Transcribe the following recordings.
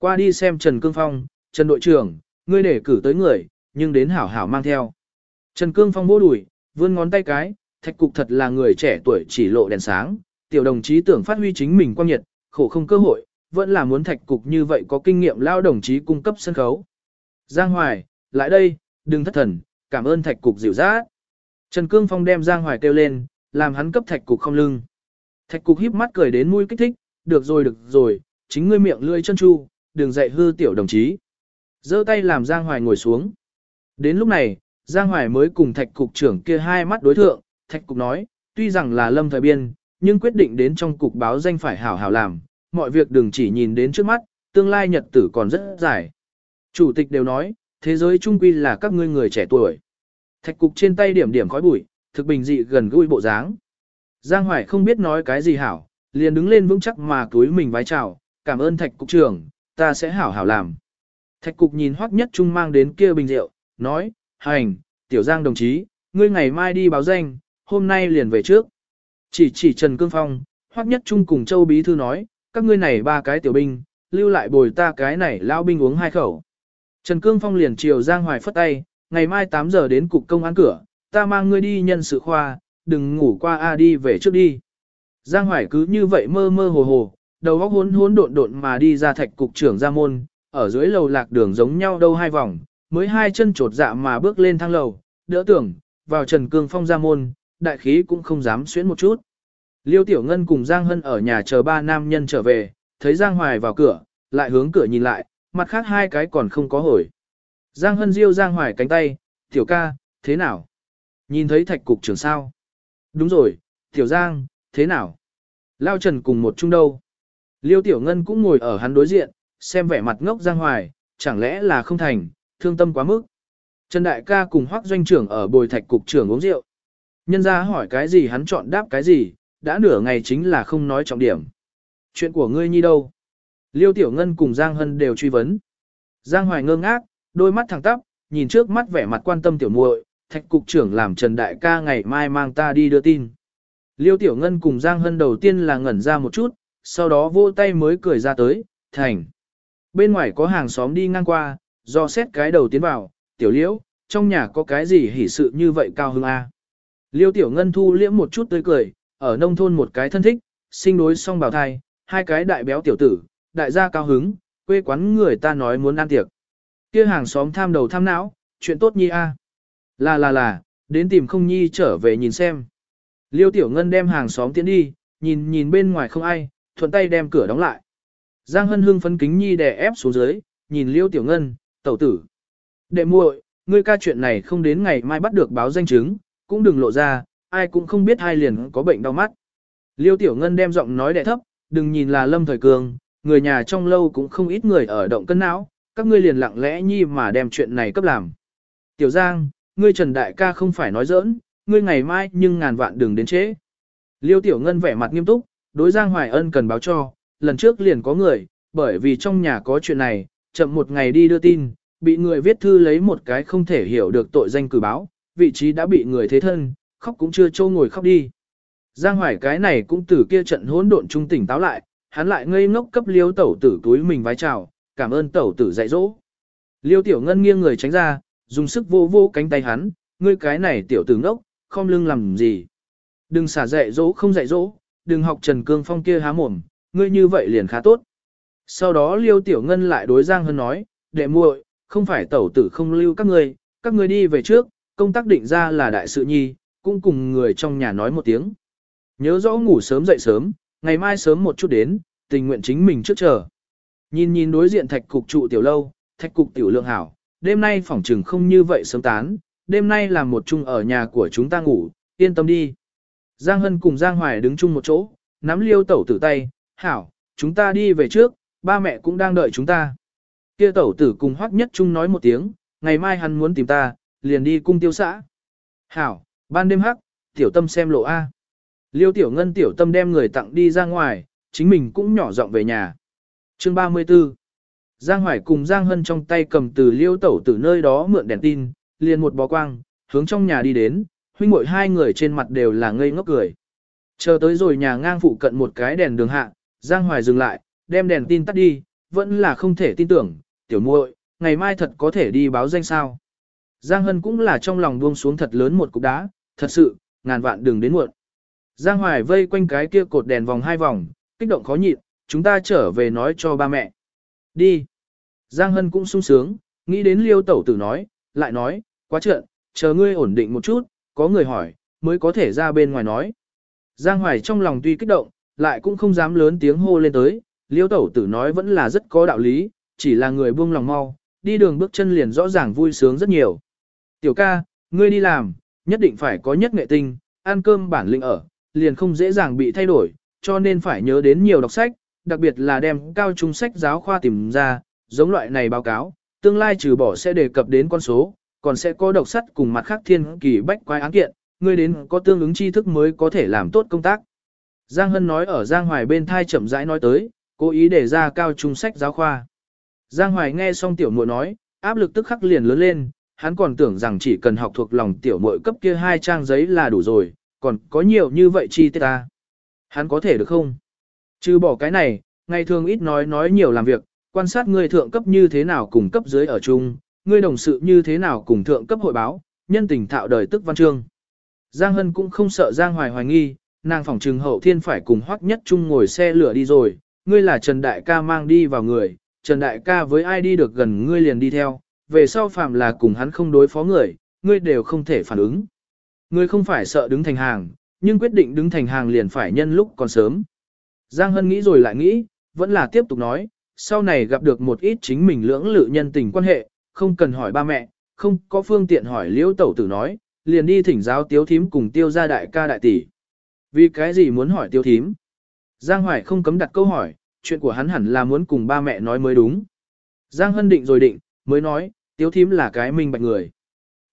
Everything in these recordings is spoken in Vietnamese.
Qua đi xem Trần Cương Phong, Trần đội trưởng, ngươi để cử tới người, nhưng đến hảo hảo mang theo. Trần Cương Phong vô đuổi, vươn ngón tay cái, thạch cục thật là người trẻ tuổi chỉ lộ đèn sáng, tiểu đồng chí tưởng phát huy chính mình quang nhiệt, khổ không cơ hội, vẫn là muốn thạch cục như vậy có kinh nghiệm lao đồng chí cung cấp sân khấu. Giang Hoài, lại đây, đừng thất thần, cảm ơn thạch cục dịu dã. Trần Cương Phong đem Giang Hoài kêu lên, làm hắn cấp thạch cục không lưng. Thạch cục híp mắt cười đến mũi kích thích, được rồi được rồi, chính ngươi miệng lưỡi chân chu, đừng dạy hư tiểu đồng chí. giơ tay làm Giang Hoài ngồi xuống. Đến lúc này, Giang Hoài mới cùng thạch cục trưởng kia hai mắt đối thượng, thạch cục nói, tuy rằng là lâm thời biên, nhưng quyết định đến trong cục báo danh phải hảo hảo làm, mọi việc đừng chỉ nhìn đến trước mắt, tương lai nhật tử còn rất dài. Chủ tịch đều nói, thế giới trung quy là các ngươi người trẻ tuổi. Thạch cục trên tay điểm điểm khói bụi, thực bình dị gần gũi bộ dáng. Giang Hoài không biết nói cái gì hảo, liền đứng lên vững chắc mà túi mình vái chào, cảm ơn thạch cục trưởng, ta sẽ hảo hảo làm. Thạch cục nhìn hoắc nhất trung mang đến kia bình rượu, nói, hành, tiểu giang đồng chí, ngươi ngày mai đi báo danh, hôm nay liền về trước. Chỉ chỉ Trần Cương Phong, hoắc nhất trung cùng Châu Bí Thư nói, các ngươi này ba cái tiểu binh, lưu lại bồi ta cái này lao binh uống hai khẩu. Trần Cương Phong liền chiều Giang Hoài phất tay, ngày mai 8 giờ đến cục công an cửa, ta mang ngươi đi nhân sự khoa, đừng ngủ qua a đi về trước đi. Giang Hoài cứ như vậy mơ mơ hồ hồ, đầu óc hỗn hỗn độn độn mà đi ra thạch cục trưởng ra môn, ở dưới lầu lạc đường giống nhau đâu hai vòng, mới hai chân trột dạ mà bước lên thang lầu, đỡ tưởng, vào Trần Cương Phong ra môn, đại khí cũng không dám xuyến một chút. Liêu Tiểu Ngân cùng Giang Hân ở nhà chờ ba nam nhân trở về, thấy Giang Hoài vào cửa, lại hướng cửa nhìn lại, mặt khác hai cái còn không có hồi. Giang Hân diêu Giang Hoài cánh tay, Tiểu ca, thế nào? Nhìn thấy thạch cục trưởng sao? Đúng rồi, Tiểu Giang, thế nào? Lao Trần cùng một chung đâu? Liêu Tiểu Ngân cũng ngồi ở hắn đối diện, xem vẻ mặt ngốc Giang Hoài, chẳng lẽ là không thành, thương tâm quá mức. Trần Đại ca cùng Hoắc doanh trưởng ở bồi thạch cục trưởng uống rượu. Nhân ra hỏi cái gì hắn chọn đáp cái gì, đã nửa ngày chính là không nói trọng điểm. Chuyện của ngươi nhi đâu? Liêu Tiểu Ngân cùng Giang Hân đều truy vấn. Giang Hoài ngơ ngác, đôi mắt thẳng tắp, nhìn trước mắt vẻ mặt quan tâm tiểu muội, thạch cục trưởng làm Trần Đại ca ngày mai mang ta đi đưa tin. Liêu Tiểu Ngân cùng Giang Hân đầu tiên là ngẩn ra một chút, sau đó vỗ tay mới cười ra tới, thành. Bên ngoài có hàng xóm đi ngang qua, do xét cái đầu tiến vào, tiểu liễu, trong nhà có cái gì hỉ sự như vậy cao hưng a? Liêu Tiểu Ngân thu liễm một chút tươi cười, ở nông thôn một cái thân thích, sinh đối song bào thai, hai cái đại béo tiểu tử, đại gia cao hứng, quê quán người ta nói muốn ăn tiệc. Kia hàng xóm tham đầu tham não, chuyện tốt nhi a. Là là là, đến tìm không nhi trở về nhìn xem. Liêu Tiểu Ngân đem hàng xóm tiến đi, nhìn nhìn bên ngoài không ai, thuận tay đem cửa đóng lại. Giang Hân Hương phấn kính nhi đè ép xuống dưới, nhìn Liêu Tiểu Ngân, tẩu tử. Đệ muội, ngươi ca chuyện này không đến ngày mai bắt được báo danh chứng, cũng đừng lộ ra, ai cũng không biết hai liền có bệnh đau mắt. Liêu Tiểu Ngân đem giọng nói đè thấp, đừng nhìn là lâm thời cường, người nhà trong lâu cũng không ít người ở động cân não, các ngươi liền lặng lẽ nhi mà đem chuyện này cấp làm. Tiểu Giang, ngươi Trần Đại ca không phải nói giỡn, ngươi ngày mai nhưng ngàn vạn đừng đến trễ. Liêu Tiểu Ngân vẻ mặt nghiêm túc, đối Giang Hoài Ân cần báo cho, lần trước liền có người, bởi vì trong nhà có chuyện này, chậm một ngày đi đưa tin, bị người viết thư lấy một cái không thể hiểu được tội danh cử báo, vị trí đã bị người thế thân, khóc cũng chưa trâu ngồi khóc đi. Giang Hoài cái này cũng từ kia trận hỗn độn trung tỉnh táo lại, hắn lại ngây ngốc cấp liêu tẩu tử túi mình vái chào, cảm ơn tẩu tử dạy dỗ. Liêu tiểu ngân nghiêng người tránh ra, dùng sức vô vô cánh tay hắn, ngươi cái này tiểu tử ngốc, không lưng làm gì. Đừng xả dạy dỗ không dạy dỗ, đừng học Trần Cương Phong kia há mồm, ngươi như vậy liền khá tốt. Sau đó Liêu Tiểu Ngân lại đối Giang Hân nói, đệ muội, không phải tẩu tử không lưu các ngươi, các ngươi đi về trước, công tác định ra là đại sự nhi, cũng cùng người trong nhà nói một tiếng. Nhớ rõ ngủ sớm dậy sớm, ngày mai sớm một chút đến, tình nguyện chính mình trước chờ. Nhìn nhìn đối diện thạch cục trụ tiểu lâu, thạch cục tiểu lượng hảo, đêm nay phỏng trừng không như vậy sớm tán, đêm nay làm một chung ở nhà của chúng ta ngủ, yên tâm đi. Giang Hân cùng Giang Hoài đứng chung một chỗ, nắm liêu tẩu tử tay, hảo, chúng ta đi về trước, ba mẹ cũng đang đợi chúng ta. Kia tẩu tử cùng hoắc nhất chung nói một tiếng, ngày mai hắn muốn tìm ta, liền đi cung tiêu xã. Hảo, ban đêm hắc, tiểu tâm xem lộ A. Liêu tiểu ngân tiểu tâm đem người tặng đi ra ngoài, chính mình cũng nhỏ giọng về nhà. Chương 34 Giang Hoài cùng Giang Hân trong tay cầm từ liêu tẩu từ nơi đó mượn đèn tin, liền một bó quang, hướng trong nhà đi đến, huynh muội hai người trên mặt đều là ngây ngốc cười. Chờ tới rồi nhà ngang phụ cận một cái đèn đường hạ, Giang Hoài dừng lại, đem đèn tin tắt đi, vẫn là không thể tin tưởng, tiểu muội, ngày mai thật có thể đi báo danh sao. Giang Hân cũng là trong lòng buông xuống thật lớn một cục đá, thật sự, ngàn vạn đừng đến muộn. Giang Hoài vây quanh cái kia cột đèn vòng hai vòng, kích động khó nhịn, chúng ta trở về nói cho ba mẹ. Đi. Giang Hân cũng sung sướng, nghĩ đến liêu tẩu tử nói, lại nói, quá trợn, chờ ngươi ổn định một chút, có người hỏi, mới có thể ra bên ngoài nói. Giang Hoài trong lòng tuy kích động, lại cũng không dám lớn tiếng hô lên tới, liêu tẩu tử nói vẫn là rất có đạo lý, chỉ là người buông lòng mau, đi đường bước chân liền rõ ràng vui sướng rất nhiều. Tiểu ca, ngươi đi làm, nhất định phải có nhất nghệ tinh, ăn cơm bản lĩnh ở, liền không dễ dàng bị thay đổi, cho nên phải nhớ đến nhiều đọc sách, đặc biệt là đem cao trung sách giáo khoa tìm ra, giống loại này báo cáo, tương lai trừ bỏ sẽ đề cập đến con số, còn sẽ có độc sắt cùng mặt khác thiên kỳ bách quái án kiện, ngươi đến có tương ứng tri thức mới có thể làm tốt công tác. Giang Hân nói ở Giang Hoài bên thai chậm rãi nói tới, cố ý để ra cao trung sách giáo khoa. Giang Hoài nghe xong tiểu muội nói, áp lực tức khắc liền lớn lên, hắn còn tưởng rằng chỉ cần học thuộc lòng tiểu muội cấp kia hai trang giấy là đủ rồi, còn có nhiều như vậy chi tiết ta. Hắn có thể được không? Trừ bỏ cái này, ngày thường ít nói nói nhiều làm việc, quan sát người thượng cấp như thế nào cùng cấp dưới ở chung, Ngươi đồng sự như thế nào cùng thượng cấp hội báo, nhân tình thạo đời tức văn chương. Giang Hân cũng không sợ Giang Hoài hoài nghi, nàng phỏng trừng hậu thiên phải cùng hoắc nhất chung ngồi xe lửa đi rồi, ngươi là Trần Đại ca mang đi vào người, Trần Đại ca với ai đi được gần ngươi liền đi theo, về sau phạm là cùng hắn không đối phó người, ngươi đều không thể phản ứng. Ngươi không phải sợ đứng thành hàng, nhưng quyết định đứng thành hàng liền phải nhân lúc còn sớm. Giang Hân nghĩ rồi lại nghĩ, vẫn là tiếp tục nói, sau này gặp được một ít chính mình lưỡng lự nhân tình quan hệ, không cần hỏi ba mẹ, không có phương tiện hỏi liễu tẩu tử nói, liền đi thỉnh giáo tiếu thím cùng tiêu gia đại ca đại tỷ. Vì cái gì muốn hỏi tiêu thím? Giang Hoài không cấm đặt câu hỏi, chuyện của hắn hẳn là muốn cùng ba mẹ nói mới đúng. Giang Hân định rồi định, mới nói, tiếu thím là cái minh bạch người.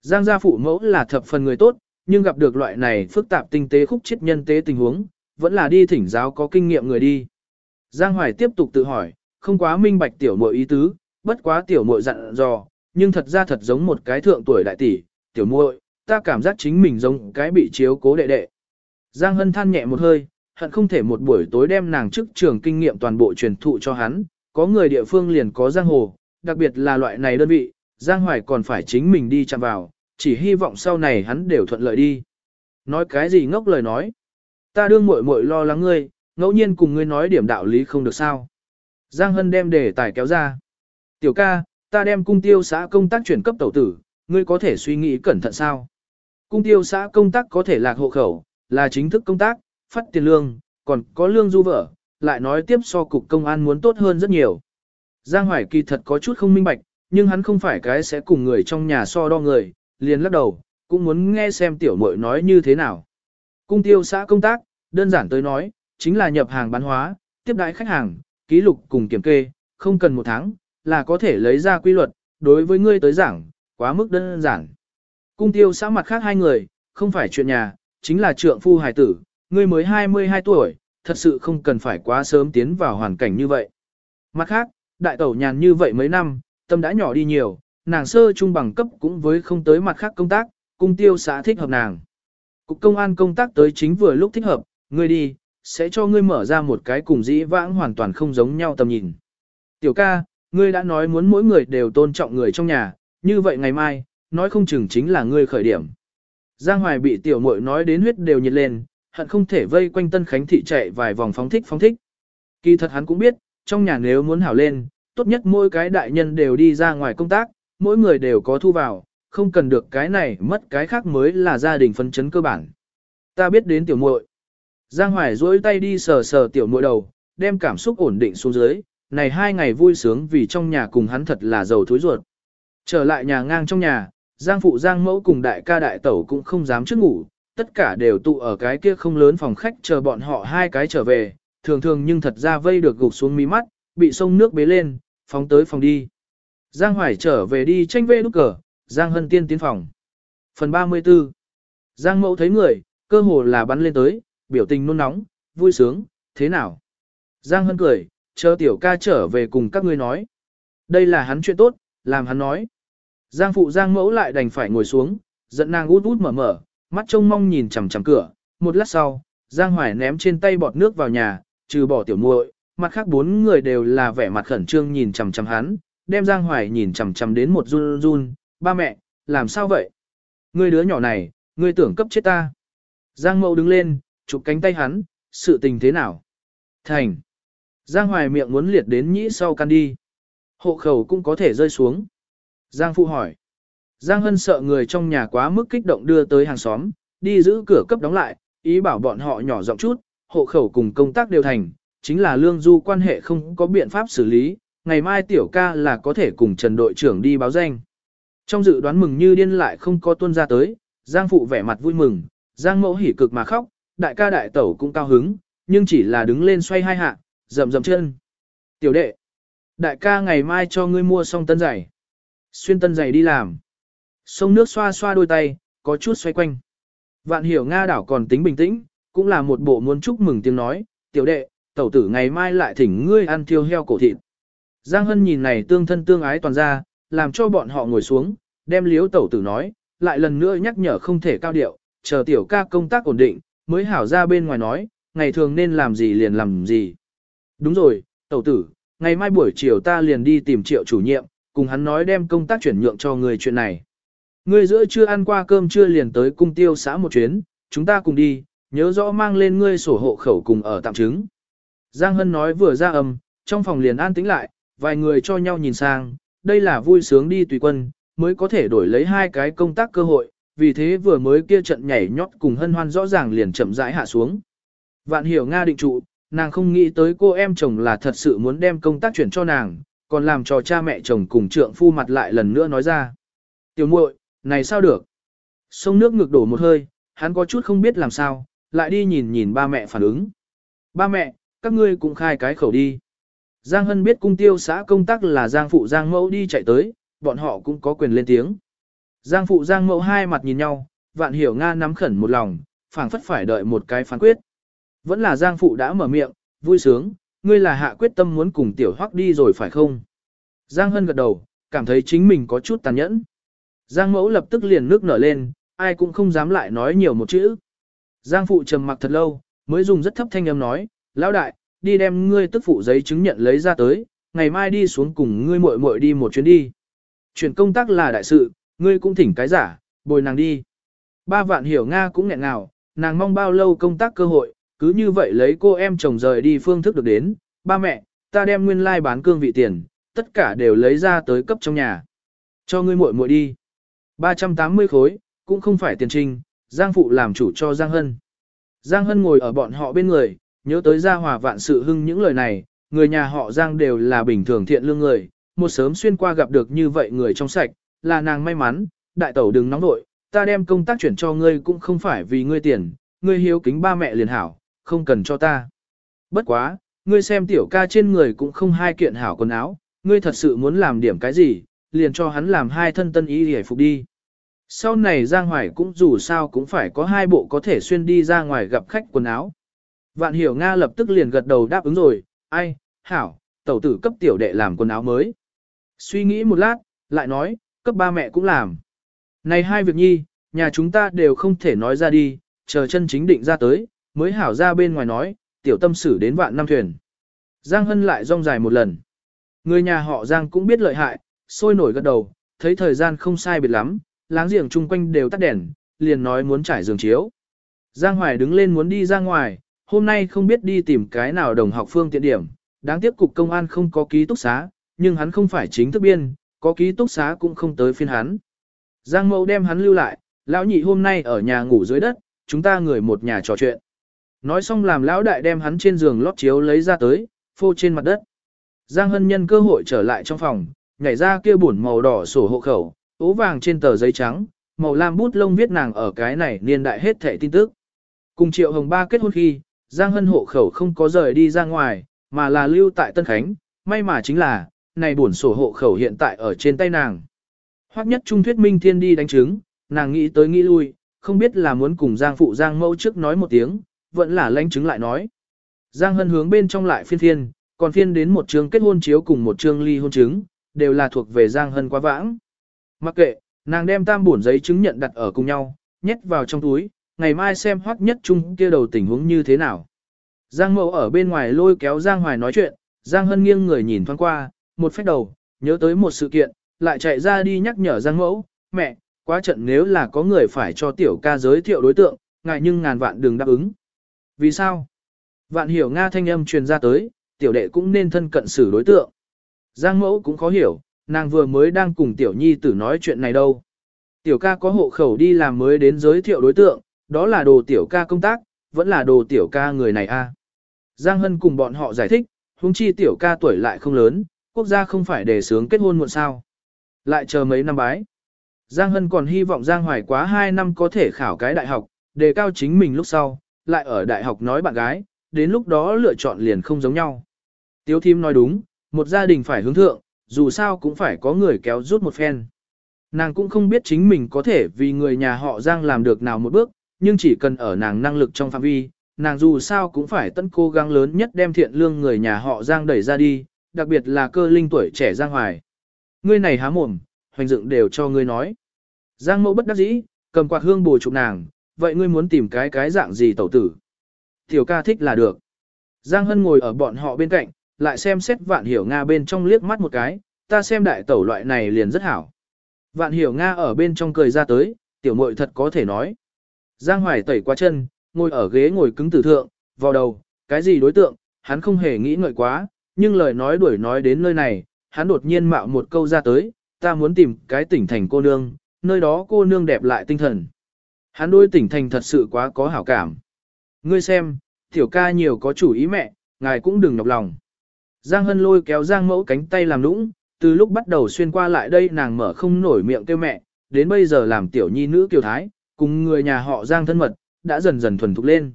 Giang gia phụ mẫu là thập phần người tốt, nhưng gặp được loại này phức tạp tinh tế khúc chết nhân tế tình huống, vẫn là đi thỉnh giáo có kinh nghiệm người đi. Giang Hoài tiếp tục tự hỏi, không quá minh bạch tiểu muội ý tứ, bất quá tiểu muội dặn dò, nhưng thật ra thật giống một cái thượng tuổi đại tỷ, tiểu muội, ta cảm giác chính mình giống cái bị chiếu cố đệ đệ. Giang Hân than nhẹ một hơi, hận không thể một buổi tối đem nàng chức trường kinh nghiệm toàn bộ truyền thụ cho hắn, có người địa phương liền có giang hồ, đặc biệt là loại này đơn vị, Giang Hoài còn phải chính mình đi chạm vào, chỉ hy vọng sau này hắn đều thuận lợi đi. Nói cái gì ngốc lời nói. Ta đương muội muội lo lắng ngươi, ngẫu nhiên cùng ngươi nói điểm đạo lý không được sao. Giang Hân đem đề tài kéo ra. Tiểu ca, ta đem cung tiêu xã công tác chuyển cấp tẩu tử, ngươi có thể suy nghĩ cẩn thận sao. Cung tiêu xã công tác có thể lạc hộ khẩu, là chính thức công tác, phát tiền lương, còn có lương du vợ, lại nói tiếp so cục công an muốn tốt hơn rất nhiều. Giang Hoài kỳ thật có chút không minh bạch, nhưng hắn không phải cái sẽ cùng người trong nhà so đo người, liền lắc đầu, cũng muốn nghe xem tiểu muội nói như thế nào. Cung tiêu xã công tác, đơn giản tới nói, chính là nhập hàng bán hóa, tiếp đãi khách hàng, ký lục cùng kiểm kê, không cần một tháng, là có thể lấy ra quy luật, đối với ngươi tới giảng, quá mức đơn giản. Cung tiêu xã mặt khác hai người, không phải chuyện nhà, chính là trượng phu hài tử, ngươi mới 22 tuổi, thật sự không cần phải quá sớm tiến vào hoàn cảnh như vậy. Mặt khác, đại tẩu nhàn như vậy mấy năm, tâm đã nhỏ đi nhiều, nàng sơ trung bằng cấp cũng với không tới mặt khác công tác, cung tiêu xã thích hợp nàng. Cục công an công tác tới chính vừa lúc thích hợp, ngươi đi, sẽ cho ngươi mở ra một cái cùng dĩ vãng hoàn toàn không giống nhau tầm nhìn. Tiểu ca, ngươi đã nói muốn mỗi người đều tôn trọng người trong nhà, như vậy ngày mai, nói không chừng chính là ngươi khởi điểm. Giang Hoài bị tiểu muội nói đến huyết đều nhiệt lên, hận không thể vây quanh Tân Khánh thị chạy vài vòng phóng thích phóng thích. Kỳ thật hắn cũng biết, trong nhà nếu muốn hảo lên, tốt nhất mỗi cái đại nhân đều đi ra ngoài công tác, mỗi người đều có thu vào, không cần được cái này mất cái khác mới là gia đình phân chấn cơ bản. Ta biết đến tiểu muội. Giang Hoài duỗi tay đi sờ sờ tiểu muội đầu, đem cảm xúc ổn định xuống dưới, này hai ngày vui sướng vì trong nhà cùng hắn thật là giàu thối ruột. Trở lại nhà ngang trong nhà, Giang phụ Giang mẫu cùng đại ca đại tẩu cũng không dám trước ngủ, tất cả đều tụ ở cái kia không lớn phòng khách chờ bọn họ hai cái trở về, thường thường nhưng thật ra vây được gục xuống mí mắt, bị sông nước bế lên, phóng tới phòng đi. Giang Hoài trở về đi tranh vê nút cờ, Giang Hân tiên tiến phòng. Phần 34 Giang mẫu thấy người, cơ hồ là bắn lên tới, biểu tình nôn nóng, vui sướng, thế nào? Giang Hân cười, chờ tiểu ca trở về cùng các ngươi nói. Đây là hắn chuyện tốt, làm hắn nói. Giang phụ Giang mẫu lại đành phải ngồi xuống, giận nàng út út mở mở, mắt trông mong nhìn chằm chằm cửa. Một lát sau, Giang Hoài ném trên tay bọt nước vào nhà, trừ bỏ tiểu muội, mặt khác bốn người đều là vẻ mặt khẩn trương nhìn chằm chằm hắn, đem Giang Hoài nhìn chằm chằm đến một run run, ba mẹ, làm sao vậy? Ngươi đứa nhỏ này, ngươi tưởng cấp chết ta. Giang Mậu đứng lên, chụp cánh tay hắn, sự tình thế nào? Thành. Giang Hoài miệng muốn liệt đến nhĩ sau căn đi. Hộ khẩu cũng có thể rơi xuống. Giang Phụ hỏi. Giang Hân sợ người trong nhà quá mức kích động đưa tới hàng xóm, đi giữ cửa cấp đóng lại, ý bảo bọn họ nhỏ giọng chút, hộ khẩu cùng công tác đều thành, chính là lương du quan hệ không có biện pháp xử lý, ngày mai tiểu ca là có thể cùng Trần đội trưởng đi báo danh. Trong dự đoán mừng như điên lại không có tuân ra tới, Giang phụ vẻ mặt vui mừng, Giang mẫu hỉ cực mà khóc, đại ca đại tẩu cũng cao hứng, nhưng chỉ là đứng lên xoay hai hạ, rậm rậm chân. Tiểu đệ, đại ca ngày mai cho ngươi mua xong tân giày. Xuyên tân giày đi làm. Sông nước xoa xoa đôi tay, có chút xoay quanh. Vạn hiểu Nga đảo còn tính bình tĩnh, cũng là một bộ muốn chúc mừng tiếng nói, tiểu đệ, tẩu tử ngày mai lại thỉnh ngươi ăn thiêu heo cổ thịt. Giang Hân nhìn này tương thân tương ái toàn ra, làm cho bọn họ ngồi xuống, đem liếu tẩu tử nói, lại lần nữa nhắc nhở không thể cao điệu, chờ tiểu ca công tác ổn định, mới hảo ra bên ngoài nói, ngày thường nên làm gì liền làm gì. Đúng rồi, tẩu tử, ngày mai buổi chiều ta liền đi tìm triệu chủ nhiệm, cùng hắn nói đem công tác chuyển nhượng cho người chuyện này. Ngươi giữa chưa ăn qua cơm chưa liền tới cung tiêu xã một chuyến, chúng ta cùng đi, nhớ rõ mang lên ngươi sổ hộ khẩu cùng ở tạm chứng. Giang Hân nói vừa ra âm, trong phòng liền an tĩnh lại, vài người cho nhau nhìn sang, đây là vui sướng đi tùy quân, mới có thể đổi lấy hai cái công tác cơ hội, vì thế vừa mới kia trận nhảy nhót cùng hân hoan rõ ràng liền chậm rãi hạ xuống. Vạn hiểu Nga định trụ, nàng không nghĩ tới cô em chồng là thật sự muốn đem công tác chuyển cho nàng, còn làm cho cha mẹ chồng cùng trượng phu mặt lại lần nữa nói ra. Tiểu muội, này sao được? Sông nước ngược đổ một hơi, hắn có chút không biết làm sao, lại đi nhìn nhìn ba mẹ phản ứng. Ba mẹ, các ngươi cũng khai cái khẩu đi. Giang Hân biết cung tiêu xã công tác là Giang Phụ Giang Mẫu đi chạy tới, bọn họ cũng có quyền lên tiếng. Giang Phụ Giang Mẫu hai mặt nhìn nhau, vạn hiểu Nga nắm khẩn một lòng, phảng phất phải đợi một cái phán quyết. Vẫn là Giang Phụ đã mở miệng, vui sướng, ngươi là hạ quyết tâm muốn cùng tiểu hoắc đi rồi phải không? Giang Hân gật đầu, cảm thấy chính mình có chút tàn nhẫn. Giang Mẫu lập tức liền nước nở lên, ai cũng không dám lại nói nhiều một chữ. Giang Phụ trầm mặc thật lâu, mới dùng rất thấp thanh âm nói, lão đại, đi đem ngươi tức phụ giấy chứng nhận lấy ra tới, ngày mai đi xuống cùng ngươi muội muội đi một chuyến đi. Chuyển công tác là đại sự, ngươi cũng thỉnh cái giả, bồi nàng đi. Ba vạn hiểu Nga cũng nghẹn ngào, nàng mong bao lâu công tác cơ hội, cứ như vậy lấy cô em chồng rời đi phương thức được đến, ba mẹ, ta đem nguyên lai like bán cương vị tiền, tất cả đều lấy ra tới cấp trong nhà. Cho ngươi muội muội đi. 380 khối, cũng không phải tiền trinh, Giang Phụ làm chủ cho Giang Hân. Giang Hân ngồi ở bọn họ bên người, nhớ tới gia hòa vạn sự hưng những lời này, người nhà họ Giang đều là bình thường thiện lương người, một sớm xuyên qua gặp được như vậy người trong sạch, là nàng may mắn, đại tẩu đừng nóng nội, ta đem công tác chuyển cho ngươi cũng không phải vì ngươi tiền, ngươi hiếu kính ba mẹ liền hảo, không cần cho ta. Bất quá, ngươi xem tiểu ca trên người cũng không hai kiện hảo quần áo, ngươi thật sự muốn làm điểm cái gì, liền cho hắn làm hai thân tân y hề phục đi. Sau này Giang Hoài cũng dù sao cũng phải có hai bộ có thể xuyên đi ra ngoài gặp khách quần áo. Vạn hiểu Nga lập tức liền gật đầu đáp ứng rồi, ai, hảo, tẩu tử cấp tiểu đệ làm quần áo mới. Suy nghĩ một lát, lại nói, cấp ba mẹ cũng làm. Này hai việc nhi, nhà chúng ta đều không thể nói ra đi, chờ chân chính định ra tới, mới hảo ra bên ngoài nói, tiểu tâm xử đến vạn năm thuyền. Giang Hân lại rong dài một lần. Người nhà họ Giang cũng biết lợi hại, sôi nổi gật đầu, thấy thời gian không sai biệt lắm, láng giềng chung quanh đều tắt đèn, liền nói muốn trải giường chiếu. Giang Hoài đứng lên muốn đi ra ngoài, hôm nay không biết đi tìm cái nào đồng học phương tiện điểm, đáng tiếc cục công an không có ký túc xá, nhưng hắn không phải chính thức biên, có ký túc xá cũng không tới phiên hắn. Giang Mậu đem hắn lưu lại, lão nhị hôm nay ở nhà ngủ dưới đất, chúng ta người một nhà trò chuyện. Nói xong làm lão đại đem hắn trên giường lót chiếu lấy ra tới, phô trên mặt đất. Giang Hân nhân cơ hội trở lại trong phòng, nhảy ra kia bổn màu đỏ sổ hộ khẩu, ố vàng trên tờ giấy trắng, màu lam bút lông viết nàng ở cái này niên đại hết thẻ tin tức. Cùng Triệu Hồng Ba kết hôn khi, Giang Hân hộ khẩu không có rời đi ra ngoài, mà là lưu tại Tân Khánh, may mà chính là, này bổn sổ hộ khẩu hiện tại ở trên tay nàng. Hoắc nhất trung thuyết minh thiên đi đánh chứng, nàng nghĩ tới nghĩ lui, không biết là muốn cùng Giang phụ Giang mẫu trước nói một tiếng, vẫn là lãnh chứng lại nói. Giang Hân hướng bên trong lại phiên phiên, còn phiên đến một chương kết hôn chiếu cùng một chương ly hôn chứng, đều là thuộc về Giang Hân quá vãng. Mặc kệ, nàng đem tam bổn giấy chứng nhận đặt ở cùng nhau, nhét vào trong túi, ngày mai xem hoắc nhất trung kia đầu tình huống như thế nào. Giang Mẫu ở bên ngoài lôi kéo Giang Hoài nói chuyện, Giang Hân nghiêng người nhìn thoáng qua, một phép đầu, nhớ tới một sự kiện, lại chạy ra đi nhắc nhở Giang Mẫu, mẹ, quá trận nếu là có người phải cho tiểu ca giới thiệu đối tượng, ngại nhưng ngàn vạn đừng đáp ứng. Vì sao? Vạn hiểu Nga thanh âm truyền ra tới, tiểu đệ cũng nên thân cận xử đối tượng. Giang Mẫu cũng khó hiểu, nàng vừa mới đang cùng tiểu nhi tử nói chuyện này đâu. Tiểu ca có hộ khẩu đi làm mới đến giới thiệu đối tượng, đó là đồ tiểu ca công tác, vẫn là đồ tiểu ca người này a. Giang Hân cùng bọn họ giải thích, huống chi tiểu ca tuổi lại không lớn, quốc gia không phải đề sướng kết hôn muộn sao. Lại chờ mấy năm bái. Giang Hân còn hy vọng Giang Hoài quá 2 năm có thể khảo cái đại học, đề cao chính mình lúc sau, lại ở đại học nói bạn gái, đến lúc đó lựa chọn liền không giống nhau. Tiếu thím nói đúng, một gia đình phải hướng thượng, dù sao cũng phải có người kéo rút một phen. Nàng cũng không biết chính mình có thể vì người nhà họ Giang làm được nào một bước, nhưng chỉ cần ở nàng năng lực trong phạm vi, nàng dù sao cũng phải tận cố gắng lớn nhất đem thiện lương người nhà họ Giang đẩy ra đi, đặc biệt là cơ linh tuổi trẻ Giang Hoài. Ngươi này há mồm, hoành dựng đều cho ngươi nói. Giang mẫu bất đắc dĩ, cầm quạt hương bù chụp nàng, vậy ngươi muốn tìm cái cái dạng gì tẩu tử? Tiểu ca thích là được. Giang Hân ngồi ở bọn họ bên cạnh, lại xem xét vạn hiểu Nga bên trong liếc mắt một cái, ta xem đại tẩu loại này liền rất hảo. Vạn hiểu Nga ở bên trong cười ra tới, tiểu muội thật có thể nói. Giang Hoài tẩy qua chân, ngồi ở ghế ngồi cứng tử thượng, vào đầu, cái gì đối tượng, hắn không hề nghĩ ngợi quá, nhưng lời nói đuổi nói đến nơi này, hắn đột nhiên mạo một câu ra tới, ta muốn tìm cái tỉnh thành cô nương, nơi đó cô nương đẹp lại tinh thần. Hắn đôi tỉnh thành thật sự quá có hảo cảm. Ngươi xem, tiểu ca nhiều có chủ ý mẹ, ngài cũng đừng nhọc lòng. Giang Hân lôi kéo Giang mẫu cánh tay làm nũng, từ lúc bắt đầu xuyên qua lại đây nàng mở không nổi miệng kêu mẹ, đến bây giờ làm tiểu nhi nữ kiều thái, cùng người nhà họ Giang thân mật, đã dần dần thuần thục lên.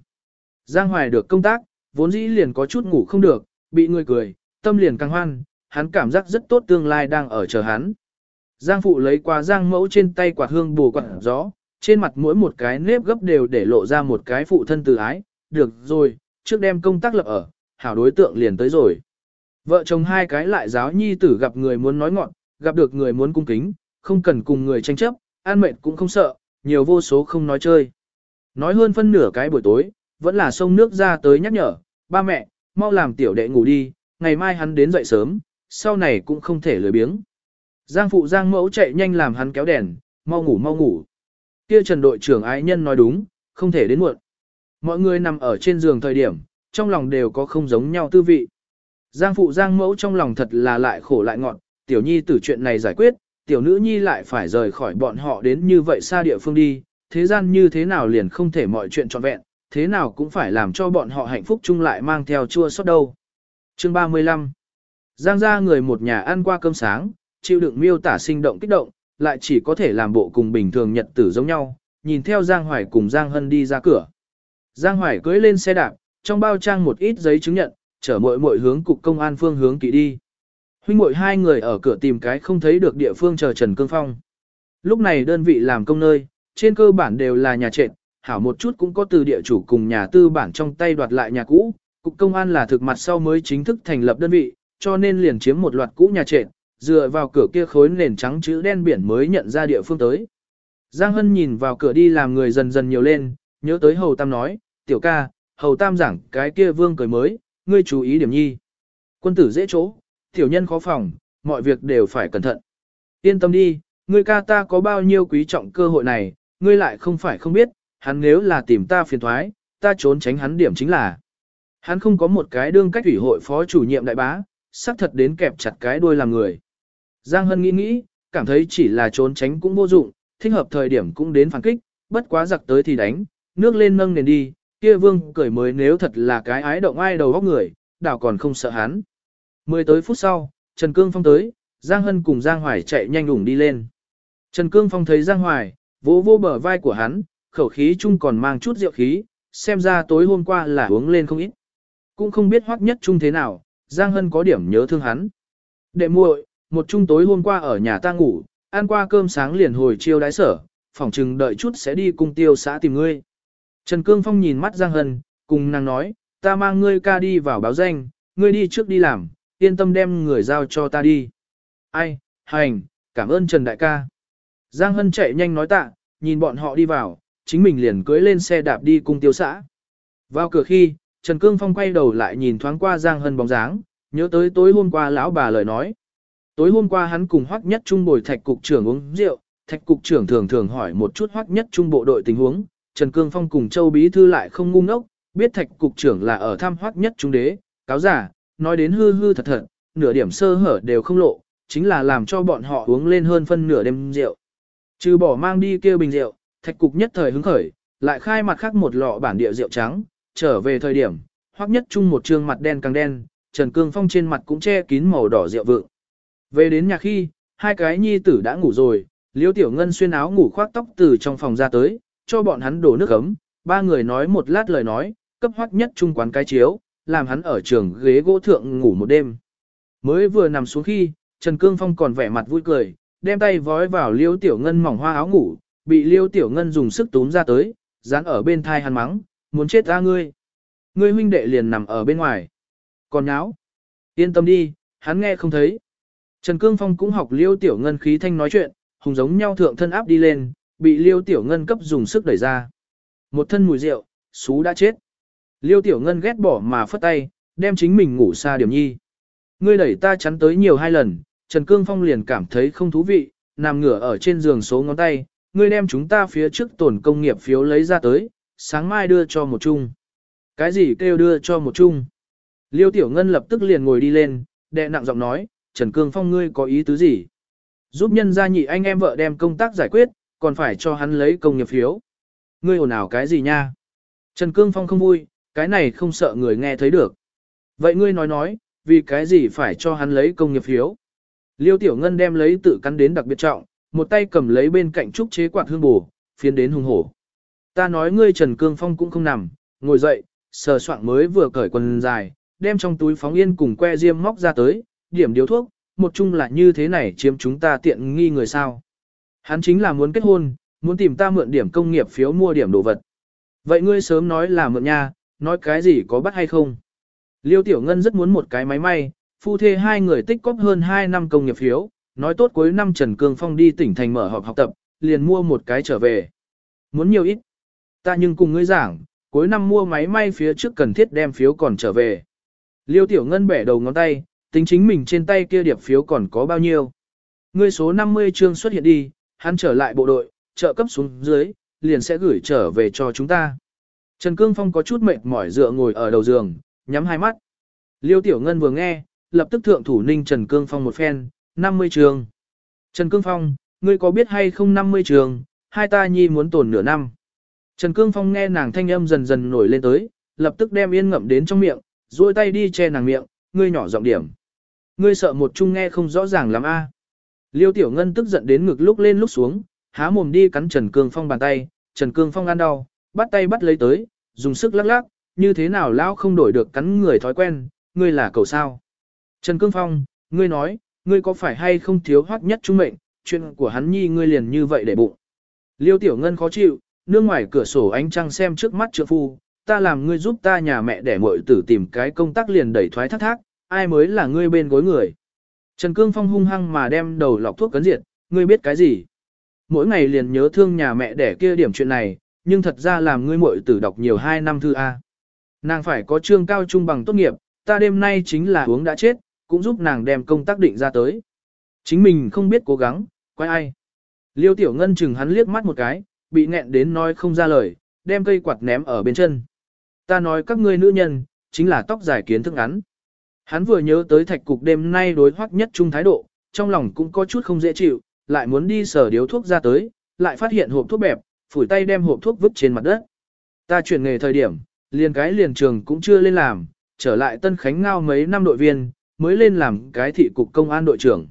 Giang Hoài được công tác, vốn dĩ liền có chút ngủ không được, bị người cười, tâm liền căng hoan, hắn cảm giác rất tốt tương lai đang ở chờ hắn. Giang phụ lấy qua Giang mẫu trên tay quạt hương bù quạt gió, trên mặt mỗi một cái nếp gấp đều để lộ ra một cái phụ thân từ ái, được rồi, trước đem công tác lập ở, hảo đối tượng liền tới rồi. Vợ chồng hai cái lại giáo nhi tử gặp người muốn nói ngọn, gặp được người muốn cung kính, không cần cùng người tranh chấp, an mệnh cũng không sợ, nhiều vô số không nói chơi. Nói hơn phân nửa cái buổi tối, vẫn là sông nước ra tới nhắc nhở, ba mẹ, mau làm tiểu đệ ngủ đi, ngày mai hắn đến dậy sớm, sau này cũng không thể lười biếng. Giang phụ Giang mẫu chạy nhanh làm hắn kéo đèn, mau ngủ mau ngủ. Kia Trần đội trưởng ái nhân nói đúng, không thể đến muộn. Mọi người nằm ở trên giường thời điểm, trong lòng đều có không giống nhau tư vị. Giang phụ Giang mẫu trong lòng thật là lại khổ lại ngọn, tiểu nhi tử chuyện này giải quyết, tiểu nữ nhi lại phải rời khỏi bọn họ đến như vậy xa địa phương đi, thế gian như thế nào liền không thể mọi chuyện trọn vẹn, thế nào cũng phải làm cho bọn họ hạnh phúc chung lại mang theo chua xót đâu. Chương 35 Giang gia người một nhà ăn qua cơm sáng, chịu đựng miêu tả sinh động kích động, lại chỉ có thể làm bộ cùng bình thường nhật tử giống nhau, nhìn theo Giang Hoài cùng Giang Hân đi ra cửa. Giang Hoài cưỡi lên xe đạp, trong bao trang một ít giấy chứng nhận, chở muội muội hướng cục công an phương hướng kỵ đi. Huynh muội hai người ở cửa tìm cái không thấy được địa phương chờ Trần Cương Phong. Lúc này đơn vị làm công nơi, trên cơ bản đều là nhà trệt, hảo một chút cũng có từ địa chủ cùng nhà tư bản trong tay đoạt lại nhà cũ. Cục công an là thực mặt sau mới chính thức thành lập đơn vị, cho nên liền chiếm một loạt cũ nhà trệt, dựa vào cửa kia khối nền trắng chữ đen biển mới nhận ra địa phương tới. Giang Hân nhìn vào cửa đi làm người dần dần nhiều lên, nhớ tới Hầu Tam nói, tiểu ca, Hầu Tam giảng cái kia vương cười mới, ngươi chú ý điểm nhi. Quân tử dễ chỗ, tiểu nhân khó phòng, mọi việc đều phải cẩn thận. Yên tâm đi, ngươi ca ta có bao nhiêu quý trọng cơ hội này, ngươi lại không phải không biết, hắn nếu là tìm ta phiền thoái, ta trốn tránh hắn điểm chính là. Hắn không có một cái đương cách ủy hội phó chủ nhiệm đại bá, xác thật đến kẹp chặt cái đuôi làm người. Giang Hân nghĩ nghĩ, cảm thấy chỉ là trốn tránh cũng vô dụng, thích hợp thời điểm cũng đến phản kích, bất quá giặc tới thì đánh, nước lên nâng nền đi, kia vương cười mới nếu thật là cái ái động ai đầu góc người, đảo còn không sợ hắn. Mười tới phút sau, Trần Cương Phong tới, Giang Hân cùng Giang Hoài chạy nhanh đủng đi lên. Trần Cương Phong thấy Giang Hoài, vỗ vỗ bờ vai của hắn, khẩu khí chung còn mang chút rượu khí, xem ra tối hôm qua là uống lên không ít. Cũng không biết hoắc nhất chung thế nào, Giang Hân có điểm nhớ thương hắn. Đệ muội, một chung tối hôm qua ở nhà ta ngủ, ăn qua cơm sáng liền hồi chiêu đái sở, phỏng chừng đợi chút sẽ đi cung tiêu xã tìm ngươi. Trần Cương Phong nhìn mắt Giang Hân, cùng nàng nói, ta mang ngươi ca đi vào báo danh, ngươi đi trước đi làm, yên tâm đem người giao cho ta đi. Ai, hành, cảm ơn Trần Đại ca. Giang Hân chạy nhanh nói tạ, nhìn bọn họ đi vào, chính mình liền cưới lên xe đạp đi cung tiêu xã. Vào cửa khi, Trần Cương Phong quay đầu lại nhìn thoáng qua Giang Hân bóng dáng, nhớ tới tối hôm qua lão bà lời nói. Tối hôm qua hắn cùng Hoắc Nhất Trung bồi thạch cục trưởng uống rượu, thạch cục trưởng thường thường hỏi một chút Hoắc Nhất Trung bộ đội tình huống, Trần Cương Phong cùng Châu Bí Thư lại không ngu ngốc, biết thạch cục trưởng là ở thăm Hoắc Nhất Trung đế, cáo giả, nói đến hư hư thật thật, nửa điểm sơ hở đều không lộ, chính là làm cho bọn họ uống lên hơn phân nửa đêm rượu. Trừ bỏ mang đi kêu bình rượu, thạch cục nhất thời hứng khởi, lại khai mặt khác một lọ bản địa rượu trắng, trở về thời điểm, Hoắc Nhất Trung một trương mặt đen càng đen, Trần Cương Phong trên mặt cũng che kín màu đỏ rượu vượng. Về đến nhà khi, hai cái nhi tử đã ngủ rồi, liêu Tiểu Ngân xuyên áo ngủ khoác tóc từ trong phòng ra tới, cho bọn hắn đổ nước ấm, ba người nói một lát lời nói, cấp Hoắc Nhất Trung quán cái chiếu, làm hắn ở trường ghế gỗ thượng ngủ một đêm. Mới vừa nằm xuống khi, Trần Cương Phong còn vẻ mặt vui cười, đem tay vói vào liêu Tiểu Ngân mỏng hoa áo ngủ, bị liêu Tiểu Ngân dùng sức túm ra tới, dán ở bên thai hắn mắng, muốn chết ra ngươi. Ngươi huynh đệ liền nằm ở bên ngoài. Còn nháo. Yên tâm đi, hắn nghe không thấy. Trần Cương Phong cũng học liêu tiểu ngân khí thanh nói chuyện, hùng giống nhau thượng thân áp đi lên, bị liêu tiểu ngân cấp dùng sức đẩy ra. Một thân mùi rượu, xú đã chết. Liêu tiểu ngân ghét bỏ mà phất tay, đem chính mình ngủ xa điểm nhi. Ngươi đẩy ta chắn tới nhiều hai lần, Trần Cương Phong liền cảm thấy không thú vị, nằm ngửa ở trên giường số ngón tay, ngươi đem chúng ta phía trước tổn công nghiệp phiếu lấy ra tới, sáng mai đưa cho một chung. Cái gì kêu đưa cho một chung? Liêu Tiểu Ngân lập tức liền ngồi đi lên, đệ nặng giọng nói, Trần Cương Phong ngươi có ý tứ gì? Giúp nhân gia nhị anh em vợ đem công tác giải quyết, còn phải cho hắn lấy công nghiệp phiếu. Ngươi ồn ào cái gì nha? Trần Cương Phong không vui, cái này không sợ người nghe thấy được. Vậy ngươi nói nói, vì cái gì phải cho hắn lấy công nghiệp phiếu? Liêu Tiểu Ngân đem lấy tự cắn đến đặc biệt trọng, một tay cầm lấy bên cạnh trúc chế quạt hương bù, phiến đến hùng hổ. Ta nói ngươi Trần Cương Phong cũng không nằm, ngồi dậy, sờ soạn mới vừa cởi quần dài, đem trong túi phóng yên cùng que diêm móc ra tới, điểm điếu thuốc, một chung là như thế này chiếm chúng ta tiện nghi người sao. Hắn chính là muốn kết hôn, muốn tìm ta mượn điểm công nghiệp phiếu mua điểm đồ vật. Vậy ngươi sớm nói là mượn nha, nói cái gì có bắt hay không? Liêu Tiểu Ngân rất muốn một cái máy may, phu thê hai người tích cóp hơn 2 năm công nghiệp phiếu, nói tốt cuối năm Trần Cương Phong đi tỉnh thành mở họp học tập, liền mua một cái trở về. Muốn nhiều ít. Ta nhưng cùng ngươi giảng, cuối năm mua máy may phía trước cần thiết đem phiếu còn trở về. Liêu Tiểu Ngân bẻ đầu ngón tay, tính chính mình trên tay kia điệp phiếu còn có bao nhiêu. Ngươi số 50 chương xuất hiện đi, hắn trở lại bộ đội, trợ cấp xuống dưới, liền sẽ gửi trở về cho chúng ta. Trần Cương Phong có chút mệt mỏi dựa ngồi ở đầu giường, nhắm hai mắt. Liêu Tiểu Ngân vừa nghe, lập tức thượng thủ ninh Trần Cương Phong một phen, 50 trường. Trần Cương Phong, ngươi có biết hay không 50 trường, hai ta nhi muốn tổn nửa năm. Trần Cương Phong nghe nàng thanh âm dần dần nổi lên tới, lập tức đem yên ngậm đến trong miệng, duỗi tay đi che nàng miệng, ngươi nhỏ giọng điểm. Ngươi sợ một chung nghe không rõ ràng lắm a. Liêu Tiểu Ngân tức giận đến ngực lúc lên lúc xuống, há mồm đi cắn Trần Cương Phong bàn tay, Trần Cương Phong ăn đau, bắt tay bắt lấy tới, dùng sức lắc lắc, như thế nào lão không đổi được cắn người thói quen, ngươi là cầu sao. Trần Cương Phong, ngươi nói, ngươi có phải hay không thiếu hoắc nhất trung mệnh, chuyện của hắn nhi ngươi liền như vậy để bụng. Liêu Tiểu Ngân khó chịu, nương ngoài cửa sổ ánh trăng xem trước mắt trượng phu, ta làm ngươi giúp ta nhà mẹ để muội tử tìm cái công tác liền đẩy thoái thác thác, ai mới là ngươi bên gối người. Trần Cương Phong hung hăng mà đem đầu lọc thuốc cấn diệt, ngươi biết cái gì? Mỗi ngày liền nhớ thương nhà mẹ đẻ kia điểm chuyện này, nhưng thật ra làm ngươi muội tử đọc nhiều hai năm thư A. Nàng phải có trương cao trung bằng tốt nghiệp, ta đêm nay chính là uống đã chết, cũng giúp nàng đem công tác định ra tới. Chính mình không biết cố gắng, quay ai. Liêu Tiểu Ngân chừng hắn liếc mắt một cái, bị nghẹn đến nói không ra lời, đem cây quạt ném ở bên chân. Ta nói các ngươi nữ nhân, chính là tóc dài kiến thức ngắn. Hắn vừa nhớ tới thạch cục đêm nay đối hoắc nhất trung thái độ, trong lòng cũng có chút không dễ chịu, lại muốn đi sở điếu thuốc ra tới, lại phát hiện hộp thuốc bẹp, phủi tay đem hộp thuốc vứt trên mặt đất. Ta chuyển nghề thời điểm, liền cái liền trường cũng chưa lên làm, trở lại Tân Khánh Ngao mấy năm đội viên, mới lên làm cái thị cục công an đội trưởng.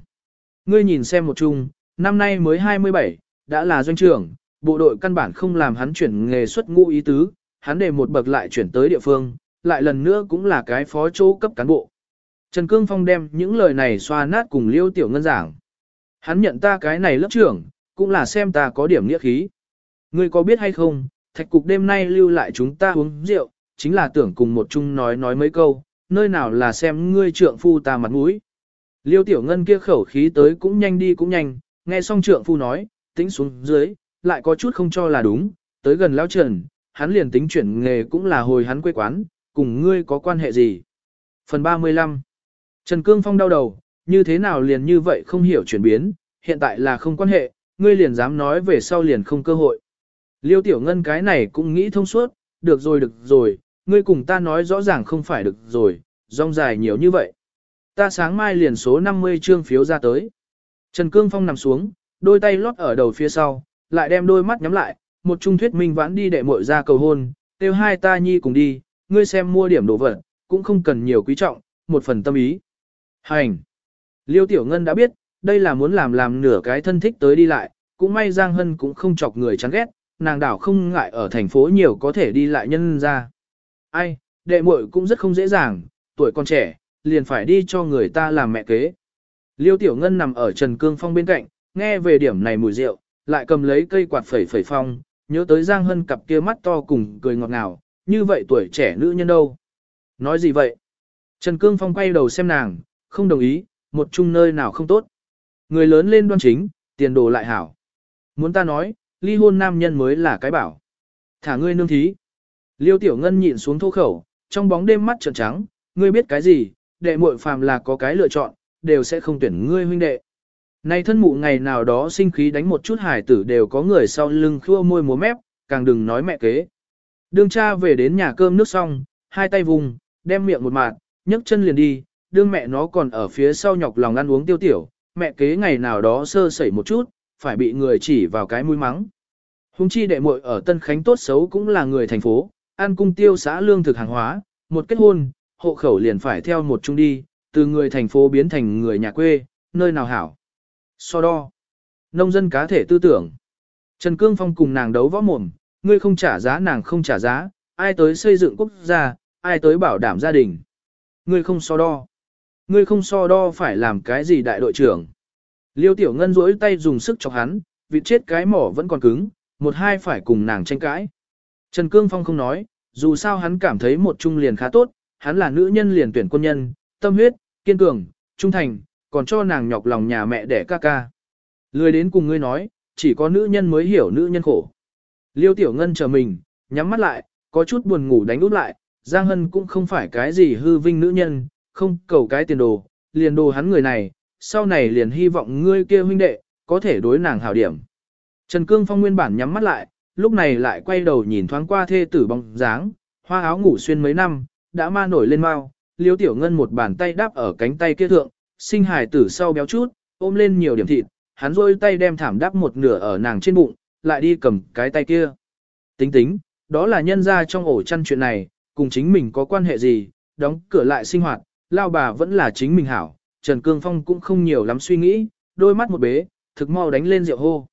Ngươi nhìn xem một chung, năm nay mới 27, đã là doanh trưởng, bộ đội căn bản không làm hắn chuyển nghề xuất ngũ ý tứ, hắn để một bậc lại chuyển tới địa phương, lại lần nữa cũng là cái phó chỗ cấp cán bộ. Trần Cương Phong đem những lời này xoa nát cùng Liêu Tiểu Ngân giảng. Hắn nhận ta cái này lớp trưởng, cũng là xem ta có điểm nghĩa khí. Ngươi có biết hay không, thạch cục đêm nay lưu lại chúng ta uống rượu, chính là tưởng cùng một chung nói nói mấy câu, nơi nào là xem ngươi trượng phu ta mặt mũi. Liêu Tiểu Ngân kia khẩu khí tới cũng nhanh đi cũng nhanh, nghe xong trượng phu nói, tính xuống dưới, lại có chút không cho là đúng, tới gần lão trần, hắn liền tính chuyển nghề cũng là hồi hắn quê quán, cùng ngươi có quan hệ gì? Phần 35 Trần Cương Phong đau đầu, như thế nào liền như vậy không hiểu chuyển biến, hiện tại là không quan hệ, ngươi liền dám nói về sau liền không cơ hội. Liêu Tiểu Ngân cái này cũng nghĩ thông suốt, được rồi được rồi, ngươi cùng ta nói rõ ràng không phải được rồi, rong dài nhiều như vậy. Ta sáng mai liền số 50 trương phiếu ra tới. Trần Cương Phong nằm xuống, đôi tay lót ở đầu phía sau, lại đem đôi mắt nhắm lại, một trung thuyết minh vãn đi đệ muội ra cầu hôn, tiêu hai ta nhi cùng đi, ngươi xem mua điểm đồ vật, cũng không cần nhiều quý trọng, một phần tâm ý. Hành! Liêu Tiểu Ngân đã biết, đây là muốn làm làm nửa cái thân thích tới đi lại, cũng may Giang Hân cũng không chọc người chán ghét, nàng đảo không ngại ở thành phố nhiều có thể đi lại nhân ra. Ai, đệ muội cũng rất không dễ dàng, tuổi còn trẻ, liền phải đi cho người ta làm mẹ kế. Liêu Tiểu Ngân nằm ở Trần Cương Phong bên cạnh, nghe về điểm này mùi rượu, lại cầm lấy cây quạt phẩy phẩy phong, nhớ tới Giang Hân cặp kia mắt to cùng cười ngọt ngào, như vậy tuổi trẻ nữ nhân đâu. Nói gì vậy? Trần Cương Phong quay đầu xem nàng, không đồng ý, một chung nơi nào không tốt. Người lớn lên đoan chính, tiền đồ lại hảo. Muốn ta nói, ly hôn nam nhân mới là cái bảo. Thả ngươi nương thí. Liêu Tiểu Ngân nhịn xuống thô khẩu, trong bóng đêm mắt trợn trắng, ngươi biết cái gì, đệ muội phàm là có cái lựa chọn, đều sẽ không tuyển ngươi huynh đệ. Này thân mụ ngày nào đó sinh khí đánh một chút hải tử đều có người sau lưng khua môi múa mép, càng đừng nói mẹ kế. đường cha về đến nhà cơm nước xong, hai tay vùng, đem miệng một mạt, nhấc chân liền đi, đương mẹ nó còn ở phía sau nhọc lòng ăn uống tiêu tiểu, mẹ kế ngày nào đó sơ sẩy một chút, phải bị người chỉ vào cái mũi mắng. Hùng chi đệ muội ở Tân Khánh tốt xấu cũng là người thành phố, ăn cung tiêu xã lương thực hàng hóa, một kết hôn, hộ khẩu liền phải theo một chung đi, từ người thành phố biến thành người nhà quê, nơi nào hảo. So đo. Nông dân cá thể tư tưởng. Trần Cương Phong cùng nàng đấu võ mồm, ngươi không trả giá nàng không trả giá, ai tới xây dựng quốc gia, ai tới bảo đảm gia đình. Ngươi không so đo. Ngươi không so đo phải làm cái gì đại đội trưởng. Liêu Tiểu Ngân rỗi tay dùng sức chọc hắn, vịt chết cái mỏ vẫn còn cứng, một hai phải cùng nàng tranh cãi. Trần Cương Phong không nói, dù sao hắn cảm thấy một trung liền khá tốt, hắn là nữ nhân liền tuyển quân nhân, tâm huyết, kiên cường, trung thành, còn cho nàng nhọc lòng nhà mẹ đẻ ca ca. Lười đến cùng ngươi nói, chỉ có nữ nhân mới hiểu nữ nhân khổ. Liêu Tiểu Ngân chờ mình, nhắm mắt lại, có chút buồn ngủ đánh út lại, Giang Hân cũng không phải cái gì hư vinh nữ nhân, không cầu cái tiền đồ, liền đồ hắn người này, sau này liền hy vọng ngươi kia huynh đệ, có thể đối nàng hảo điểm. Trần Cương Phong nguyên bản nhắm mắt lại, lúc này lại quay đầu nhìn thoáng qua thê tử bóng dáng, hoa áo ngủ xuyên mấy năm, đã ma nổi lên mau, liêu tiểu ngân một bàn tay đáp ở cánh tay kia thượng, sinh hài tử sau béo chút, ôm lên nhiều điểm thịt, hắn rôi tay đem thảm đắp một nửa ở nàng trên bụng, lại đi cầm cái tay kia. Tính tính, đó là nhân ra trong ổ chăn chuyện này, cùng chính mình có quan hệ gì, đóng cửa lại sinh hoạt, lao bà vẫn là chính mình hảo, Trần Cương Phong cũng không nhiều lắm suy nghĩ, đôi mắt một bế, thực mau đánh lên rượu hô.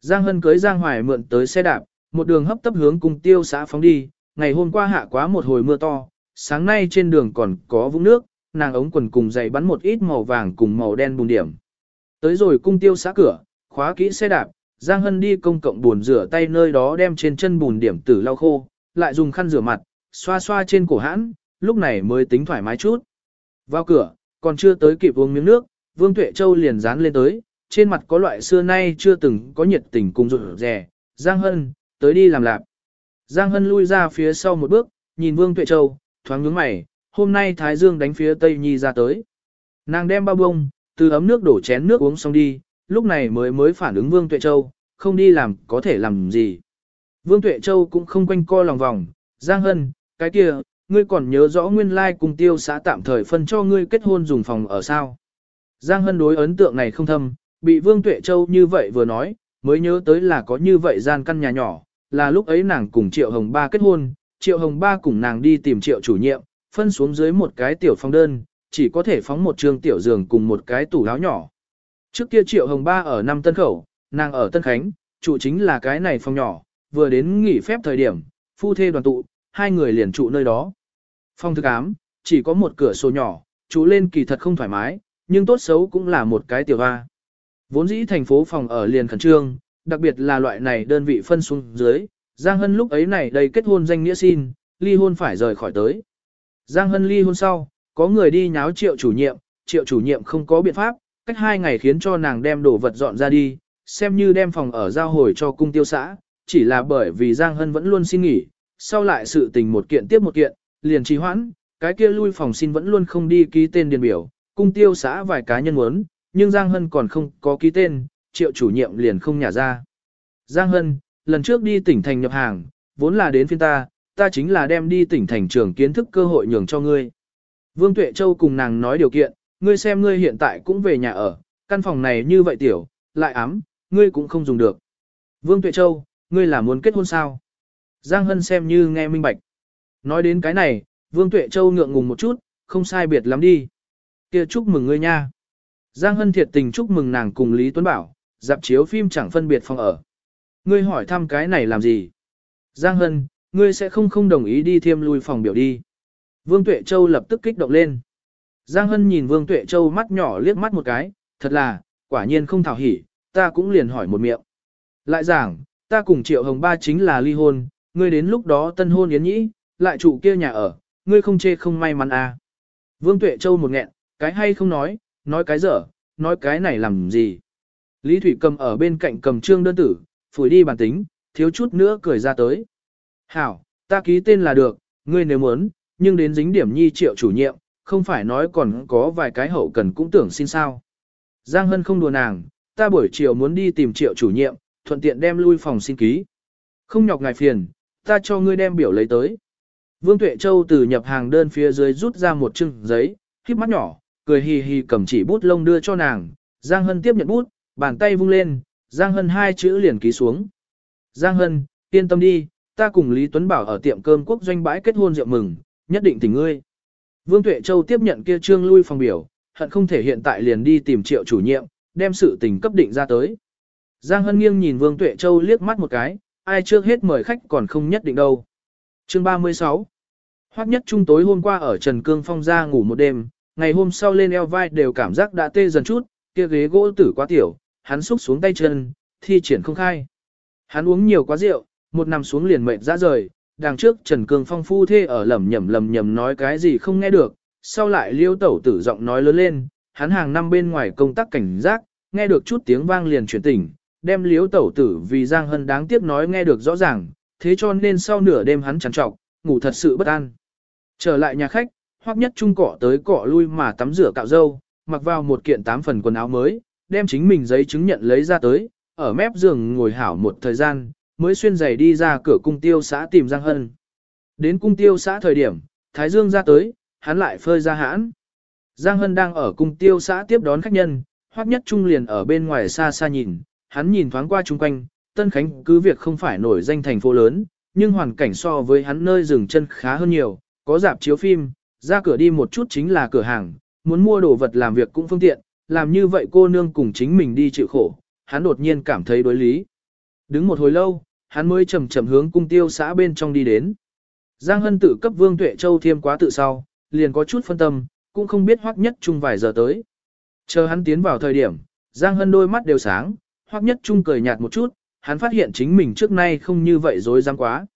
Giang Hân cưới Giang Hoài mượn tới xe đạp, một đường hấp tấp hướng cùng tiêu xã phóng đi, ngày hôm qua hạ quá một hồi mưa to, sáng nay trên đường còn có vũng nước, nàng ống quần cùng giày bắn một ít màu vàng cùng màu đen bùn điểm. Tới rồi cung tiêu xã cửa, khóa kỹ xe đạp, Giang Hân đi công cộng buồn rửa tay nơi đó đem trên chân bùn điểm tử lau khô, lại dùng khăn rửa mặt, xoa xoa trên cổ hãn, lúc này mới tính thoải mái chút. Vào cửa, còn chưa tới kịp uống miếng nước, Vương Tuệ Châu liền dán lên tới, trên mặt có loại xưa nay chưa từng có nhiệt tình cùng rụt rè. Giang Hân, tới đi làm lạp. Giang Hân lui ra phía sau một bước, nhìn Vương Tuệ Châu, thoáng nhướng mày, hôm nay Thái Dương đánh phía Tây Nhi ra tới. Nàng đem bao bông, từ ấm nước đổ chén nước uống xong đi, lúc này mới mới phản ứng Vương Tuệ Châu, không đi làm có thể làm gì. Vương Tuệ Châu cũng không quanh co lòng vòng, Giang Hân, cái kia, ngươi còn nhớ rõ nguyên lai like cùng tiêu xã tạm thời phân cho ngươi kết hôn dùng phòng ở sao. Giang Hân đối ấn tượng này không thâm, bị Vương Tuệ Châu như vậy vừa nói, mới nhớ tới là có như vậy gian căn nhà nhỏ, là lúc ấy nàng cùng Triệu Hồng Ba kết hôn, Triệu Hồng Ba cùng nàng đi tìm Triệu chủ nhiệm, phân xuống dưới một cái tiểu phòng đơn, chỉ có thể phóng một trường tiểu giường cùng một cái tủ áo nhỏ. Trước kia Triệu Hồng Ba ở năm Tân Khẩu, nàng ở Tân Khánh, trụ chính là cái này phòng nhỏ, vừa đến nghỉ phép thời điểm, phu thê đoàn tụ, hai người liền trụ nơi đó. Phòng thức ám, chỉ có một cửa sổ nhỏ, chú lên kỳ thật không thoải mái, nhưng tốt xấu cũng là một cái tiểu hoa. Vốn dĩ thành phố phòng ở liền khẩn trương, đặc biệt là loại này đơn vị phân xuống dưới, Giang Hân lúc ấy này đầy kết hôn danh nghĩa xin, ly hôn phải rời khỏi tới. Giang Hân ly hôn sau, có người đi nháo triệu chủ nhiệm, triệu chủ nhiệm không có biện pháp, cách hai ngày khiến cho nàng đem đồ vật dọn ra đi, xem như đem phòng ở giao hồi cho cung tiêu xã, chỉ là bởi vì Giang Hân vẫn luôn xin nghỉ, sau lại sự tình một kiện tiếp một kiện, liền trì hoãn, cái kia lui phòng xin vẫn luôn không đi ký tên điền biểu, cung tiêu xã vài cá nhân muốn, nhưng Giang Hân còn không có ký tên, triệu chủ nhiệm liền không nhả ra. Giang Hân, lần trước đi tỉnh thành nhập hàng, vốn là đến phiên ta, ta chính là đem đi tỉnh thành trường kiến thức cơ hội nhường cho ngươi. Vương Tuệ Châu cùng nàng nói điều kiện, ngươi xem ngươi hiện tại cũng về nhà ở, căn phòng này như vậy tiểu, lại ám, ngươi cũng không dùng được. Vương Tuệ Châu, ngươi là muốn kết hôn sao? Giang Hân xem như nghe minh bạch. Nói đến cái này, Vương Tuệ Châu ngượng ngùng một chút, không sai biệt lắm đi. kia chúc mừng ngươi nha. Giang Hân thiệt tình chúc mừng nàng cùng Lý Tuấn Bảo, dạp chiếu phim chẳng phân biệt phòng ở. Ngươi hỏi thăm cái này làm gì? Giang Hân, ngươi sẽ không không đồng ý đi thêm lui phòng biểu đi. Vương Tuệ Châu lập tức kích động lên. Giang Hân nhìn Vương Tuệ Châu mắt nhỏ liếc mắt một cái, thật là, quả nhiên không thảo hỉ, ta cũng liền hỏi một miệng. Lại giảng, ta cùng Triệu Hồng Ba chính là ly hôn, ngươi đến lúc đó tân hôn yến nhĩ, lại chủ kia nhà ở, ngươi không chê không may mắn à. Vương Tuệ Châu một nghẹn, cái hay không nói, nói cái dở, nói cái này làm gì. Lý Thủy cầm ở bên cạnh cầm trương đơn tử, phủi đi bản tính, thiếu chút nữa cười ra tới. Hảo, ta ký tên là được, ngươi nếu muốn, nhưng đến dính điểm nhi triệu chủ nhiệm, không phải nói còn có vài cái hậu cần cũng tưởng xin sao. Giang Hân không đùa nàng, ta buổi chiều muốn đi tìm triệu chủ nhiệm, thuận tiện đem lui phòng xin ký. Không nhọc ngài phiền, ta cho ngươi đem biểu lấy tới. Vương Tuệ Châu từ nhập hàng đơn phía dưới rút ra một chừng giấy, khiếp mắt nhỏ, cười hì hì cầm chỉ bút lông đưa cho nàng. Giang Hân tiếp nhận bút, bàn tay vung lên, Giang Hân hai chữ liền ký xuống. Giang Hân, yên tâm đi, ta cùng Lý Tuấn Bảo ở tiệm cơm quốc doanh bãi kết hôn rượu mừng, nhất định tình ngươi. Vương Tuệ Châu tiếp nhận kia trương lui phòng biểu, hận không thể hiện tại liền đi tìm triệu chủ nhiệm, đem sự tình cấp định ra tới. Giang Hân nghiêng nhìn Vương Tuệ Châu liếc mắt một cái, ai trước hết mời khách còn không nhất định đâu. Chương 36 Hoắc nhất trung tối hôm qua ở Trần Cương Phong ra ngủ một đêm, ngày hôm sau lên eo vai đều cảm giác đã tê dần chút, kia ghế gỗ tử quá tiểu, hắn xúc xuống tay chân, thi triển không khai. Hắn uống nhiều quá rượu, một nằm xuống liền mệt ra rời, đằng trước Trần Cương Phong phu thê ở lẩm nhẩm lẩm nhẩm nói cái gì không nghe được, sau lại liêu tẩu tử giọng nói lớn lên, hắn hàng năm bên ngoài công tác cảnh giác, nghe được chút tiếng vang liền chuyển tỉnh, đem liêu tẩu tử vì Giang Hân đáng tiếc nói nghe được rõ ràng, thế cho nên sau nửa đêm hắn trằn trọc, ngủ thật sự bất an. Trở lại nhà khách, hoặc nhất trung cỏ tới cỏ lui mà tắm rửa cạo râu, mặc vào một kiện tám phần quần áo mới, đem chính mình giấy chứng nhận lấy ra tới, ở mép giường ngồi hảo một thời gian, mới xuyên giày đi ra cửa cung tiêu xã tìm Giang Hân. Đến cung tiêu xã thời điểm, Thái Dương ra tới, hắn lại phơi ra hãn. Giang Hân đang ở cung tiêu xã tiếp đón khách nhân, hoặc nhất trung liền ở bên ngoài xa xa nhìn, hắn nhìn thoáng qua chung quanh, Tân Khánh cứ việc không phải nổi danh thành phố lớn, nhưng hoàn cảnh so với hắn nơi dừng chân khá hơn nhiều, có dạp chiếu phim, ra cửa đi một chút chính là cửa hàng, muốn mua đồ vật làm việc cũng phương tiện, làm như vậy cô nương cùng chính mình đi chịu khổ, hắn đột nhiên cảm thấy đối lý. Đứng một hồi lâu, hắn mới chậm chậm hướng cung tiêu xã bên trong đi đến. Giang Hân tự cấp Vương Tuệ Châu thêm quá tự sau, liền có chút phân tâm, cũng không biết hoắc nhất chung vài giờ tới. Chờ hắn tiến vào thời điểm, Giang Hân đôi mắt đều sáng, hoắc nhất chung cười nhạt một chút, hắn phát hiện chính mình trước nay không như vậy dối dám quá.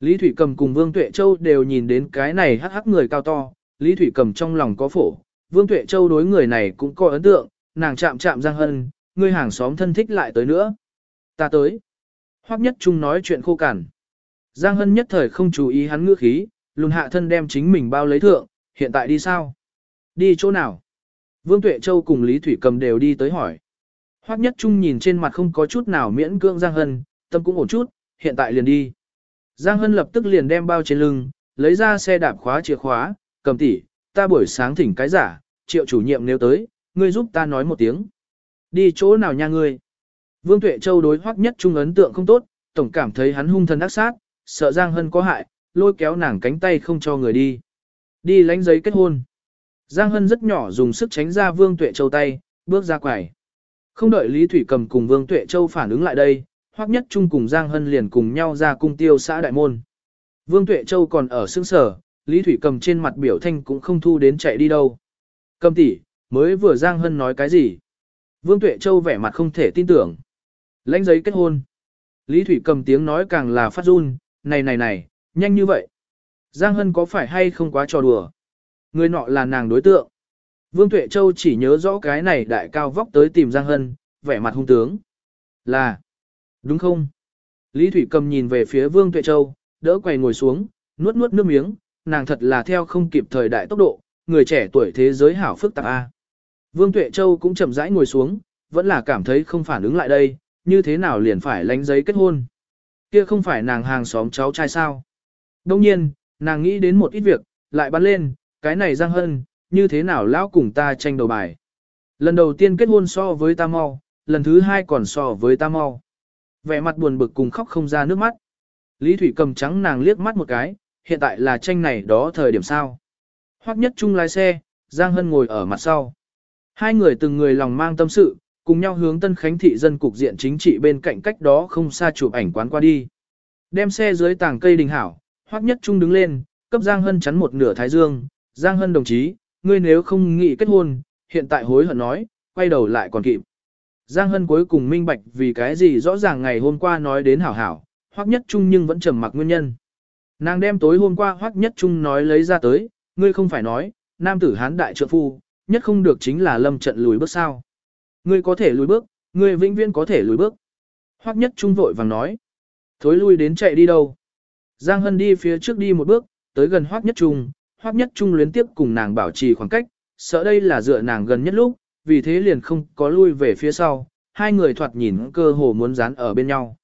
Lý Thủy Cầm cùng Vương Tuệ Châu đều nhìn đến cái này hắc hắc người cao to, Lý Thủy Cầm trong lòng có phổ, Vương Tuệ Châu đối người này cũng có ấn tượng, nàng chạm chạm Giang Hân, người hàng xóm thân thích lại tới nữa. Ta tới. Hoắc Nhất Trung nói chuyện khô cằn. Giang Hân nhất thời không chú ý hắn ngữ khí, lùn hạ thân đem chính mình bao lấy thượng, hiện tại đi sao? Đi chỗ nào? Vương Tuệ Châu cùng Lý Thủy Cầm đều đi tới hỏi. Hoắc Nhất Trung nhìn trên mặt không có chút nào miễn cưỡng Giang Hân, tâm cũng ổn chút, hiện tại liền đi. Giang Hân lập tức liền đem bao trên lưng, lấy ra xe đạp khóa chìa khóa, cầm tỉ, ta buổi sáng thỉnh cái giả, triệu chủ nhiệm nếu tới, ngươi giúp ta nói một tiếng. Đi chỗ nào nha ngươi? Vương Tuệ Châu đối Hoắc Nhất Trung ấn tượng không tốt, tổng cảm thấy hắn hung thần ác sát, sợ Giang Hân có hại, lôi kéo nàng cánh tay không cho người đi. Đi lãnh giấy kết hôn. Giang Hân rất nhỏ dùng sức tránh ra Vương Tuệ Châu tay, bước ra quầy. Không đợi Lý Thủy Cầm cùng Vương Tuệ Châu phản ứng lại đây, Hoắc Nhất Trung cùng Giang Hân liền cùng nhau ra cung tiêu xã Đại Môn. Vương Tuệ Châu còn ở xương sở, Lý Thủy Cầm trên mặt biểu thanh cũng không thu đến chạy đi đâu. Cầm tỷ, mới vừa Giang Hân nói cái gì? Vương Tuệ Châu vẻ mặt không thể tin tưởng. Lãnh giấy kết hôn. Lý Thủy cầm tiếng nói càng là phát run, này này này, nhanh như vậy. Giang Hân có phải hay không quá trò đùa? Người nọ là nàng đối tượng. Vương Tuệ Châu chỉ nhớ rõ cái này đại cao vóc tới tìm Giang Hân, vẻ mặt hung tướng. Là, đúng không? Lý Thủy cầm nhìn về phía Vương Tuệ Châu, đỡ quầy ngồi xuống, nuốt nuốt nước miếng, nàng thật là theo không kịp thời đại tốc độ, người trẻ tuổi thế giới hảo phức tạp A. Vương Tuệ Châu cũng chậm rãi ngồi xuống, vẫn là cảm thấy không phản ứng lại đây, như thế nào liền phải lánh giấy kết hôn. Kia không phải nàng hàng xóm cháu trai sao. Đông nhiên, nàng nghĩ đến một ít việc, lại bắn lên, cái này Giang Hân, như thế nào lão cùng ta tranh đầu bài. Lần đầu tiên kết hôn so với ta mau, lần thứ hai còn so với ta mau. Vẻ mặt buồn bực cùng khóc không ra nước mắt. Lý Thủy cầm trắng nàng liếc mắt một cái, hiện tại là tranh này đó thời điểm sao. Hoắc nhất trung lái xe, Giang Hân ngồi ở mặt sau. Hai người từng người lòng mang tâm sự, cùng nhau hướng Tân Khánh thị dân cục diện chính trị bên cạnh cách đó không xa chụp ảnh quán qua đi. Đem xe dưới tảng cây đình hảo, Hoắc nhất trung đứng lên, cấp Giang Hân chắn một nửa thái dương. Giang Hân đồng chí, ngươi nếu không nghĩ kết hôn, hiện tại hối hận nói, quay đầu lại còn kịp. Giang Hân cuối cùng minh bạch vì cái gì rõ ràng ngày hôm qua nói đến hảo hảo, Hoắc nhất trung nhưng vẫn trầm mặc nguyên nhân. Nàng đem tối hôm qua Hoắc nhất trung nói lấy ra tới, ngươi không phải nói, nam tử hán đại trượng phu, nhất không được chính là lâm trận lùi bước sao. Ngươi có thể lùi bước, ngươi vĩnh viễn có thể lùi bước. Hoắc nhất trung vội vàng nói. Thối lui đến chạy đi đâu. Giang Hân đi phía trước đi một bước, tới gần Hoắc nhất trung, Hoắc nhất trung luyến tiếp cùng nàng bảo trì khoảng cách, sợ đây là dựa nàng gần nhất lúc, vì thế liền không có lui về phía sau, hai người thoạt nhìn cơ hồ muốn dán ở bên nhau.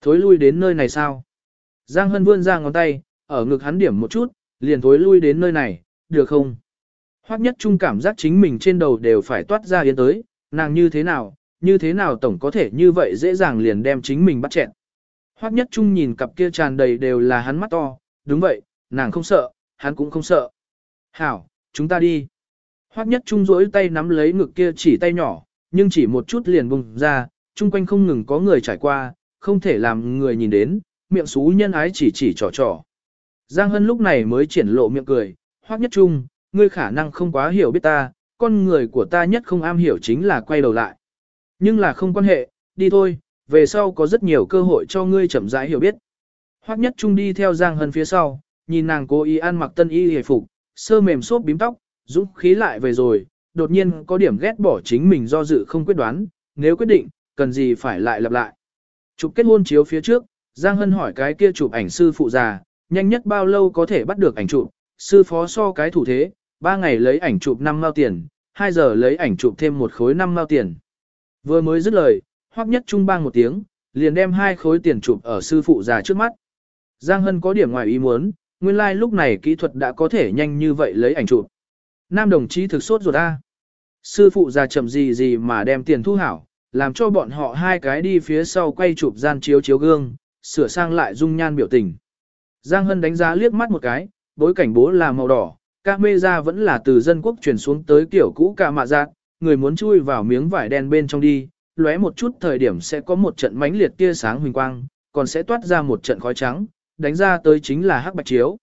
Thối lui đến nơi này sao? Giang Hân vươn ra ngón tay, ở ngực hắn điểm một chút, liền thối lui đến nơi này, được không? Hoắc nhất trung cảm giác chính mình trên đầu đều phải toát ra yên tới, nàng như thế nào, như thế nào tổng có thể như vậy dễ dàng liền đem chính mình bắt chẹn. Hoắc nhất trung nhìn cặp kia tràn đầy đều là hắn mắt to, đúng vậy, nàng không sợ, hắn cũng không sợ. Hảo, chúng ta đi. Hoắc nhất trung rỗi tay nắm lấy ngực kia chỉ tay nhỏ, nhưng chỉ một chút liền bùng ra, chung quanh không ngừng có người trải qua, không thể làm người nhìn đến, miệng xú nhân ái chỉ chỉ trò trò. Giang Hân lúc này mới triển lộ miệng cười, Hoắc nhất trung, ngươi khả năng không quá hiểu biết ta, con người của ta nhất không am hiểu chính là quay đầu lại. Nhưng là không quan hệ, đi thôi, về sau có rất nhiều cơ hội cho ngươi chậm rãi hiểu biết. Hoắc nhất trung đi theo Giang Hân phía sau, nhìn nàng cố ý ăn mặc tân y hề phục, sơ mềm xốp bím tóc, dũng khí lại về rồi, đột nhiên có điểm ghét bỏ chính mình do dự không quyết đoán, nếu quyết định, cần gì phải lại lặp lại. Chụp kết hôn chiếu phía trước, Giang Hân hỏi cái kia chụp ảnh sư phụ già, nhanh nhất bao lâu có thể bắt được ảnh chụp, sư phó so cái thủ thế, 3 ngày lấy ảnh chụp 5 mao tiền, 2 giờ lấy ảnh chụp thêm một khối 5 mao tiền. Vừa mới dứt lời, hoắc nhất trung bang một tiếng, liền đem hai khối tiền chụp ở sư phụ già trước mắt. Giang Hân có điểm ngoài ý muốn, nguyên lai like lúc này kỹ thuật đã có thể nhanh như vậy lấy ảnh chụp. Nam đồng chí thực sốt ruột a. Sư phụ già chậm gì gì mà đem tiền thu hảo, làm cho bọn họ hai cái đi phía sau quay chụp gian chiếu chiếu gương, sửa sang lại dung nhan biểu tình. Giang Hân đánh giá liếc mắt một cái, bối cảnh bố là màu đỏ, ca mê ra vẫn là từ dân quốc chuyển xuống tới kiểu cũ ca mạ giác, người muốn chui vào miếng vải đen bên trong đi, lóe một chút thời điểm sẽ có một trận mánh liệt tia sáng huỳnh quang, còn sẽ toát ra một trận khói trắng, đánh ra tới chính là hắc bạch chiếu.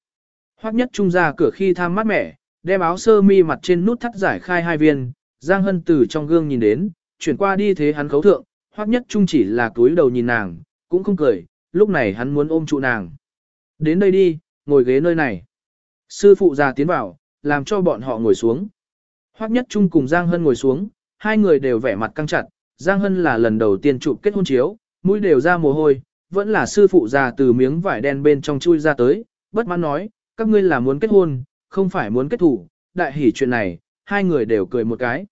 Hoắc nhất trung ra cửa khi tham mát mẻ, đem áo sơ mi mặt trên nút thắt giải khai hai viên, Giang Hân từ trong gương nhìn đến, chuyển qua đi thế hắn khấu thượng, Hoắc nhất trung chỉ là túi đầu nhìn nàng, cũng không cười, lúc này hắn muốn ôm trụ nàng. Đến đây đi, ngồi ghế nơi này. Sư phụ già tiến vào, làm cho bọn họ ngồi xuống. Hoắc Nhất Trung cùng Giang Hân ngồi xuống, hai người đều vẻ mặt căng chặt, Giang Hân là lần đầu tiên chụp kết hôn chiếu, mũi đều ra mồ hôi, vẫn là sư phụ già từ miếng vải đen bên trong chui ra tới, bất mãn nói, các ngươi là muốn kết hôn, không phải muốn kết thủ, đại hỉ chuyện này, hai người đều cười một cái.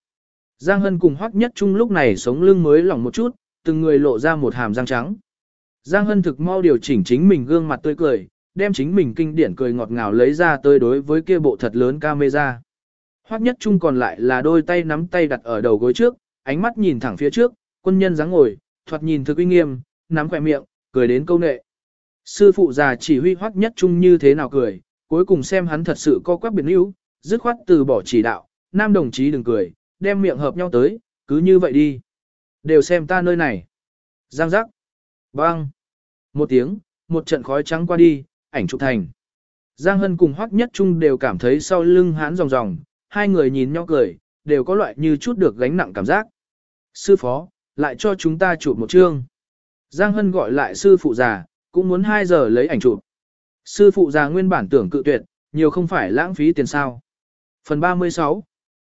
Giang Hân cùng Hoắc Nhất Trung lúc này sống lưng mới lỏng một chút, từng người lộ ra một hàm răng trắng. Giang Hân thực mau điều chỉnh chính mình gương mặt tươi cười, đem chính mình kinh điển cười ngọt ngào lấy ra tới đối với kia bộ thật lớn camera. Hoắc nhất trung còn lại là đôi tay nắm tay đặt ở đầu gối trước, ánh mắt nhìn thẳng phía trước, quân nhân dáng ngồi, thoạt nhìn thực uy nghiêm, nắm khỏe miệng, cười đến câu nệ. Sư phụ già chỉ huy Hoắc nhất trung như thế nào cười, cuối cùng xem hắn thật sự co quắp biến yếu, dứt khoát từ bỏ chỉ đạo, nam đồng chí đừng cười, đem miệng hợp nhau tới, cứ như vậy đi. Đều xem ta nơi này. Giang giác. Bang. Một tiếng, một trận khói trắng qua đi, ảnh chụp thành. Giang Hân cùng Hoắc Nhất Trung đều cảm thấy sau lưng hãn ròng ròng, hai người nhìn nhau cười, đều có loại như chút được gánh nặng cảm giác. Sư phó, lại cho chúng ta chụp một chương. Giang Hân gọi lại sư phụ già, cũng muốn 2 giờ lấy ảnh chụp. Sư phụ già nguyên bản tưởng cự tuyệt, nhiều không phải lãng phí tiền sao. Phần 36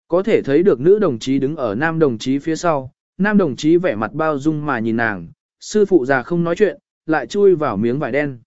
Có thể thấy được nữ đồng chí đứng ở nam đồng chí phía sau, nam đồng chí vẻ mặt bao dung mà nhìn nàng, sư phụ già không nói chuyện, lại chui vào miếng vải đen.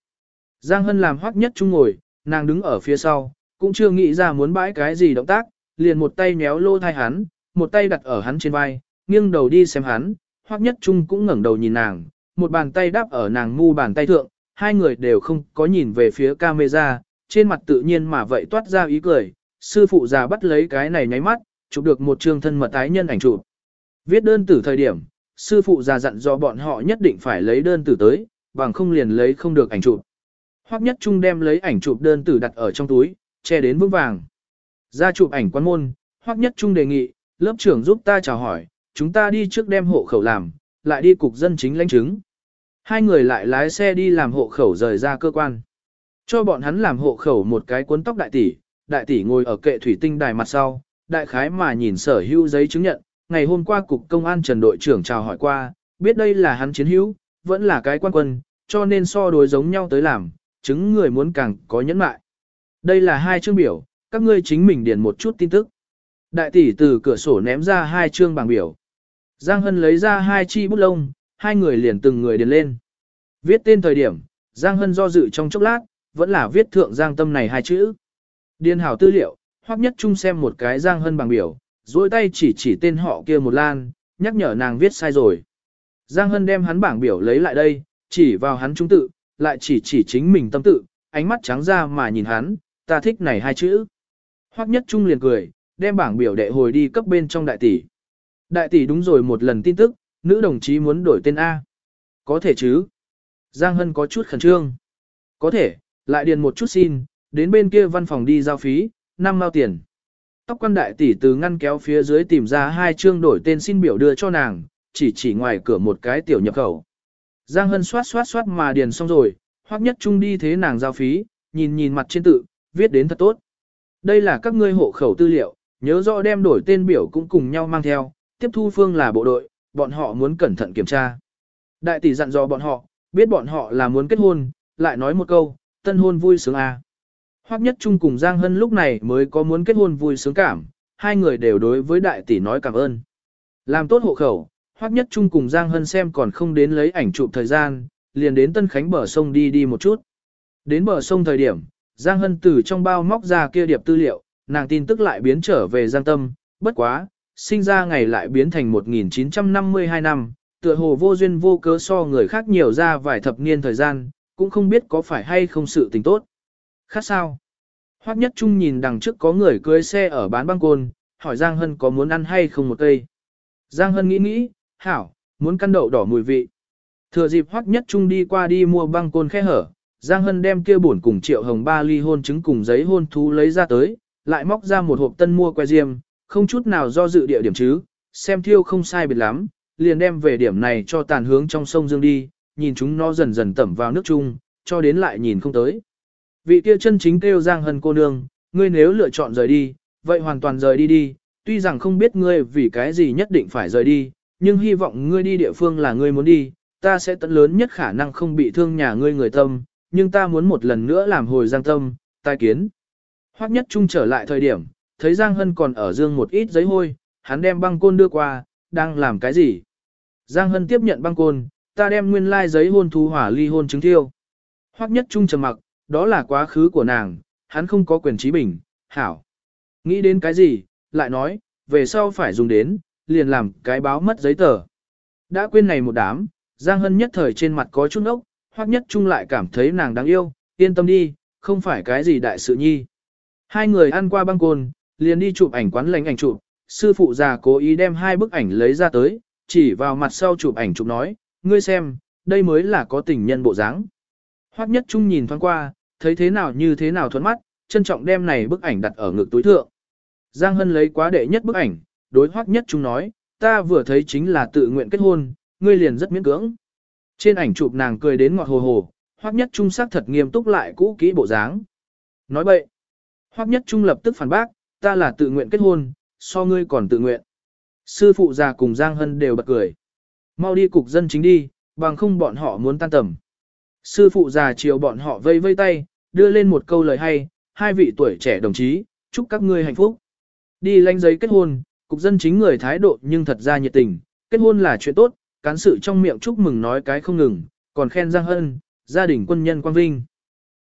Giang Hân làm hoắc nhất chung ngồi, nàng đứng ở phía sau, cũng chưa nghĩ ra muốn bãi cái gì động tác, liền một tay nhéo lô thai hắn, một tay đặt ở hắn trên vai, nghiêng đầu đi xem hắn, Hoắc Nhất Trung cũng ngẩng đầu nhìn nàng, một bàn tay đáp ở nàng mu bàn tay thượng, hai người đều không có nhìn về phía camera, trên mặt tự nhiên mà vậy toát ra ý cười, sư phụ già bắt lấy cái này nháy mắt, chụp được một chương thân mật tái nhân ảnh chụp. Viết đơn tử thời điểm, sư phụ già dặn dò bọn họ nhất định phải lấy đơn tử tới, bằng không liền lấy không được ảnh chụp. Hoắc Nhất Trung đem lấy ảnh chụp đơn tử đặt ở trong túi, che đến vững vàng. Ra chụp ảnh quan môn, Hoắc Nhất Trung đề nghị, lớp trưởng giúp ta chào hỏi, chúng ta đi trước đem hộ khẩu làm, lại đi cục dân chính lãnh chứng. Hai người lại lái xe đi làm hộ khẩu rời ra cơ quan. Cho bọn hắn làm hộ khẩu một cái cuốn tóc đại tỷ, đại tỷ ngồi ở kệ thủy tinh đài mặt sau, đại khái mà nhìn sở hữu giấy chứng nhận, ngày hôm qua cục công an trần đội trưởng chào hỏi qua, biết đây là hắn chiến hữu, vẫn là cái quan quân, cho nên so đối giống nhau tới làm, chứng người muốn càng có nhẫn mại. Đây là hai chương biểu, các ngươi chính mình điền một chút tin tức. Đại tỷ từ cửa sổ ném ra hai chương bảng biểu. Giang Hân lấy ra hai chi bút lông, hai người liền từng người điền lên. Viết tên thời điểm, Giang Hân do dự trong chốc lát, vẫn là viết thượng Giang Tâm này hai chữ. Điền hảo tư liệu, hoặc nhất chung xem một cái Giang Hân bảng biểu, duỗi tay chỉ chỉ tên họ kia một lan, nhắc nhở nàng viết sai rồi. Giang Hân đem hắn bảng biểu lấy lại đây, chỉ vào hắn trung tự, lại chỉ chỉ chính mình tâm tự, ánh mắt trắng ra mà nhìn hắn, ta thích này hai chữ. Hoắc nhất trung liền cười, đem bảng biểu đệ hồi đi cấp bên trong đại tỷ. Đại tỷ đúng rồi một lần tin tức, nữ đồng chí muốn đổi tên A. Có thể chứ? Giang Hân có chút khẩn trương. Có thể, lại điền một chút xin, đến bên kia văn phòng đi giao phí, năm mao tiền. Tóc quan đại tỷ từ ngăn kéo phía dưới tìm ra hai chương đổi tên xin biểu đưa cho nàng, chỉ chỉ ngoài cửa một cái tiểu nhập khẩu. Giang Hân xoát xoát xoát mà điền xong rồi, hoặc nhất trung đi thế nàng giao phí, nhìn nhìn mặt trên tự, viết đến thật tốt. Đây là các ngươi hộ khẩu tư liệu, nhớ rõ đem đổi tên biểu cũng cùng nhau mang theo, tiếp thu phương là bộ đội, bọn họ muốn cẩn thận kiểm tra. Đại tỷ dặn dò bọn họ, biết bọn họ là muốn kết hôn, lại nói một câu, tân hôn vui sướng à. Hoắc Nhất Trung cùng Giang Hân lúc này mới có muốn kết hôn vui sướng cảm, hai người đều đối với đại tỷ nói cảm ơn. Làm tốt hộ khẩu, Hoắc Nhất Trung cùng Giang Hân xem còn không đến lấy ảnh chụp thời gian, liền đến Tân Khánh bờ sông đi đi một chút. Đến bờ sông thời điểm, Giang Hân từ trong bao móc ra kia điệp tư liệu, nàng tin tức lại biến trở về Giang Tâm, bất quá, sinh ra ngày lại biến thành 1952 năm, tựa hồ vô duyên vô cớ so người khác nhiều ra vài thập niên thời gian, cũng không biết có phải hay không sự tình tốt. Khác sao? Hoắc Nhất Trung nhìn đằng trước có người cưới xe ở bán băng côn, hỏi Giang Hân có muốn ăn hay không một cây. Giang Hân nghĩ nghĩ, hảo, muốn căn đậu đỏ mùi vị. Thừa dịp Hoắc Nhất Trung đi qua đi mua băng côn khe hở, Giang Hân đem kia bổn cùng Triệu Hồng ba ly hôn chứng cùng giấy hôn thú lấy ra tới, lại móc ra một hộp tân mua que diêm, không chút nào do dự địa điểm chứ, xem thiêu không sai biệt lắm, liền đem về điểm này cho tàn hướng trong sông Dương đi, nhìn chúng nó dần dần tẩm vào nước chung, cho đến lại nhìn không tới. Vị kia chân chính kêu Giang Hân cô nương, ngươi nếu lựa chọn rời đi, vậy hoàn toàn rời đi đi, tuy rằng không biết ngươi vì cái gì nhất định phải rời đi, nhưng hy vọng ngươi đi địa phương là ngươi muốn đi, ta sẽ tận lớn nhất khả năng không bị thương nhà ngươi người tâm, nhưng ta muốn một lần nữa làm hồi Giang tâm, tai kiến. Hoắc nhất trung trở lại thời điểm, thấy Giang Hân còn ở dương một ít giấy hôi, hắn đem băng côn đưa qua, đang làm cái gì? Giang Hân tiếp nhận băng côn, ta đem nguyên lai like giấy hôn thú hỏa ly hôn chứng thiêu. Hoắc nhất trung trầm mặc, đó là quá khứ của nàng, hắn không có quyền trí bình, hảo. Nghĩ đến cái gì, lại nói, về sau phải dùng đến, liền làm cái báo mất giấy tờ. Đã quên này một đám, Giang Hân nhất thời trên mặt có chút ốc, Hoắc nhất Trung lại cảm thấy nàng đáng yêu, yên tâm đi, không phải cái gì đại sự nhi. Hai người ăn qua băng côn, liền đi chụp ảnh quán lệnh ảnh chụp, sư phụ già cố ý đem hai bức ảnh lấy ra tới, chỉ vào mặt sau chụp ảnh chụp nói, ngươi xem, đây mới là có tình nhân bộ dáng. Hoắc nhất trung nhìn thoáng qua, thấy thế nào như thế nào thuận mắt, trân trọng đem này bức ảnh đặt ở ngực túi thượng. Giang Hân lấy quá đệ nhất bức ảnh, đối Hoắc nhất trung nói, ta vừa thấy chính là tự nguyện kết hôn, ngươi liền rất miễn cưỡng. Trên ảnh chụp nàng cười đến ngọt hồ hồ, Hoắc nhất trung sắc thật nghiêm túc lại cũ kỹ bộ dáng. Nói bậy. Hoắc nhất trung lập tức phản bác, ta là tự nguyện kết hôn, so ngươi còn tự nguyện. Sư phụ già cùng Giang Hân đều bật cười. Mau đi cục dân chính đi, bằng không bọn họ muốn tan tầm. Sư phụ già chiều bọn họ vây vây tay, đưa lên một câu lời hay, hai vị tuổi trẻ đồng chí, chúc các ngươi hạnh phúc. Đi lãnh giấy kết hôn, cục dân chính người thái độ nhưng thật ra nhiệt tình, kết hôn là chuyện tốt, cán sự trong miệng chúc mừng nói cái không ngừng, còn khen Giang Hân, gia đình quân nhân quang vinh.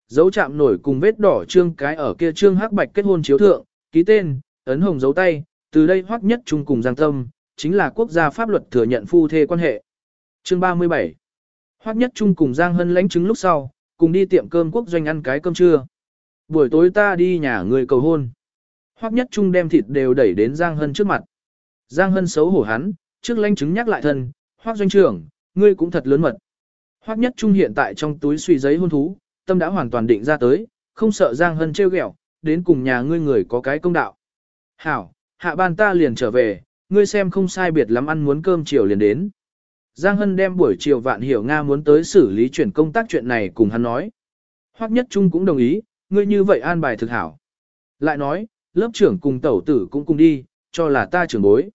Dấu chạm nổi cùng vết đỏ trương cái ở kia trương hắc bạch kết hôn chiếu thượng, ký tên, ấn hồng dấu tay, từ đây hoắc nhất Trung cùng Giang Tâm, chính là quốc gia pháp luật thừa nhận phu thê quan hệ. Chương 37 Hoắc nhất Trung cùng Giang Hân lãnh chứng lúc sau, cùng đi tiệm cơm quốc doanh ăn cái cơm trưa. Buổi tối ta đi nhà người cầu hôn. Hoắc nhất Trung đem thịt đều đẩy đến Giang Hân trước mặt. Giang Hân xấu hổ hắn, trước lãnh chứng nhắc lại thân, Hoắc doanh trưởng, ngươi cũng thật lớn mật. Hoắc nhất trung hiện tại trong túi suy giấy hôn thú, tâm đã hoàn toàn định ra tới, không sợ Giang Hân trêu ghẹo, đến cùng nhà ngươi người có cái công đạo. Hảo, hạ ban ta liền trở về, ngươi xem không sai biệt lắm ăn muốn cơm chiều liền đến. Giang Hân đem buổi chiều vạn hiểu Nga muốn tới xử lý chuyển công tác chuyện này cùng hắn nói. Hoắc nhất trung cũng đồng ý, ngươi như vậy an bài thực hảo. Lại nói, lớp trưởng cùng tẩu tử cũng cùng đi, cho là ta trưởng bối.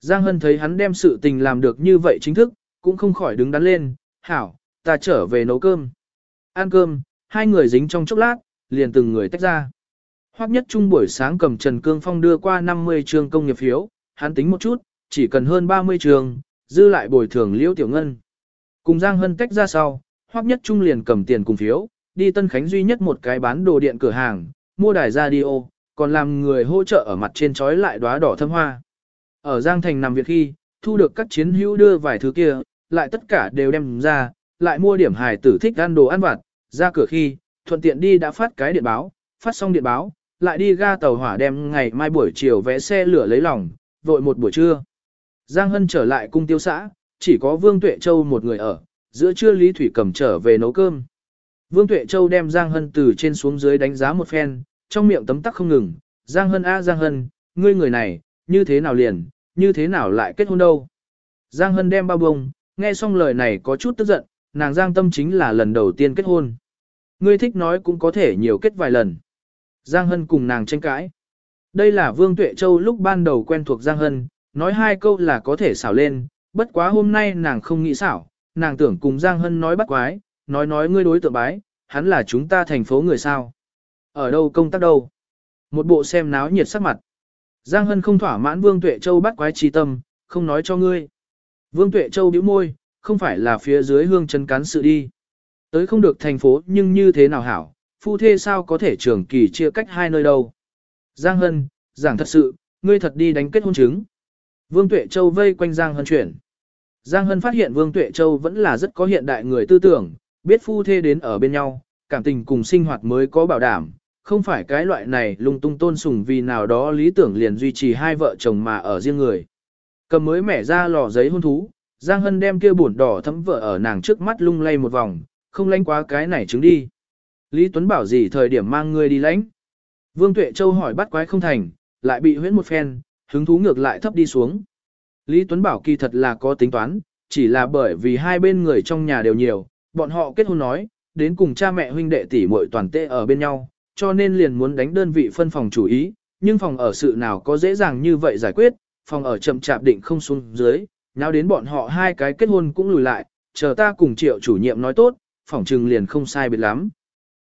Giang Hân thấy hắn đem sự tình làm được như vậy chính thức, cũng không khỏi đứng đắn lên, hảo, ta trở về nấu cơm. Ăn cơm, hai người dính trong chốc lát, liền từng người tách ra. Hoắc nhất trung buổi sáng cầm Trần Cương Phong đưa qua 50 trường công nghiệp phiếu, hắn tính một chút, chỉ cần hơn 30 trường, dư lại bồi thường liễu tiểu ngân. Cùng Giang Hân tách ra sau, Hoắc nhất trung liền cầm tiền cùng phiếu, đi Tân Khánh duy nhất một cái bán đồ điện cửa hàng, mua đài radio, còn làm người hỗ trợ ở mặt trên trói lại đóa đỏ thâm hoa. Ở Giang Thành nằm việc khi, thu được các chiến hữu đưa vài thứ kia, lại tất cả đều đem ra, lại mua điểm hài tử thích ăn đồ ăn vặt, ra cửa khi, thuận tiện đi đã phát cái điện báo, phát xong điện báo, lại đi ga tàu hỏa đem ngày mai buổi chiều vẽ xe lửa lấy lòng, vội một buổi trưa. Giang Hân trở lại cung tiêu xã, chỉ có Vương Tuệ Châu một người ở, giữa trưa Lý Thủy cầm trở về nấu cơm. Vương Tuệ Châu đem Giang Hân từ trên xuống dưới đánh giá một phen, trong miệng tấm tắc không ngừng, Giang Hân a Giang Hân, ngươi người này, như thế nào liền, như thế nào lại kết hôn đâu. Giang Hân đem bao bông, nghe xong lời này có chút tức giận, nàng Giang Tâm chính là lần đầu tiên kết hôn. Ngươi thích nói cũng có thể nhiều kết vài lần. Giang Hân cùng nàng tranh cãi. Đây là Vương Tuệ Châu lúc ban đầu quen thuộc Giang Hân, nói hai câu là có thể xảo lên, bất quá hôm nay nàng không nghĩ xảo, nàng tưởng cùng Giang Hân nói bắt quái, nói nói ngươi đối tượng bái, hắn là chúng ta thành phố người sao. Ở đâu công tác đâu? Một bộ xem náo nhiệt sắc mặt. Giang Hân không thỏa mãn Vương Tuệ Châu bắt quái trí tâm, không nói cho ngươi. Vương Tuệ Châu bĩu môi, không phải là phía dưới hương chân cán sự đi. Tới không được thành phố nhưng như thế nào hảo, phu thê sao có thể trường kỳ chia cách hai nơi đâu. Giang Hân, giảng thật sự, ngươi thật đi đánh kết hôn chứng. Vương Tuệ Châu vây quanh Giang Hân chuyển. Giang Hân phát hiện Vương Tuệ Châu vẫn là rất có hiện đại người tư tưởng, biết phu thê đến ở bên nhau, cảm tình cùng sinh hoạt mới có bảo đảm, không phải cái loại này lung tung tôn sùng vì nào đó lý tưởng liền duy trì hai vợ chồng mà ở riêng người. Cầm mới mẻ ra lò giấy hôn thú, Giang Hân đem kia bổn đỏ thấm vợ ở nàng trước mắt lung lay một vòng, không lánh quá cái này trứng đi. Lý Tuấn bảo gì thời điểm mang ngươi đi lãnh. Vương Tuệ Châu hỏi bắt quái không thành, lại bị huyễn một phen, hứng thú ngược lại thấp đi xuống. Lý Tuấn bảo kỳ thật là có tính toán, chỉ là bởi vì hai bên người trong nhà đều nhiều, bọn họ kết hôn nói, đến cùng cha mẹ huynh đệ tỷ muội toàn tê ở bên nhau, cho nên liền muốn đánh đơn vị phân phòng chủ ý, nhưng phòng ở sự nào có dễ dàng như vậy giải quyết, phòng ở chậm chạp định không xuống dưới, nào đến bọn họ hai cái kết hôn cũng lùi lại, chờ ta cùng triệu chủ nhiệm nói tốt, phòng trừng liền không sai biệt lắm.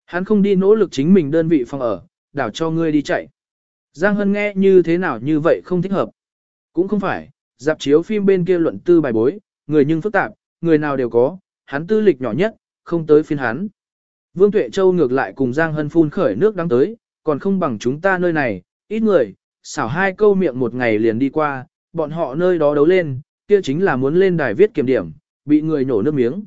Hắn không đi nỗ lực chính mình đơn vị phòng ở, đảo cho ngươi đi chạy. Giang Hân nghe như thế nào như vậy không thích hợp. Cũng không phải, dạp chiếu phim bên kia luận tư bài bối, người nhưng phức tạp, người nào đều có, hắn tư lịch nhỏ nhất, không tới phiên hắn. Vương Tuệ Châu ngược lại cùng Giang Hân phun khởi nước đang tới, còn không bằng chúng ta nơi này, ít người, xảo hai câu miệng một ngày liền đi qua, bọn họ nơi đó đấu lên, kia chính là muốn lên đài viết kiểm điểm, bị người nổ nước miếng.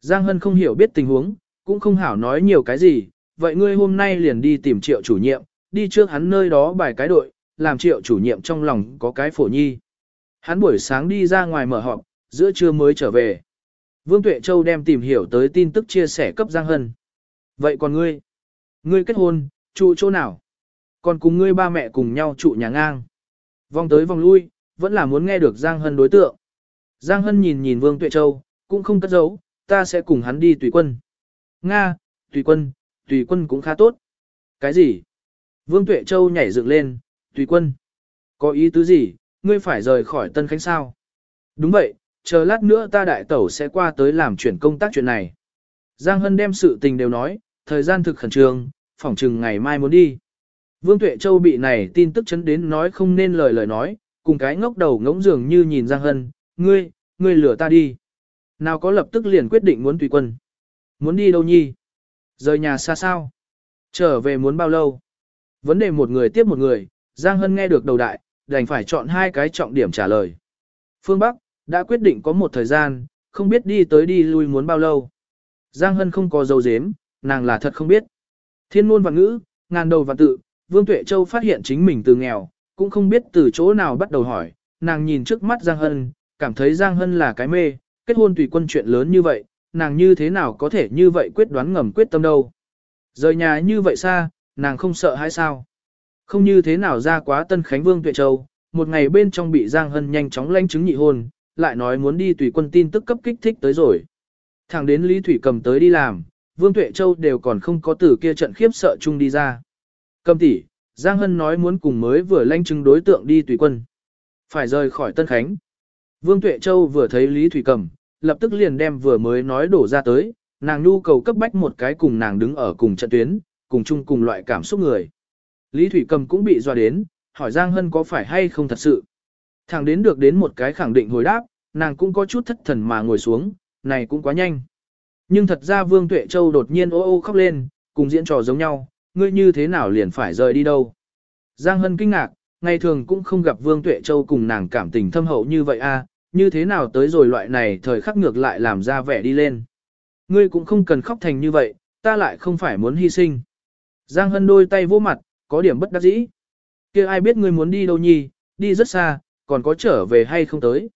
Giang Hân không hiểu biết tình huống, cũng không hảo nói nhiều cái gì, vậy ngươi hôm nay liền đi tìm triệu chủ nhiệm, đi trước hắn nơi đó bài cái đội, làm triệu chủ nhiệm trong lòng có cái phổ nhi. Hắn buổi sáng đi ra ngoài mở họp, giữa trưa mới trở về. Vương Tuệ Châu đem tìm hiểu tới tin tức chia sẻ cấp Giang Hân. Vậy còn ngươi? Ngươi kết hôn, trụ chỗ nào? Còn cùng ngươi ba mẹ cùng nhau trụ nhà ngang. Vòng tới vòng lui, vẫn là muốn nghe được Giang Hân đối tượng. Giang Hân nhìn nhìn Vương Tuệ Châu, cũng không cất giấu, ta sẽ cùng hắn đi tùy quân. Nga, tùy quân, tùy quân cũng khá tốt. Cái gì? Vương Tuệ Châu nhảy dựng lên, tùy quân. Có ý tứ gì, ngươi phải rời khỏi Tân Khánh sao? Đúng vậy, chờ lát nữa ta đại tẩu sẽ qua tới làm chuyển công tác chuyện này. Giang Hân đem sự tình đều nói, thời gian thực khẩn trương, phỏng chừng ngày mai muốn đi. Vương Tuệ Châu bị này tin tức chấn đến nói không nên lời lời nói, cùng cái ngốc đầu ngỗng dường như nhìn Giang Hân, ngươi, ngươi lừa ta đi. Nào có lập tức liền quyết định muốn tùy quân. Muốn đi đâu nhi? Rời nhà xa sao? Trở về muốn bao lâu? Vấn đề một người tiếp một người, Giang Hân nghe được đầu đại, đành phải chọn hai cái trọng điểm trả lời. Phương Bắc, đã quyết định có một thời gian, không biết đi tới đi lui muốn bao lâu. Giang Hân không có dấu dếm, nàng là thật không biết. Thiên ngôn và ngữ, ngàn đầu và tự, Vương Tuệ Châu phát hiện chính mình từ nghèo, cũng không biết từ chỗ nào bắt đầu hỏi, nàng nhìn trước mắt Giang Hân, cảm thấy Giang Hân là cái mê, kết hôn tùy quân chuyện lớn như vậy, nàng như thế nào có thể như vậy quyết đoán ngầm quyết tâm đâu. Rời nhà như vậy xa, nàng không sợ hay sao? Không như thế nào ra quá Tân Khánh Vương Tuệ Châu, một ngày bên trong bị Giang Hân nhanh chóng lanh chứng nhị hôn, lại nói muốn đi tùy quân tin tức cấp kích thích tới rồi. Thẳng đến Lý Thủy cầm tới đi làm, Vương Tuệ Châu đều còn không có từ kia trận khiếp sợ chung đi ra. Cầm tỷ, Giang Hân nói muốn cùng mới vừa lanh chứng đối tượng đi tùy quân. Phải rời khỏi Tân Khánh. Vương Tuệ Châu vừa thấy Lý Thủy cầm, lập tức liền đem vừa mới nói đổ ra tới, nàng nhu cầu cấp bách một cái cùng nàng đứng ở cùng trận tuyến, cùng chung cùng loại cảm xúc người. Lý Thủy Cầm cũng bị dọa đến, hỏi Giang Hân có phải hay không thật sự. Thẳng đến được đến một cái khẳng định hồi đáp, nàng cũng có chút thất thần mà ngồi xuống, này cũng quá nhanh. Nhưng thật ra Vương Tuệ Châu đột nhiên ô ô khóc lên, cùng diễn trò giống nhau, ngươi như thế nào liền phải rời đi đâu. Giang Hân kinh ngạc, ngày thường cũng không gặp Vương Tuệ Châu cùng nàng cảm tình thâm hậu như vậy a, như thế nào tới rồi loại này thời khắc ngược lại làm ra vẻ đi lên. Ngươi cũng không cần khóc thành như vậy, ta lại không phải muốn hy sinh. Giang Hân đôi tay vô mặt, có điểm bất đắc dĩ. kia ai biết ngươi muốn đi đâu nhi, đi rất xa, còn có trở về hay không tới.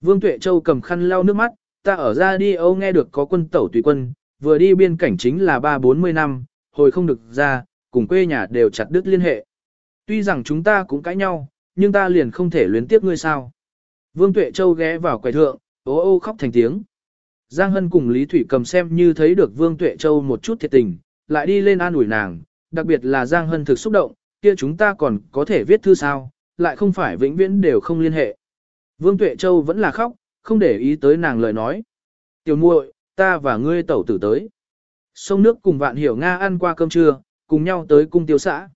Vương Tuệ Châu cầm khăn lau nước mắt, ta ở ra đi Âu nghe được có quân tẩu tùy quân, vừa đi biên cảnh chính là ba bốn mươi năm, hồi không được ra, cùng quê nhà đều chặt đứt liên hệ. Tuy rằng chúng ta cũng cãi nhau, nhưng ta liền không thể luyến tiếp ngươi sao. Vương Tuệ Châu ghé vào quầy thượng, ô ô khóc thành tiếng. Giang Hân cùng Lý Thủy cầm xem như thấy được Vương Tuệ Châu một chút thiệt tình, lại đi lên an ủi nàng, đặc biệt là Giang Hân thực xúc động, kia chúng ta còn có thể viết thư sao, lại không phải vĩnh viễn đều không liên hệ. Vương Tuệ Châu vẫn là khóc, không để ý tới nàng lời nói. Tiểu muội, ta và ngươi tẩu tử tới. Sông nước cùng vạn hiểu Nga ăn qua cơm trưa, cùng nhau tới cung tiêu xã.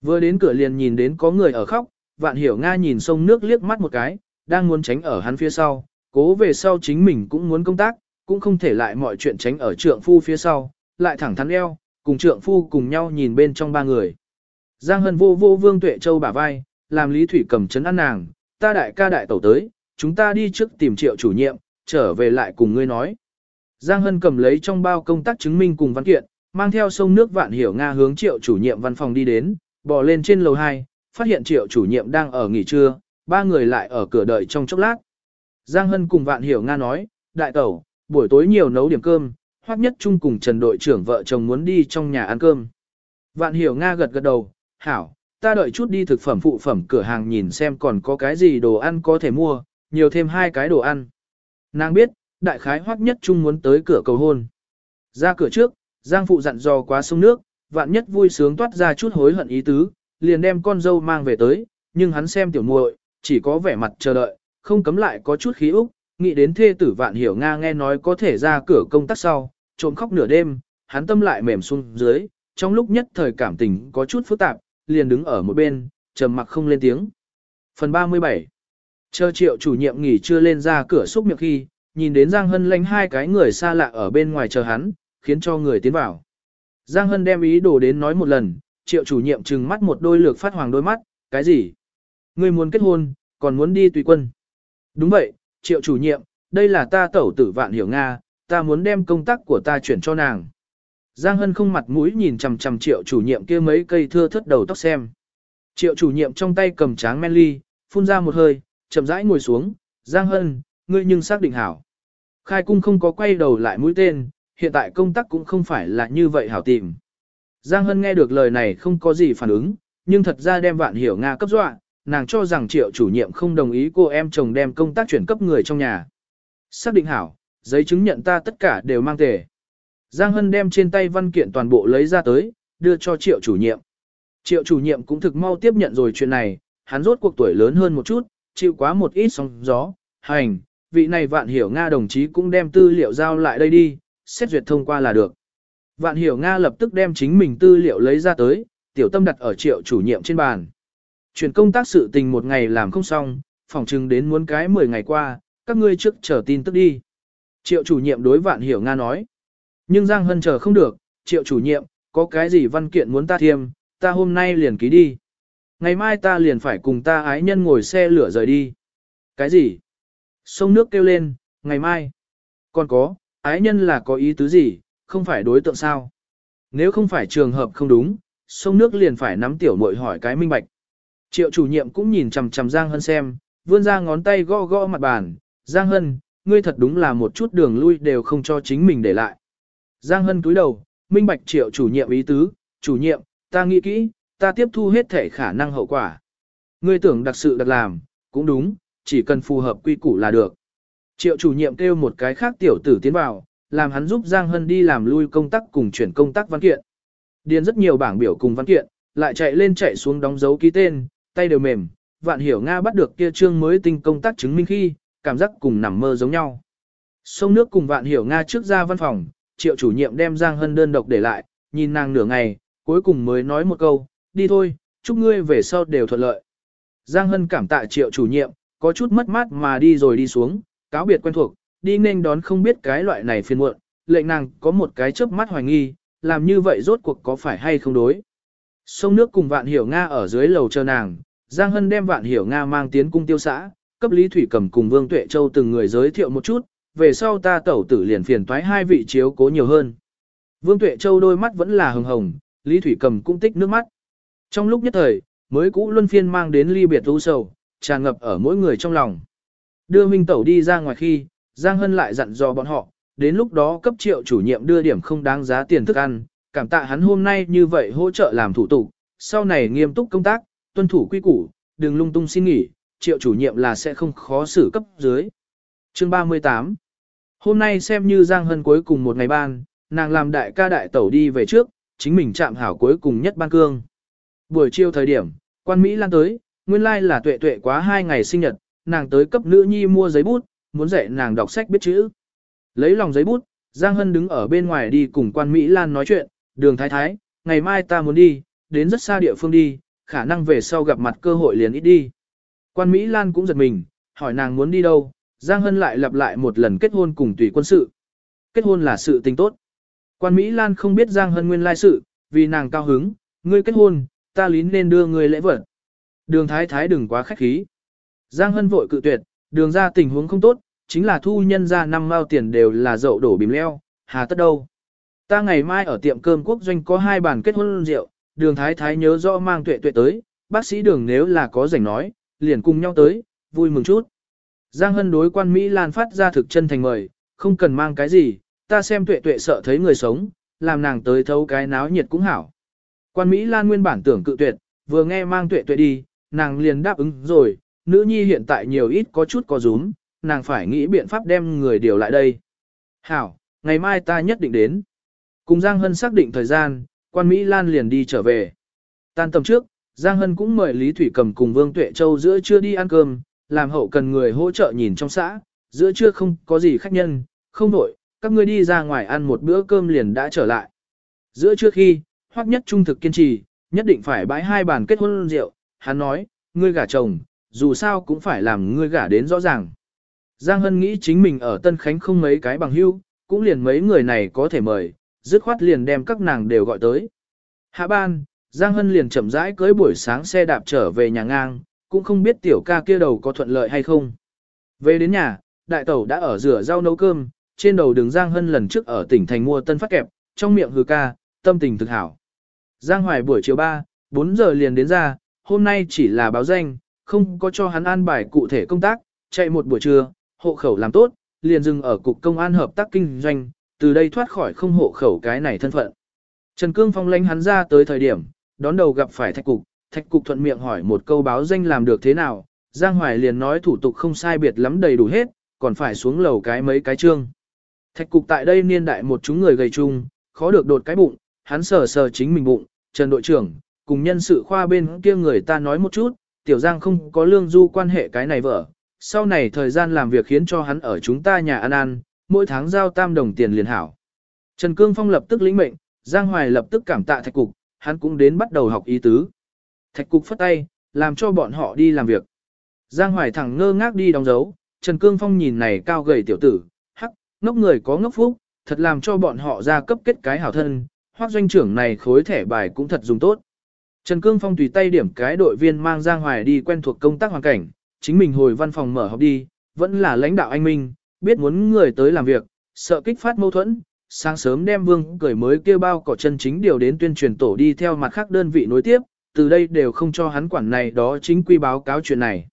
Vừa đến cửa liền nhìn đến có người ở khóc, vạn hiểu Nga nhìn sông nước liếc mắt một cái, đang muốn tránh ở hắn phía sau, cố về sau chính mình cũng muốn công tác, cũng không thể lại mọi chuyện tránh ở trượng phu phía sau, lại thẳng thắn eo, cùng trượng phu cùng nhau nhìn bên trong ba người. Giang Hân vô vô Vương Tuệ Châu bả vai, làm Lý Thủy cầm chấn ăn nàng, ta đại ca đại tẩu tới, chúng ta đi trước tìm triệu chủ nhiệm, trở về lại cùng ngươi nói. Giang Hân cầm lấy trong bao công tác chứng minh cùng văn kiện, mang theo sông nước vạn hiểu Nga hướng triệu chủ nhiệm văn phòng đi đến, bò lên trên lầu 2, phát hiện triệu chủ nhiệm đang ở nghỉ trưa, ba người lại ở cửa đợi trong chốc lát. Giang Hân cùng vạn hiểu Nga nói, đại tẩu, buổi tối nhiều nấu điểm cơm, Hoắc Nhất Trung cùng Trần đội trưởng vợ chồng muốn đi trong nhà ăn cơm. Vạn hiểu Nga gật gật đầu, hảo, ta đợi chút đi thực phẩm phụ phẩm cửa hàng nhìn xem còn có cái gì đồ ăn có thể mua, nhiều thêm hai cái đồ ăn. Nàng biết, đại khái Hoắc Nhất Trung muốn tới cửa cầu hôn. Ra cửa trước, Giang phụ dặn dò quá sông nước, vạn nhất vui sướng toát ra chút hối hận ý tứ, liền đem con dâu mang về tới, nhưng hắn xem tiểu muội, chỉ có vẻ mặt chờ đợi, không cấm lại có chút khí úc, nghĩ đến thê tử vạn hiểu Nga nghe nói có thể ra cửa công tác sau, trộm khóc nửa đêm, hắn tâm lại mềm xuống dưới, trong lúc nhất thời cảm tình có chút phức tạp, liền đứng ở một bên, trầm mặc không lên tiếng. Phần 37 Chờ triệu chủ nhiệm nghỉ chưa lên ra cửa xúc miệng khi, nhìn đến Giang Hân lánh hai cái người xa lạ ở bên ngoài chờ hắn, khiến cho người tiến vào. Giang Hân đem ý đồ đến nói một lần, triệu chủ nhiệm trừng mắt một đôi lược phát hoàng đôi mắt, cái gì? Ngươi muốn kết hôn, còn muốn đi tùy quân. Đúng vậy, triệu chủ nhiệm, đây là ta tẩu tử vạn hiểu Nga, ta muốn đem công tác của ta chuyển cho nàng. Giang Hân không mặt mũi nhìn chằm chằm triệu chủ nhiệm kia mấy cây thưa thất đầu tóc xem. Triệu chủ nhiệm trong tay cầm tráng men ly, phun ra một hơi, chậm rãi ngồi xuống, Giang Hân, ngươi nhưng xác định hảo. Khai cung không có quay đầu lại mũi tên, hiện tại công tác cũng không phải là như vậy hảo tìm. Giang Hân nghe được lời này không có gì phản ứng, nhưng thật ra đem vạn hiểu Nga cấp dọa, nàng cho rằng triệu chủ nhiệm không đồng ý cô em chồng đem công tác chuyển cấp người trong nhà. Xác định hảo, giấy chứng nhận ta tất cả đều mang tề. Giang Hân đem trên tay văn kiện toàn bộ lấy ra tới, đưa cho triệu chủ nhiệm. Triệu chủ nhiệm cũng thực mau tiếp nhận rồi chuyện này, hắn rốt cuộc tuổi lớn hơn một chút, chịu quá một ít sóng gió, hành, vị này vạn hiểu Nga đồng chí cũng đem tư liệu giao lại đây đi, xét duyệt thông qua là được. Vạn hiểu Nga lập tức đem chính mình tư liệu lấy ra tới, tiểu tâm đặt ở triệu chủ nhiệm trên bàn. Chuyển công tác sự tình một ngày làm không xong, phòng chừng đến muốn cái 10 ngày qua, các ngươi trước chờ tin tức đi. Triệu chủ nhiệm đối vạn hiểu Nga nói. Nhưng Giang Hân chờ không được, triệu chủ nhiệm, có cái gì văn kiện muốn ta thiêm, ta hôm nay liền ký đi. Ngày mai ta liền phải cùng ta ái nhân ngồi xe lửa rời đi. Cái gì? Sông nước kêu lên, ngày mai. Còn có, ái nhân là có ý tứ gì, không phải đối tượng sao? Nếu không phải trường hợp không đúng, sông nước liền phải nắm tiểu muội hỏi cái minh bạch. Triệu chủ nhiệm cũng nhìn chằm chằm Giang Hân xem, vươn ra ngón tay gõ gõ mặt bàn. Giang Hân, ngươi thật đúng là một chút đường lui đều không cho chính mình để lại. Giang Hân cúi đầu, minh bạch triệu chủ nhiệm ý tứ, chủ nhiệm, ta nghĩ kỹ, ta tiếp thu hết thể khả năng hậu quả. Ngươi tưởng đặc sự đặc làm, cũng đúng, chỉ cần phù hợp quy củ là được. Triệu chủ nhiệm kêu một cái khác tiểu tử tiến vào, làm hắn giúp Giang Hân đi làm lui công tác cùng chuyển công tác văn kiện. Điền rất nhiều bảng biểu cùng văn kiện, lại chạy lên chạy xuống đóng dấu ký tên, tay đều mềm, vạn hiểu Nga bắt được kia trương mới tinh công tác chứng minh khi, cảm giác cùng nằm mơ giống nhau. Sông nước cùng vạn hiểu Nga trước ra văn phòng, triệu chủ nhiệm đem Giang Hân đơn độc để lại, nhìn nàng nửa ngày, cuối cùng mới nói một câu, đi thôi, chúc ngươi về sau đều thuận lợi. Giang Hân cảm tạ triệu chủ nhiệm, có chút mất mát mà đi rồi đi xuống, cáo biệt quen thuộc, đi nên đón không biết cái loại này phiền muộn, lệnh nàng có một cái chớp mắt hoài nghi, làm như vậy rốt cuộc có phải hay không đối. Sông nước cùng vạn hiểu Nga ở dưới lầu chờ nàng, Giang Hân đem vạn hiểu Nga mang tiến cung tiêu xã, cấp Lý Thủy Cầm cùng Vương Tuệ Châu từng người giới thiệu một chút, về sau ta tẩu tử liền phiền toái hai vị chiếu cố nhiều hơn. Vương Tuệ Châu đôi mắt vẫn là hồng hồng, Lý Thủy Cầm cũng tích nước mắt. Trong lúc nhất thời, mới cũ luân phiên mang đến ly biệt u sầu, tràn ngập ở mỗi người trong lòng. Đưa Minh Tẩu đi ra ngoài khi, Giang Hân lại dặn dò bọn họ, đến lúc đó cấp triệu chủ nhiệm đưa điểm không đáng giá tiền thức ăn, cảm tạ hắn hôm nay như vậy hỗ trợ làm thủ tục, sau này nghiêm túc công tác, tuân thủ quy củ, đừng lung tung xin nghỉ, triệu chủ nhiệm là sẽ không khó xử cấp dưới. Chương 38 Hôm nay xem như Giang Hân cuối cùng một ngày ban, nàng làm đại ca đại tẩu đi về trước, chính mình chạm hảo cuối cùng nhất ban cương. Buổi chiều thời điểm, quan Mỹ lan tới, nguyên lai like là tuệ tuệ quá hai ngày sinh nhật, nàng tới cấp nữ nhi mua giấy bút, muốn dạy nàng đọc sách biết chữ. Lấy lòng giấy bút, Giang Hân đứng ở bên ngoài đi cùng quan Mỹ Lan nói chuyện, đường thái thái, ngày mai ta muốn đi, đến rất xa địa phương đi, khả năng về sau gặp mặt cơ hội liền ít đi. Quan Mỹ Lan cũng giật mình, hỏi nàng muốn đi đâu, Giang Hân lại lặp lại một lần kết hôn cùng tùy quân sự. Kết hôn là sự tình tốt. Quan Mỹ Lan không biết Giang Hân nguyên lai sự, vì nàng cao hứng, ngươi kết hôn, ta lín nên đưa ngươi lễ vật. Đường thái thái đừng quá khách khí. Giang Hân vội cự tuyệt, đường ra tình huống không tốt, chính là thu nhân ra năm mao tiền đều là dậu đổ bìm leo, hà tất đâu. Ta ngày mai ở tiệm cơm quốc doanh có hai bàn kết hôn rượu, đường thái thái nhớ rõ mang tuệ tuệ tới, bác sĩ đường nếu là có rảnh nói, liền cùng nhau tới, vui mừng chút. Giang Hân đối quan Mỹ Lan phát ra thực chân thành mời, không cần mang cái gì, ta xem tuệ tuệ sợ thấy người sống, làm nàng tới thấu cái náo nhiệt cũng hảo. Quan Mỹ Lan nguyên bản tưởng cự tuyệt, vừa nghe mang tuệ tuệ đi, nàng liền đáp ứng rồi, nữ nhi hiện tại nhiều ít có chút có rúm, nàng phải nghĩ biện pháp đem người điều lại đây. Hảo, ngày mai ta nhất định đến. Cùng Giang Hân xác định thời gian, quan Mỹ Lan liền đi trở về. Tan tầm trước, Giang Hân cũng mời Lý Thủy Cầm cùng Vương Tuệ Châu giữa trưa đi ăn cơm, làm hậu cần người hỗ trợ nhìn trong xã, giữa trưa không có gì khách nhân, không nổi, các ngươi đi ra ngoài ăn một bữa cơm liền đã trở lại. Giữa trưa khi, Hoắc Nhất trung thực kiên trì, nhất định phải bãi hai bàn kết hôn rượu, hắn nói, ngươi gả chồng, dù sao cũng phải làm ngươi gả đến rõ ràng. Giang Hân nghĩ chính mình ở Tân Khánh không mấy cái bằng hữu, cũng liền mấy người này có thể mời, dứt khoát liền đem các nàng đều gọi tới. Hạ ban, Giang Hân liền chậm rãi cưới buổi sáng xe đạp trở về nhà ngang, cũng không biết tiểu ca kia đầu có thuận lợi hay không. Về đến nhà, đại tẩu đã ở rửa rau nấu cơm, trên đầu đường Giang Hân lần trước ở tỉnh thành mua tân phát kẹp, trong miệng hừ ca, tâm tình thực hảo. Giang Hoài buổi chiều 3, 4 giờ liền đến ra, hôm nay chỉ là báo danh, không có cho hắn an bài cụ thể công tác, chạy một buổi trưa, hộ khẩu làm tốt, liền dừng ở cục công an hợp tác kinh doanh, từ đây thoát khỏi không hộ khẩu cái này thân phận. Trần Cương Phong lãnh hắn ra tới thời điểm, đón đầu gặp phải thạch cục, thạch cục thuận miệng hỏi một câu báo danh làm được thế nào, Giang Hoài liền nói thủ tục không sai biệt lắm đầy đủ hết, còn phải xuống lầu cái mấy cái chương. Thạch cục tại đây niên đại một chúng người gầy chung, khó được đột cái bụng, hắn sờ sờ chính mình bụng, Trần đội trưởng, cùng nhân sự khoa bên kia người ta nói một chút, Tiểu Giang không có lương du quan hệ cái này vợ, sau này thời gian làm việc khiến cho hắn ở chúng ta nhà ăn ăn, mỗi tháng giao tam đồng tiền liền hảo. Trần Cương Phong lập tức lĩnh mệnh, Giang Hoài lập tức cảm tạ thạch cục, hắn cũng đến bắt đầu học ý tứ. Thạch cục phất tay, làm cho bọn họ đi làm việc. Giang Hoài thẳng ngơ ngác đi đóng dấu, Trần Cương Phong nhìn này cao gầy tiểu tử, hắc, ngốc người có ngốc phúc, thật làm cho bọn họ ra cấp kết cái hảo thân, hoác doanh trưởng này khối thẻ bài cũng thật dùng tốt. Trần Cương Phong tùy tay điểm cái đội viên mang Giang Hoài đi quen thuộc công tác hoàn cảnh, chính mình hồi văn phòng mở học đi, vẫn là lãnh đạo anh Minh, biết muốn người tới làm việc, sợ kích phát mâu thuẫn, sáng sớm đem vương cởi mới kêu bao cỏ chân chính điều đến tuyên truyền tổ đi theo mặt khác đơn vị nối tiếp, từ đây đều không cho hắn quản này đó chính quy báo cáo chuyện này.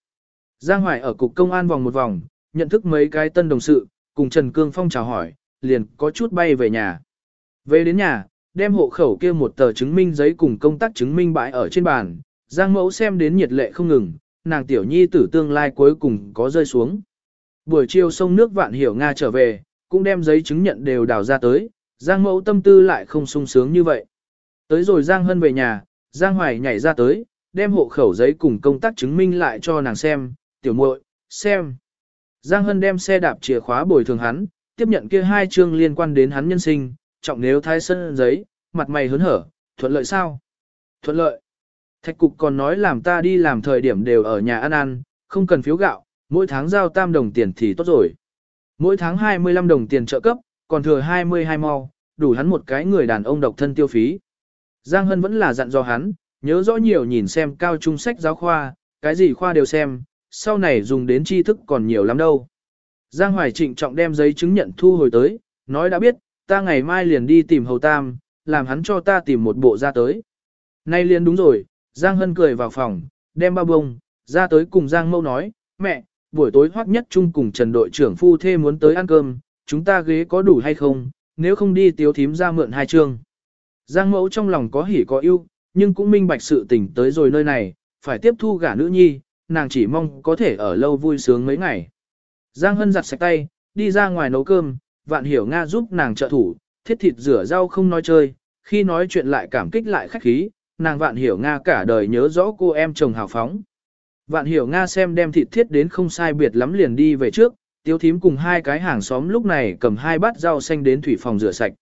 Giang Hoài ở cục công an vòng một vòng, nhận thức mấy cái tân đồng sự, cùng Trần Cương Phong chào hỏi, liền có chút bay về nhà. Về đến nhà, đem hộ khẩu kia một tờ chứng minh giấy cùng công tác chứng minh bãi ở trên bàn, Giang Mẫu xem đến nhiệt lệ không ngừng, nàng tiểu nhi tử tương lai cuối cùng có rơi xuống. Buổi chiều sông nước vạn hiểu Nga trở về, cũng đem giấy chứng nhận đều đào ra tới, Giang Mẫu tâm tư lại không sung sướng như vậy. Tới rồi Giang Hân về nhà, Giang Hoài nhảy ra tới, đem hộ khẩu giấy cùng công tác chứng minh lại cho nàng xem, tiểu muội, xem. Giang Hân đem xe đạp chìa khóa bồi thường hắn, tiếp nhận kia hai chương liên quan đến hắn nhân sinh, trọng nếu thái sân giấy, mặt mày hớn hở, thuận lợi sao? Thuận lợi. Thạch cục còn nói làm ta đi làm thời điểm đều ở nhà ăn ăn, không cần phiếu gạo, mỗi tháng giao tam đồng tiền thì tốt rồi. Mỗi tháng 25 đồng tiền trợ cấp, còn thừa 22 mau, đủ hắn một cái người đàn ông độc thân tiêu phí. Giang Hân vẫn là dặn dò hắn, nhớ rõ nhiều nhìn xem cao trung sách giáo khoa, cái gì khoa đều xem, sau này dùng đến tri thức còn nhiều lắm đâu. Giang Hoài trịnh trọng đem giấy chứng nhận thu hồi tới, nói đã biết, ta ngày mai liền đi tìm Hầu Tam, làm hắn cho ta tìm một bộ ra tới. Nay liền đúng rồi, Giang Hân cười vào phòng, đem bao bông, ra tới cùng Giang Mâu nói, mẹ, buổi tối hoắc nhất chung cùng Trần đội trưởng phu thê muốn tới ăn cơm, chúng ta ghế có đủ hay không, nếu không đi tiếu thím ra mượn hai chương. Giang Mẫu trong lòng có hỉ có ưu, nhưng cũng minh bạch sự tình tới rồi nơi này, phải tiếp thu gả nữ nhi, nàng chỉ mong có thể ở lâu vui sướng mấy ngày. Giang Hân giặt sạch tay, đi ra ngoài nấu cơm, vạn hiểu Nga giúp nàng trợ thủ, thiết thịt rửa rau không nói chơi, khi nói chuyện lại cảm kích lại khách khí, nàng vạn hiểu Nga cả đời nhớ rõ cô em chồng hào phóng. Vạn hiểu Nga xem đem thịt thiết đến không sai biệt lắm liền đi về trước, tiêu thím cùng hai cái hàng xóm lúc này cầm hai bát rau xanh đến thủy phòng rửa sạch.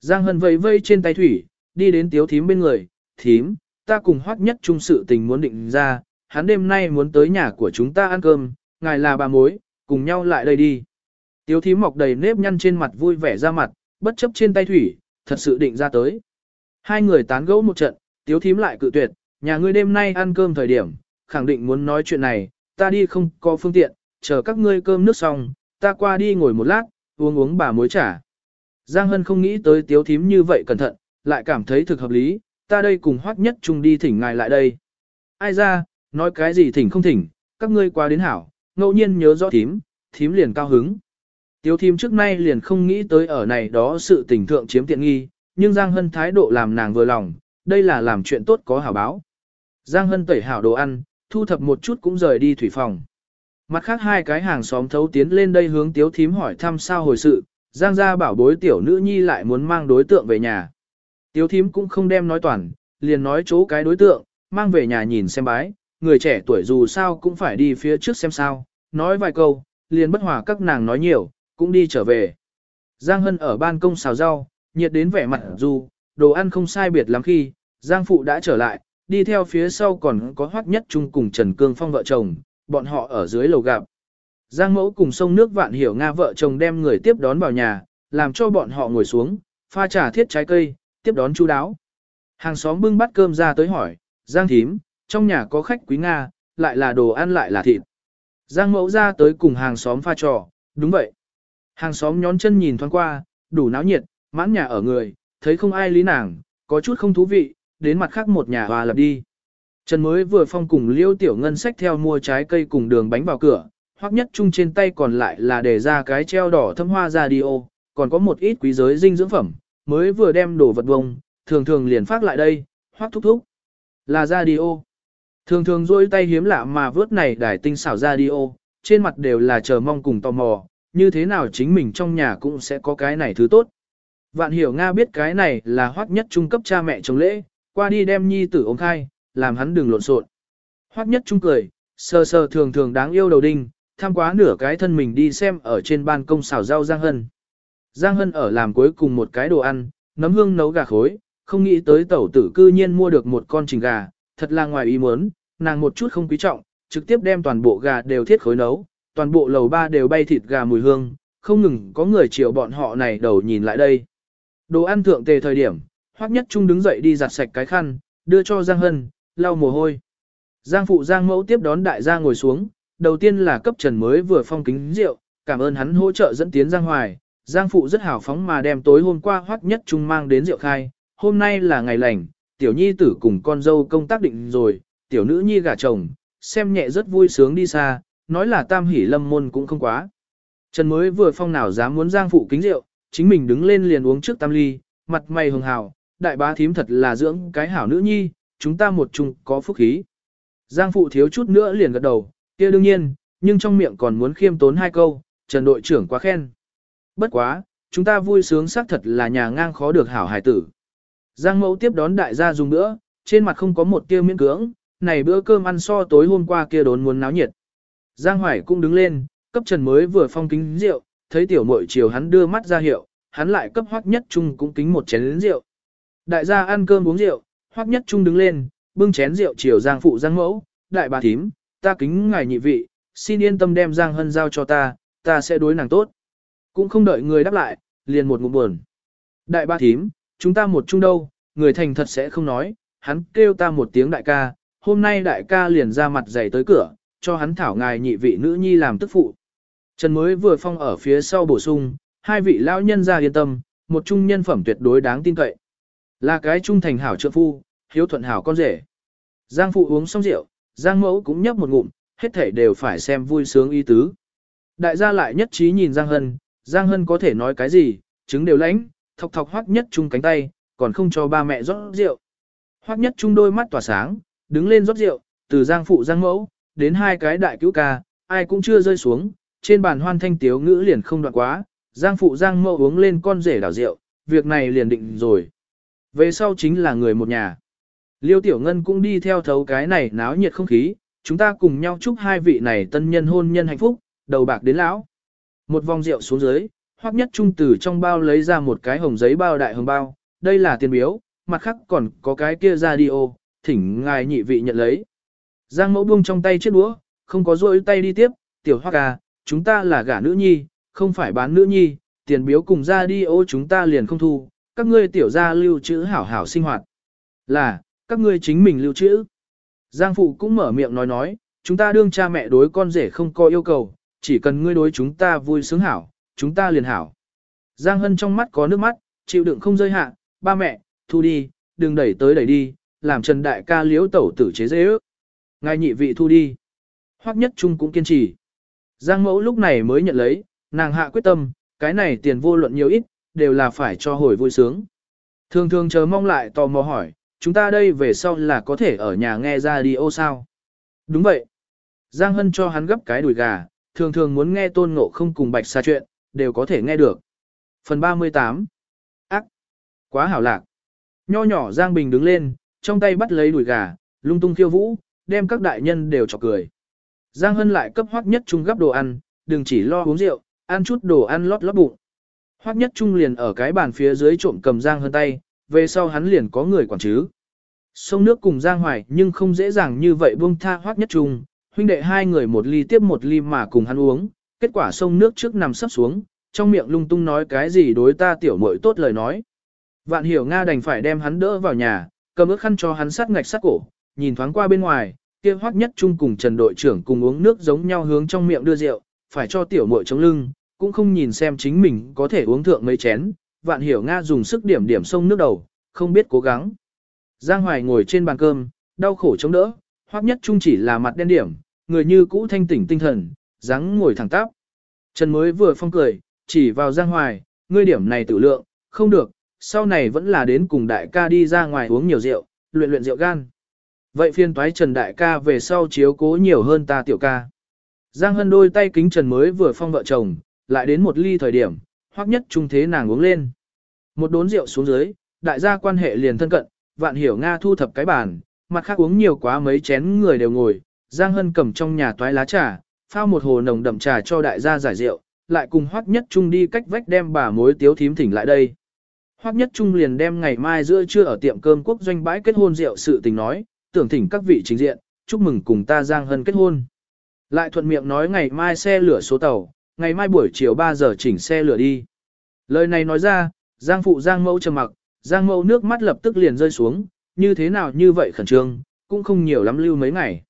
Giang Hân vẫy vây trên tay thủy, đi đến tiếu thím bên người, thím, ta cùng hoắc nhất chung sự tình muốn định ra, hắn đêm nay muốn tới nhà của chúng ta ăn cơm, ngài là bà mối, cùng nhau lại đây đi. Tiếu thím mọc đầy nếp nhăn trên mặt vui vẻ ra mặt, bất chấp trên tay thủy, thật sự định ra tới. Hai người tán gẫu một trận, tiếu thím lại cự tuyệt, nhà ngươi đêm nay ăn cơm thời điểm, khẳng định muốn nói chuyện này, ta đi không có phương tiện, chờ các ngươi cơm nước xong, ta qua đi ngồi một lát, uống uống bà muối trà. Giang Hân không nghĩ tới tiếu thím như vậy cẩn thận, lại cảm thấy thực hợp lý, ta đây cùng hoắc nhất chung đi thỉnh ngài lại đây. Ai ra, nói cái gì thỉnh không thỉnh, các ngươi qua đến hảo, ngẫu nhiên nhớ rõ thím, thím liền cao hứng. Tiếu thím trước nay liền không nghĩ tới ở này đó sự tình thượng chiếm tiện nghi, nhưng Giang Hân thái độ làm nàng vừa lòng, đây là làm chuyện tốt có hảo báo. Giang Hân tẩy hảo đồ ăn, thu thập một chút cũng rời đi thủy phòng. Mặt khác hai cái hàng xóm thấu tiến lên đây hướng tiếu thím hỏi thăm sao hồi sự, Giang gia bảo bối tiểu nữ nhi lại muốn mang đối tượng về nhà. Tiếu thím cũng không đem nói toàn, liền nói chỗ cái đối tượng, mang về nhà nhìn xem bái, người trẻ tuổi dù sao cũng phải đi phía trước xem sao, nói vài câu, liền bất hòa các nàng nói nhiều, cũng đi trở về. Giang Hân ở ban công xào rau, nhiệt đến vẻ mặt dù, đồ ăn không sai biệt lắm khi, Giang Phụ đã trở lại, đi theo phía sau còn có hoắc nhất Trung cùng Trần Cương Phong vợ chồng, bọn họ ở dưới lầu gặp. Giang Mẫu cùng sông nước vạn hiểu Nga vợ chồng đem người tiếp đón vào nhà, làm cho bọn họ ngồi xuống, pha trà thiết trái cây, tiếp đón chú đáo. Hàng xóm bưng bát cơm ra tới hỏi, Giang thím, trong nhà có khách quý Nga, lại là đồ ăn lại là thịt. Giang mẫu ra tới cùng hàng xóm pha trò, đúng vậy. Hàng xóm nhón chân nhìn thoáng qua, đủ náo nhiệt, mãn nhà ở người, thấy không ai lý nàng, có chút không thú vị, đến mặt khác một nhà hòa lập đi. Trần mới vừa phong cùng liêu tiểu ngân sách theo mua trái cây cùng đường bánh vào cửa, hoặc nhất chung trên tay còn lại là để ra cái treo đỏ thâm hoa radio, còn có một ít quý giới dinh dưỡng phẩm, mới vừa đem đồ vật bông, thường thường liền phát lại đây, hoặc thúc thúc. Là radio. Thường thường rôi tay hiếm lạ mà vớt này đài tinh xảo radio, trên mặt đều là chờ mong cùng tò mò, như thế nào chính mình trong nhà cũng sẽ có cái này thứ tốt. Vạn hiểu Nga biết cái này là hoác nhất trung cấp cha mẹ chồng lễ, qua đi đem nhi tử ôm khai, làm hắn đừng lộn xộn. Hoắc nhất trung cười, sờ sờ thường thường đáng yêu đầu đinh, tham quá nửa cái thân mình đi xem ở trên ban công xào rau Giang Hân. Giang Hân ở làm cuối cùng một cái đồ ăn, nấm hương nấu gà khối, không nghĩ tới tẩu tử cư nhiên mua được một con trình gà, thật là ngoài ý muốn, nàng một chút không quý trọng, trực tiếp đem toàn bộ gà đều thiết khối nấu, toàn bộ lầu ba đều bay thịt gà mùi hương, không ngừng có người chiều bọn họ này đầu nhìn lại đây. Đồ ăn thượng tề thời điểm, Hoắc Nhất Trung đứng dậy đi giặt sạch cái khăn, đưa cho Giang Hân, lau mồ hôi. Giang phụ Giang mẫu tiếp đón đại gia ngồi xuống, đầu tiên là cấp trần mới vừa phong kính rượu, cảm ơn hắn hỗ trợ dẫn tiến Giang Hoài. Giang phụ rất hào phóng mà đem tối hôm qua Hoắc Nhất Trung mang đến rượu khai, hôm nay là ngày lành, tiểu nhi tử cùng con dâu công tác định rồi, tiểu nữ nhi gả chồng, xem nhẹ rất vui sướng đi xa, nói là tam hỷ lâm môn cũng không quá. Trần mới vừa phong nào dám muốn Giang phụ kính rượu, chính mình đứng lên liền uống trước tam ly, mặt mày hường hào, đại bá thím thật là dưỡng cái hảo nữ nhi, chúng ta một chung có phúc khí. Giang phụ thiếu chút nữa liền gật đầu, kia đương nhiên, nhưng trong miệng còn muốn khiêm tốn hai câu, Trần đội trưởng quá khen. Bất quá, chúng ta vui sướng xác thật là nhà ngang khó được hảo hài tử. Giang mẫu tiếp đón đại gia dùng nữa, trên mặt không có một tia miễn cưỡng, này bữa cơm ăn so tối hôm qua kia đốn muốn náo nhiệt. Giang Hoài cũng đứng lên, cấp Trần mới vừa phong kính rượu, thấy tiểu muội chiều hắn đưa mắt ra hiệu, hắn lại cấp hoắc nhất trung cũng kính một chén rượu. Đại gia ăn cơm uống rượu, hoắc nhất trung đứng lên, bưng chén rượu chiều Giang phụ Giang mẫu, đại bà thím, ta kính ngài nhị vị, xin yên tâm đem Giang hân giao cho ta, ta sẽ đối nàng tốt. Cũng không đợi người đáp lại, liền một ngụm buồn. Đại bà thím, chúng ta một chung đâu, người thành thật sẽ không nói, hắn kêu ta một tiếng đại ca, hôm nay đại ca liền ra mặt dày tới cửa, cho hắn thảo ngài nhị vị nữ nhi làm tức phụ. Trần mới vừa phong ở phía sau bổ sung, hai vị lão nhân ra yên tâm, một trung nhân phẩm tuyệt đối đáng tin cậy. Là cái trung thành hảo trợ phu, hiếu thuận hảo con rể. Giang phụ uống xong rượu, Giang mẫu cũng nhấp một ngụm, hết thể đều phải xem vui sướng ý tứ. Đại gia lại nhất trí nhìn Giang Hân, Giang Hân có thể nói cái gì, chứng đều lãnh, thọc thọc hoắc nhất trung cánh tay, còn không cho ba mẹ rót rượu. Hoắc nhất trung đôi mắt tỏa sáng, đứng lên rót rượu, từ Giang phụ Giang mẫu, đến hai cái đại cứu ca, ai cũng chưa rơi xuống, trên bàn hoan thanh tiếu ngữ liền không đoạn quá, Giang phụ Giang mẫu uống lên con rể đảo rượu, việc này liền định rồi. Về sau chính là người một nhà. Liêu Tiểu Ngân cũng đi theo thấu cái này náo nhiệt không khí, chúng ta cùng nhau chúc hai vị này tân nhân hôn nhân hạnh phúc, đầu bạc đến lão. Một vòng rượu xuống dưới, Hoắc nhất trung từ trong bao lấy ra một cái hồng giấy bao đại hồng bao, đây là tiền biếu, mặt khác còn có cái kia radio, thỉnh ngài nhị vị nhận lấy. Giang mẫu buông trong tay chiếc đũa, không có rôi tay đi tiếp, tiểu Hoắc à, chúng ta là gả nữ nhi, không phải bán nữ nhi, tiền biếu cùng radio chúng ta liền không thu, các ngươi tiểu gia lưu trữ hảo hảo sinh hoạt. Là, các ngươi chính mình lưu trữ. Giang phụ cũng mở miệng nói nói, chúng ta đương cha mẹ đối con rể không có yêu cầu, chỉ cần ngươi đối chúng ta vui sướng hảo, chúng ta liền hảo. Giang Hân trong mắt có nước mắt, chịu đựng không rơi hạ, ba mẹ, thu đi, đừng đẩy tới đẩy đi, làm Trần Đại ca liếu tẩu tử chế dễ ước. Ngài nhị vị thu đi. Hoắc nhất trung cũng kiên trì. Giang mẫu lúc này mới nhận lấy, nàng hạ quyết tâm, cái này tiền vô luận nhiều ít, đều là phải cho hồi vui sướng. Thường thường chờ mong lại tò mò hỏi, chúng ta đây về sau là có thể ở nhà nghe radio sao? Đúng vậy. Giang Hân cho hắn gấp cái đùi gà, thường thường muốn nghe tôn ngộ không cùng bạch xa chuyện, đều có thể nghe được. Phần 38 Ác! Quá hảo lạc! Nho nhỏ Giang Bình đứng lên, trong tay bắt lấy đùi gà, lung tung khiêu vũ, đem các đại nhân đều chọc cười. Giang Hân lại cấp hoắc nhất trung gấp đồ ăn, đừng chỉ lo uống rượu, ăn chút đồ ăn lót lót bụng. Hoắc nhất trung liền ở cái bàn phía dưới trộm cầm Giang Hân tay, về sau hắn liền có người quản chứ. Sông nước cùng Giang Hoài nhưng không dễ dàng như vậy buông tha Hoắc nhất trung, huynh đệ hai người một ly tiếp một ly mà cùng hắn uống, kết quả sông nước trước nằm sắp xuống, trong miệng lung tung nói cái gì đối ta tiểu muội tốt lời nói. Vạn hiểu Nga đành phải đem hắn đỡ vào nhà, cầm ước khăn cho hắn sát ngạch sát cổ, nhìn thoáng qua bên ngoài, kia hoắc nhất Trung cùng Trần đội trưởng cùng uống nước giống nhau hướng trong miệng đưa rượu, phải cho tiểu muội chống lưng, cũng không nhìn xem chính mình có thể uống thượng mấy chén, vạn hiểu Nga dùng sức điểm điểm sông nước đầu, không biết cố gắng. Giang Hoài ngồi trên bàn cơm, đau khổ chống đỡ, hoắc nhất chung chỉ là mặt đen điểm, người như cũ thanh tỉnh tinh thần, dáng ngồi thẳng tắp. Trần mới vừa phong cười, chỉ vào Giang Hoài, ngươi điểm này tự lượng, không được, sau này vẫn là đến cùng đại ca đi ra ngoài uống nhiều rượu, luyện luyện rượu gan. Vậy phiên toái Trần Đại ca về sau chiếu cố nhiều hơn ta tiểu ca. Giang Hân đôi tay kính Trần mới vừa phong vợ chồng, lại đến một ly thời điểm, hoắc nhất trung thế nàng uống lên. Một đốn rượu xuống dưới, đại gia quan hệ liền thân cận, vạn hiểu Nga thu thập cái bàn, mặt khác uống nhiều quá mấy chén người đều ngồi, Giang Hân cầm trong nhà toái lá trà, phao một hồ nồng đậm trà cho đại gia giải rượu, lại cùng Hoắc Nhất Trung đi cách vách đem bà mối tiếu thím thỉnh lại đây. Hoắc Nhất Trung liền đem ngày mai giữa trưa ở tiệm cơm quốc doanh bãi kết hôn rượu sự tình nói, tưởng thỉnh các vị chính diện, chúc mừng cùng ta Giang Hân kết hôn. Lại thuận miệng nói ngày mai xe lửa số tàu, ngày mai buổi chiều 3 giờ chỉnh xe lửa đi. Lời này nói ra, Giang phụ Giang mẫu trầm mặc, Giang Mẫu nước mắt lập tức liền rơi xuống, như thế nào như vậy khẩn trương, cũng không nhiều lắm lưu mấy ngày.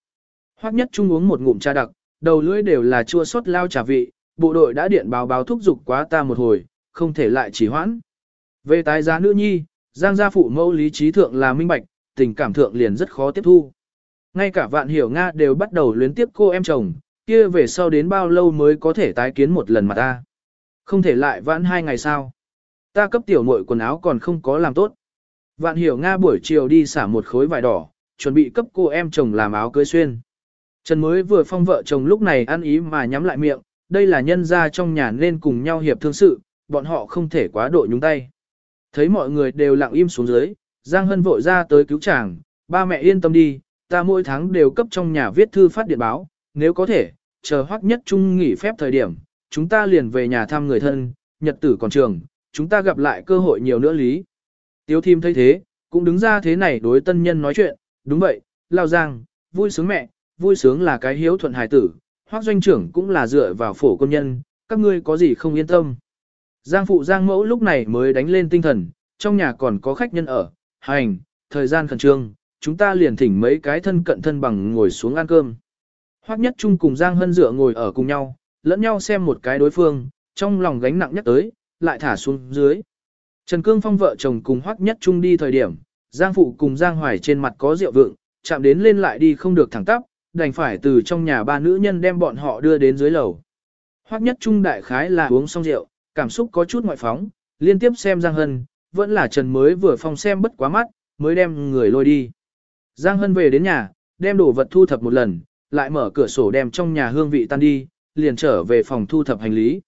Hoắc Nhất Trung uống một ngụm trà đặc, đầu lưỡi đều là chua xót lao trà vị, bộ đội đã điện báo báo thúc giục quá ta một hồi, không thể lại chỉ hoãn. Về tái giá nữ nhi, Giang gia phụ mẫu lý trí thượng là minh bạch, tình cảm thượng liền rất khó tiếp thu. Ngay cả vạn hiểu Nga đều bắt đầu luyến tiếp cô em chồng, kia về sau đến bao lâu mới có thể tái kiến một lần mà ta. Không thể lại vãn hai ngày sao. Ta cấp tiểu muội quần áo còn không có làm tốt. Vạn hiểu Nga buổi chiều đi xả một khối vải đỏ, chuẩn bị cấp cô em chồng làm áo cưới xuyên. Trần mới vừa phong vợ chồng lúc này ăn ý mà nhắm lại miệng, đây là nhân gia trong nhà nên cùng nhau hiệp thương sự, bọn họ không thể quá độ nhúng tay. Thấy mọi người đều lặng im xuống dưới, Giang Hân vội ra tới cứu chàng, ba mẹ yên tâm đi, ta mỗi tháng đều cấp trong nhà viết thư phát điện báo, nếu có thể, chờ hoắc nhất trung nghỉ phép thời điểm, chúng ta liền về nhà thăm người thân, nhật tử còn trường, chúng ta gặp lại cơ hội nhiều nữa lý. Tiếu thím thấy thế, cũng đứng ra thế này đối tân nhân nói chuyện, đúng vậy, lao giang, vui sướng mẹ, vui sướng là cái hiếu thuận hài tử, hoắc doanh trưởng cũng là dựa vào phổ công nhân, các ngươi có gì không yên tâm. Giang phụ giang mẫu lúc này mới đánh lên tinh thần, trong nhà còn có khách nhân ở, hành, thời gian khẩn trương, chúng ta liền thỉnh mấy cái thân cận thân bằng ngồi xuống ăn cơm. Hoắc Nhất Trung cùng Giang Hân dựa ngồi ở cùng nhau, lẫn nhau xem một cái đối phương, trong lòng gánh nặng nhắc tới, lại thả xuống dưới. Trần Cương Phong vợ chồng cùng Hoắc Nhất Trung đi thời điểm, Giang Phụ cùng Giang Hoài trên mặt có rượu vượng, chạm đến lên lại đi không được thẳng tắp, đành phải từ trong nhà ba nữ nhân đem bọn họ đưa đến dưới lầu. Hoắc Nhất Trung đại khái là uống xong rượu, cảm xúc có chút ngoại phóng, liên tiếp xem Giang Hân, vẫn là Trần mới vừa phong xem bất quá mắt, mới đem người lôi đi. Giang Hân về đến nhà, đem đồ vật thu thập một lần, lại mở cửa sổ đem trong nhà hương vị tan đi, liền trở về phòng thu thập hành lý.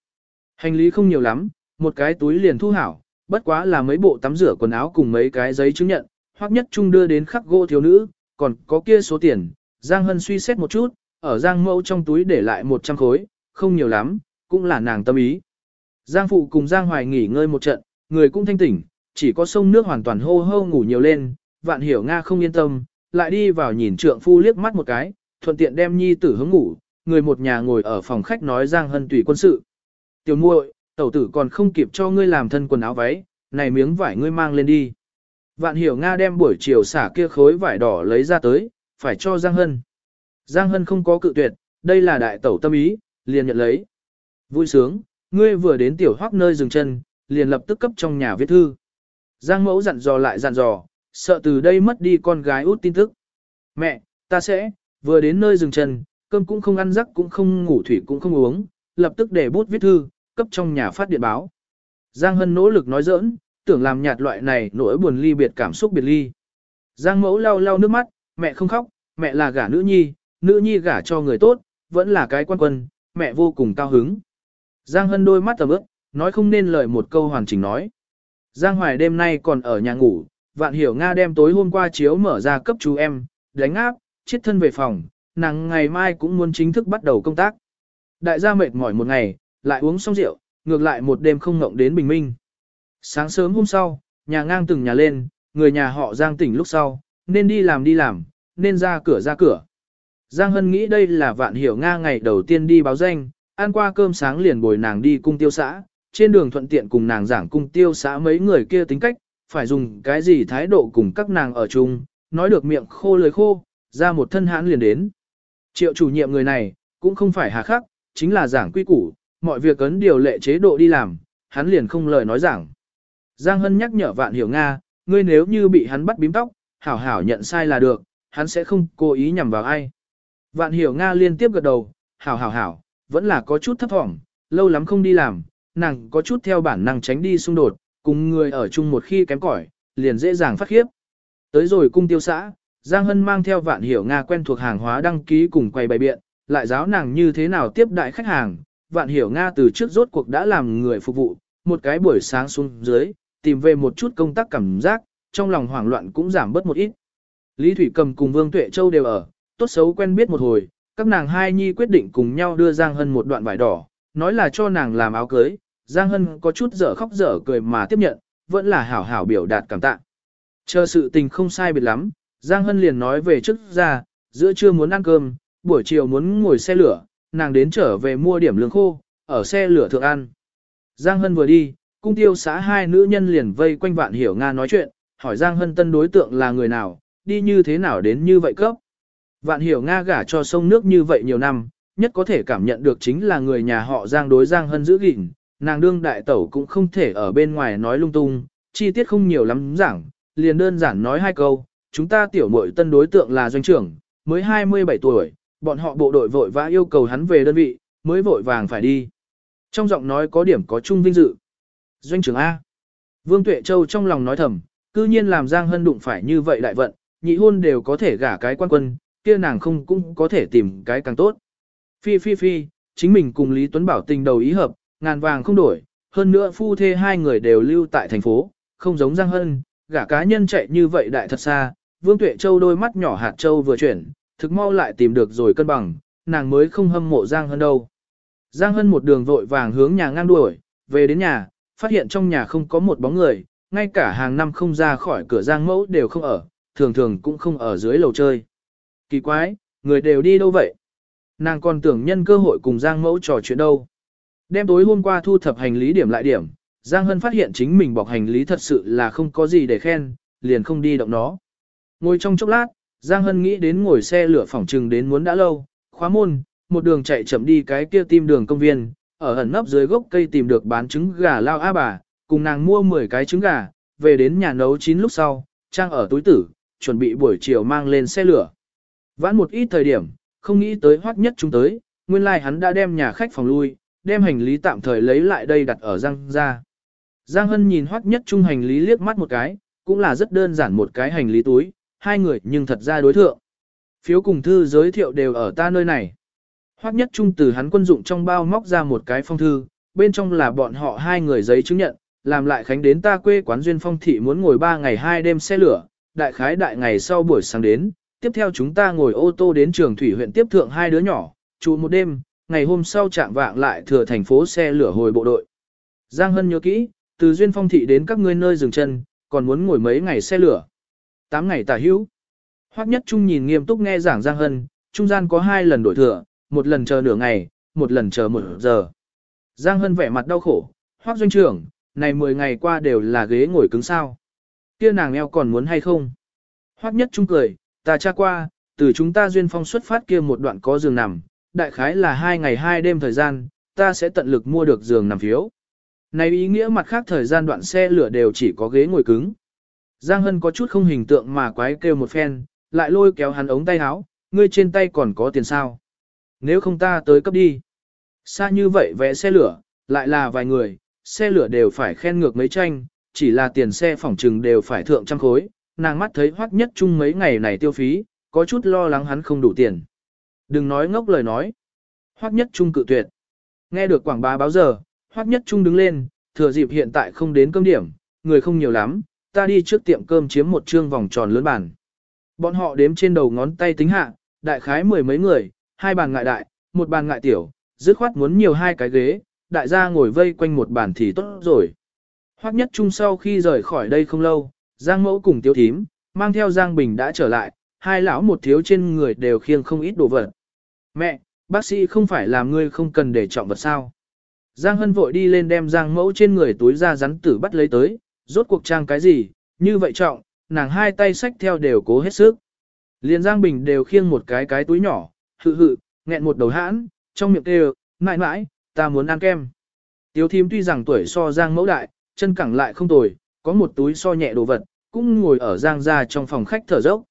Hành lý không nhiều lắm, một cái túi liền thu hảo, bất quá là mấy bộ tắm rửa quần áo cùng mấy cái giấy chứng nhận, hoặc nhất trung đưa đến khắc gỗ thiếu nữ, còn có kia số tiền, Giang Hân suy xét một chút, ở Giang mẫu trong túi để lại 100 khối, không nhiều lắm, cũng là nàng tâm ý. Giang phụ cùng Giang Hoài nghỉ ngơi một trận, người cũng thanh tỉnh, chỉ có sông nước hoàn toàn hô hô ngủ nhiều lên, vạn hiểu Nga không yên tâm, lại đi vào nhìn trượng phu liếc mắt một cái, thuận tiện đem nhi tử hướng ngủ, người một nhà ngồi ở phòng khách nói Giang Hân tùy quân sự. Tiểu muội, tẩu tử còn không kịp cho ngươi làm thân quần áo váy, này miếng vải ngươi mang lên đi. Vạn hiểu Nga đem buổi chiều xả kia khối vải đỏ lấy ra tới, phải cho Giang Hân. Giang Hân không có cự tuyệt, đây là đại tẩu tâm ý, liền nhận lấy. Vui sướng, ngươi vừa đến tiểu hoác nơi dừng chân, liền lập tức cấp trong nhà viết thư. Giang mẫu dặn dò lại dặn dò, sợ từ đây mất đi con gái út tin tức. Mẹ, ta sẽ, vừa đến nơi dừng chân, cơm cũng không ăn rắc cũng không ngủ thủy cũng không uống, lập tức để bút viết thư, cấp trong nhà phát điện báo. Giang Hân nỗ lực nói giỡn, tưởng làm nhạt loại này nỗi buồn ly biệt cảm xúc biệt ly. Giang mẫu lau lau nước mắt, mẹ không khóc, mẹ là gả nữ nhi, nữ nhi gả cho người tốt, vẫn là cái quan quân, mẹ vô cùng cao hứng. Giang Hân đôi mắt tầm ướp, nói không nên lời một câu hoàn chỉnh nói. Giang Hoài đêm nay còn ở nhà ngủ, vạn hiểu Nga đem tối hôm qua chiếu mở ra cấp chú em, đánh áp, chết thân về phòng, nàng ngày mai cũng muốn chính thức bắt đầu công tác. Đại gia mệt mỏi một ngày, lại uống xong rượu, ngược lại một đêm không ngộng đến bình minh. Sáng sớm hôm sau, nhà ngang từng nhà lên, người nhà họ Giang tỉnh lúc sau, nên đi làm đi làm, nên ra cửa ra cửa. Giang Hân nghĩ đây là vạn hiểu Nga ngày đầu tiên đi báo danh, ăn qua cơm sáng liền bồi nàng đi cung tiêu xã, trên đường thuận tiện cùng nàng giảng cung tiêu xã mấy người kia tính cách, phải dùng cái gì thái độ cùng các nàng ở chung, nói được miệng khô lời khô, ra một thân hãn liền đến. Triệu chủ nhiệm người này, cũng không phải hà khắc, chính là giảng quy củ, mọi việc ấn điều lệ chế độ đi làm, hắn liền không lời nói giảng. Giang Hân nhắc nhở vạn hiểu Nga, ngươi nếu như bị hắn bắt bím tóc, hảo hảo nhận sai là được, hắn sẽ không cố ý nhằm vào ai. Vạn hiểu Nga liên tiếp gật đầu, hảo hảo hảo, vẫn là có chút thấp thỏm, lâu lắm không đi làm, nàng có chút theo bản năng tránh đi xung đột, cùng người ở chung một khi kém cỏi, liền dễ dàng phát khiếp. Tới rồi cung tiêu xã, Giang Hân mang theo vạn hiểu Nga quen thuộc hàng hóa đăng ký cùng quay bày biện, lại giáo nàng như thế nào tiếp đại khách hàng. Vạn hiểu Nga từ trước rốt cuộc đã làm người phục vụ, một cái buổi sáng xuống dưới, tìm về một chút công tác cảm giác, trong lòng hoảng loạn cũng giảm bớt một ít. Lý Thủy Cầm cùng Vương Tuệ Châu đều ở, tốt xấu quen biết một hồi, các nàng hai nhi quyết định cùng nhau đưa Giang Hân một đoạn vải đỏ, nói là cho nàng làm áo cưới, Giang Hân có chút dở khóc dở cười mà tiếp nhận, vẫn là hảo hảo biểu đạt cảm tạ. Chờ sự tình không sai biệt lắm, Giang Hân liền nói về trước ra, giữa trưa muốn ăn cơm, buổi chiều muốn ngồi xe lửa, nàng đến trở về mua điểm lương khô, ở xe lửa thượng ăn. Giang Hân vừa đi, cung tiêu xã hai nữ nhân liền vây quanh vạn hiểu Nga nói chuyện, hỏi Giang Hân Tân đối tượng là người nào, đi như thế nào đến như vậy cấp. Vạn hiểu Nga gả cho sông nước như vậy nhiều năm, nhất có thể cảm nhận được chính là người nhà họ Giang đối Giang Hân giữ gìn, nàng đương đại tẩu cũng không thể ở bên ngoài nói lung tung, chi tiết không nhiều lắm giảng, liền đơn giản nói hai câu, chúng ta tiểu muội tân đối tượng là doanh trưởng, mới 27 tuổi, bọn họ bộ đội vội vã yêu cầu hắn về đơn vị, mới vội vàng phải đi. Trong giọng nói có điểm có chung vinh dự. Doanh trưởng A. Vương Tuệ Châu trong lòng nói thầm, cư nhiên làm Giang Hân đụng phải như vậy đại vận, nhị hôn đều có thể gả cái quan quân, kia nàng không cũng có thể tìm cái càng tốt. Phi phi phi, chính mình cùng Lý Tuấn Bảo tình đầu ý hợp, ngàn vàng không đổi, hơn nữa phu thê hai người đều lưu tại thành phố, không giống Giang Hân, gả cá nhân chạy như vậy đại thật xa, Vương Tuệ Châu đôi mắt nhỏ hạt châu vừa chuyển, thực mau lại tìm được rồi cân bằng, nàng mới không hâm mộ Giang Hân đâu. Giang Hân một đường vội vàng hướng nhà ngang đuổi, về đến nhà, phát hiện trong nhà không có một bóng người, ngay cả hàng năm không ra khỏi cửa Giang mẫu đều không ở, thường thường cũng không ở dưới lầu chơi. Kỳ quái, người đều đi đâu vậy? Nàng còn tưởng nhân cơ hội cùng Giang mẫu trò chuyện đâu. Đêm tối hôm qua thu thập hành lý điểm lại điểm, Giang Hân phát hiện chính mình bọc hành lý thật sự là không có gì để khen, liền không đi động nó. Ngồi trong chốc lát, Giang Hân nghĩ đến ngồi xe lửa phỏng trừng đến muốn đã lâu, khóa môn, một đường chạy chậm đi cái kia tim đường công viên, ở ẩn nấp dưới gốc cây tìm được bán trứng gà lao a bà, cùng nàng mua 10 cái trứng gà, về đến nhà nấu chín lúc sau, trang ở túi tử, chuẩn bị buổi chiều mang lên xe lửa. Vãn một ít thời điểm, không nghĩ tới hoắc nhất chúng tới, nguyên lai like hắn đã đem nhà khách phòng lui, đem hành lý tạm thời lấy lại đây đặt ở Giang ra. Giang Hân nhìn hoắc nhất trung hành lý liếc mắt một cái, cũng là rất đơn giản một cái hành lý túi, hai người nhưng thật ra đối thượng. Phiếu cùng thư giới thiệu đều ở ta nơi này. Hoắc nhất trung từ hắn quân dụng trong bao móc ra một cái phong thư, bên trong là bọn họ hai người giấy chứng nhận, làm lại khánh đến ta quê quán duyên phong thị muốn ngồi ba ngày hai đêm xe lửa, đại khái đại ngày sau buổi sáng đến, tiếp theo chúng ta ngồi ô tô đến trường thủy huyện tiếp thượng hai đứa nhỏ, trụ một đêm, ngày hôm sau chạm vạng lại thừa thành phố xe lửa hồi bộ đội. Giang Hân nhớ kỹ, từ duyên phong thị đến các ngươi nơi dừng chân, còn muốn ngồi mấy ngày xe lửa. Tám ngày tả hữu. Hoắc nhất trung nhìn nghiêm túc nghe giảng Giang Hân, trung gian có hai lần đổi thừa, một lần chờ nửa ngày, một lần chờ một giờ. Giang Hân vẻ mặt đau khổ, Hoắc doanh trưởng, này 10 ngày qua đều là ghế ngồi cứng sao. Kia nàng eo còn muốn hay không? Hoắc nhất trung cười, ta tra qua, từ chúng ta duyên phong xuất phát kia một đoạn có giường nằm, đại khái là hai ngày hai đêm thời gian, ta sẽ tận lực mua được giường nằm phiếu. Này ý nghĩa mặt khác thời gian đoạn xe lửa đều chỉ có ghế ngồi cứng. Giang Hân có chút không hình tượng mà quái kêu một phen, lại lôi kéo hắn ống tay áo, ngươi trên tay còn có tiền sao. Nếu không ta tới cấp đi. Xa như vậy vẽ xe lửa, lại là vài người, xe lửa đều phải khen ngược mấy tranh, chỉ là tiền xe phỏng trừng đều phải thượng trăm khối, nàng mắt thấy hoắc nhất chung mấy ngày này tiêu phí, có chút lo lắng hắn không đủ tiền. Đừng nói ngốc lời nói. Hoắc nhất trung cự tuyệt. Nghe được quảng bá báo giờ, Hoắc nhất trung đứng lên, thừa dịp hiện tại không đến cơm điểm, người không nhiều lắm, ta đi trước tiệm cơm chiếm một trương vòng tròn lớn bàn. Bọn họ đếm trên đầu ngón tay tính hạ, đại khái mười mấy người, hai bàn ngại đại, một bàn ngại tiểu, dứt khoát muốn nhiều hai cái ghế, đại gia ngồi vây quanh một bàn thì tốt rồi. Hoắc nhất trung sau khi rời khỏi đây không lâu, Giang mẫu cùng tiếu thím, mang theo Giang Bình đã trở lại, hai lão một thiếu trên người đều khiêng không ít đồ vật. Mẹ, bác sĩ không phải làm ngươi không cần để trọng vật sao. Giang Hân vội đi lên đem Giang mẫu trên người túi ra rắn tử bắt lấy tới, rốt cuộc trang cái gì, như vậy trọng, nàng hai tay xách theo đều cố hết sức. Liền Giang Bình đều khiêng một cái cái túi nhỏ, hự hự, nghẹn một đầu hãn, trong miệng kêu, mãi mãi, ta muốn ăn kem. Tiếu thím tuy rằng tuổi so Giang mẫu đại, chân cẳng lại không tồi, có một túi so nhẹ đồ vật, cũng ngồi ở Giang ra trong phòng khách thở dốc.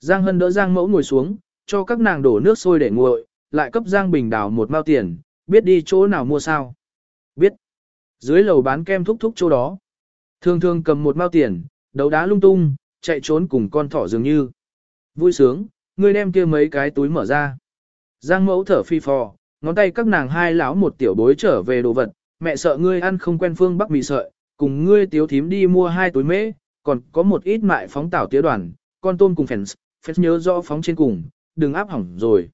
Giang Hân đỡ Giang mẫu ngồi xuống, cho các nàng đổ nước sôi để nguội, lại cấp Giang Bình đào một mao tiền, biết đi chỗ nào mua sao. Biết. Dưới lầu bán kem thúc thúc chỗ đó. Thường thường cầm một mao tiền, đấu đá lung tung, chạy trốn cùng con thỏ dường như. Vui sướng, ngươi đem kia mấy cái túi mở ra. Giang mẫu thở phi phò, ngón tay các nàng hai lão một tiểu bối trở về đồ vật, mẹ sợ ngươi ăn không quen phương bắc mì sợi, cùng ngươi tiếu thím đi mua hai túi mễ, còn có một ít mại phóng tảo tía đoàn, con tôm cùng phèn, phèn nhớ rõ phóng trên cùng, đừng áp hỏng rồi.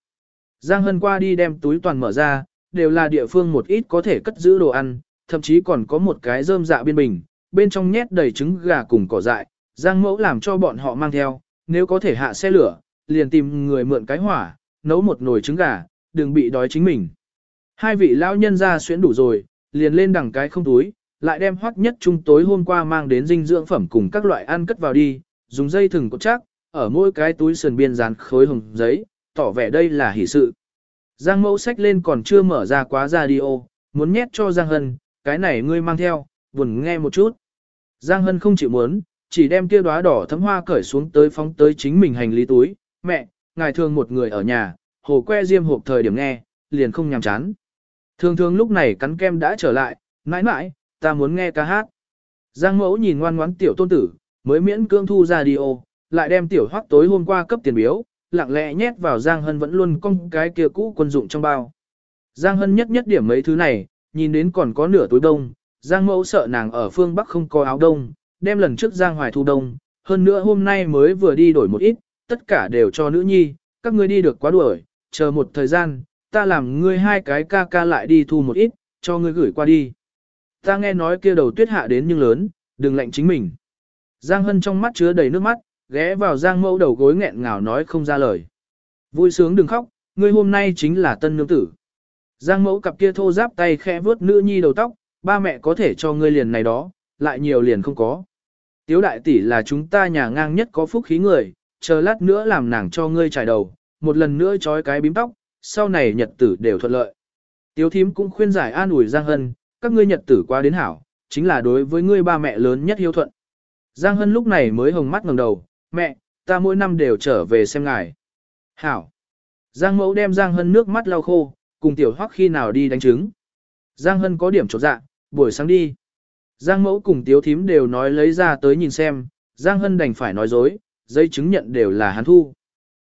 Giang Hân qua đi đem túi toàn mở ra, đều là địa phương một ít có thể cất giữ đồ ăn, thậm chí còn có một cái rơm dạ biên bình, bên trong nhét đầy trứng gà cùng cỏ dại, Giang Mẫu làm cho bọn họ mang theo, nếu có thể hạ xe lửa, liền tìm người mượn cái hỏa, nấu một nồi trứng gà, đừng bị đói chính mình. Hai vị lão nhân ra xuyến đủ rồi, liền lên đằng cái không túi, lại đem hoắc nhất trung tối hôm qua mang đến dinh dưỡng phẩm cùng các loại ăn cất vào đi, dùng dây thừng cột chắc, ở mỗi cái túi sườn biên dán khối hồng giấy, tỏ vẻ đây là hỷ sự. Giang mẫu sách lên còn chưa mở ra quá radio, muốn nhét cho Giang Hân, cái này ngươi mang theo, buồn nghe một chút. Giang Hân không chịu muốn, chỉ đem kia đóa đỏ thấm hoa cởi xuống tới phóng tới chính mình hành lý túi. Mẹ, ngài thường một người ở nhà, hồ que diêm hộp thời điểm nghe, liền không nhàm chán. Thường thường lúc này cắn kem đã trở lại, mãi mãi, ta muốn nghe ca hát. Giang mẫu nhìn ngoan ngoãn tiểu tôn tử, mới miễn cưỡng thu ra đi ô, lại đem tiểu hoắc tối hôm qua cấp tiền biếu, lặng lẽ nhét vào Giang Hân vẫn luôn cong cái kia cũ quân dụng trong bao. Giang Hân nhất nhất điểm mấy thứ này, nhìn đến còn có nửa túi đông, Giang mẫu sợ nàng ở phương Bắc không có áo đông, đem lần trước Giang Hoài thu đông, hơn nữa hôm nay mới vừa đi đổi một ít, tất cả đều cho nữ nhi, các ngươi đi được quá đuổi, chờ một thời gian, ta làm ngươi hai cái ca ca lại đi thu một ít, cho ngươi gửi qua đi. Ta nghe nói kia đầu tuyết hạ đến nhưng lớn, đừng lạnh chính mình. Giang Hân trong mắt chứa đầy nước mắt, ghé vào Giang mẫu đầu gối nghẹn ngào nói không ra lời. Vui sướng đừng khóc, ngươi hôm nay chính là tân nương tử. Giang mẫu cặp kia thô giáp tay khẽ vướt nữ nhi đầu tóc, ba mẹ có thể cho ngươi liền này đó, lại nhiều liền không có. Tiếu đại tỷ là chúng ta nhà ngang nhất có phúc khí người, chờ lát nữa làm nàng cho ngươi trải đầu, một lần nữa trói cái bím tóc, sau này nhật tử đều thuận lợi. Tiếu thím cũng khuyên giải an ủi Giang Hân, các ngươi nhật tử qua đến hảo, chính là đối với ngươi ba mẹ lớn nhất hiếu thuận. Giang Hân lúc này mới hồng mắt ngẩng đầu, mẹ, ta mỗi năm đều trở về xem ngài. Hảo. Giang mẫu đem Giang Hân nước mắt lau khô, cùng tiểu hoắc khi nào đi đánh trứng. Giang Hân có điểm chột dạ, buổi sáng đi. Giang mẫu cùng tiếu thím đều nói lấy ra tới nhìn xem, Giang Hân đành phải nói dối, giấy chứng nhận đều là hắn thu.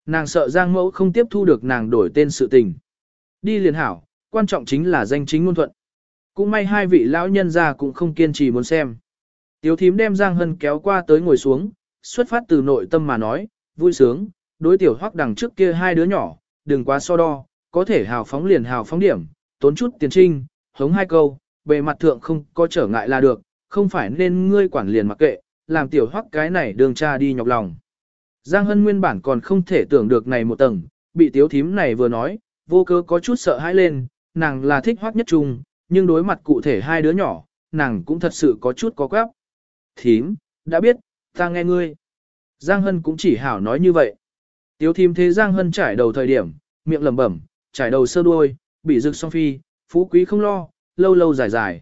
Nàng sợ Giang mẫu không tiếp thu được nàng đổi tên sự tình. Đi liền hảo, quan trọng chính là danh chính ngôn thuận. Cũng may hai vị lão nhân ra cũng không kiên trì muốn xem. Tiếu thím đem Giang Hân kéo qua tới ngồi xuống, xuất phát từ nội tâm mà nói, vui sướng, đối tiểu hoắc đằng trước kia hai đứa nhỏ, đừng quá so đo, có thể hào phóng liền hào phóng điểm, tốn chút tiền trinh, hống hai câu, bề mặt thượng không có trở ngại là được, không phải nên ngươi quản liền mặc kệ, làm tiểu hoắc cái này đường cha đi nhọc lòng. Giang Hân nguyên bản còn không thể tưởng được này một tầng, bị tiếu thím này vừa nói, vô cơ có chút sợ hãi lên, nàng là thích hoắc nhất trung, nhưng đối mặt cụ thể hai đứa nhỏ, nàng cũng thật sự có chút có quép. Thím, đã biết, ta nghe ngươi. Giang Hân cũng chỉ hảo nói như vậy. Tiếu thím thế Giang Hân trải đầu thời điểm, miệng lẩm bẩm, trải đầu sơ đuôi, bị rực song phi, phú quý không lo, lâu lâu dài dài.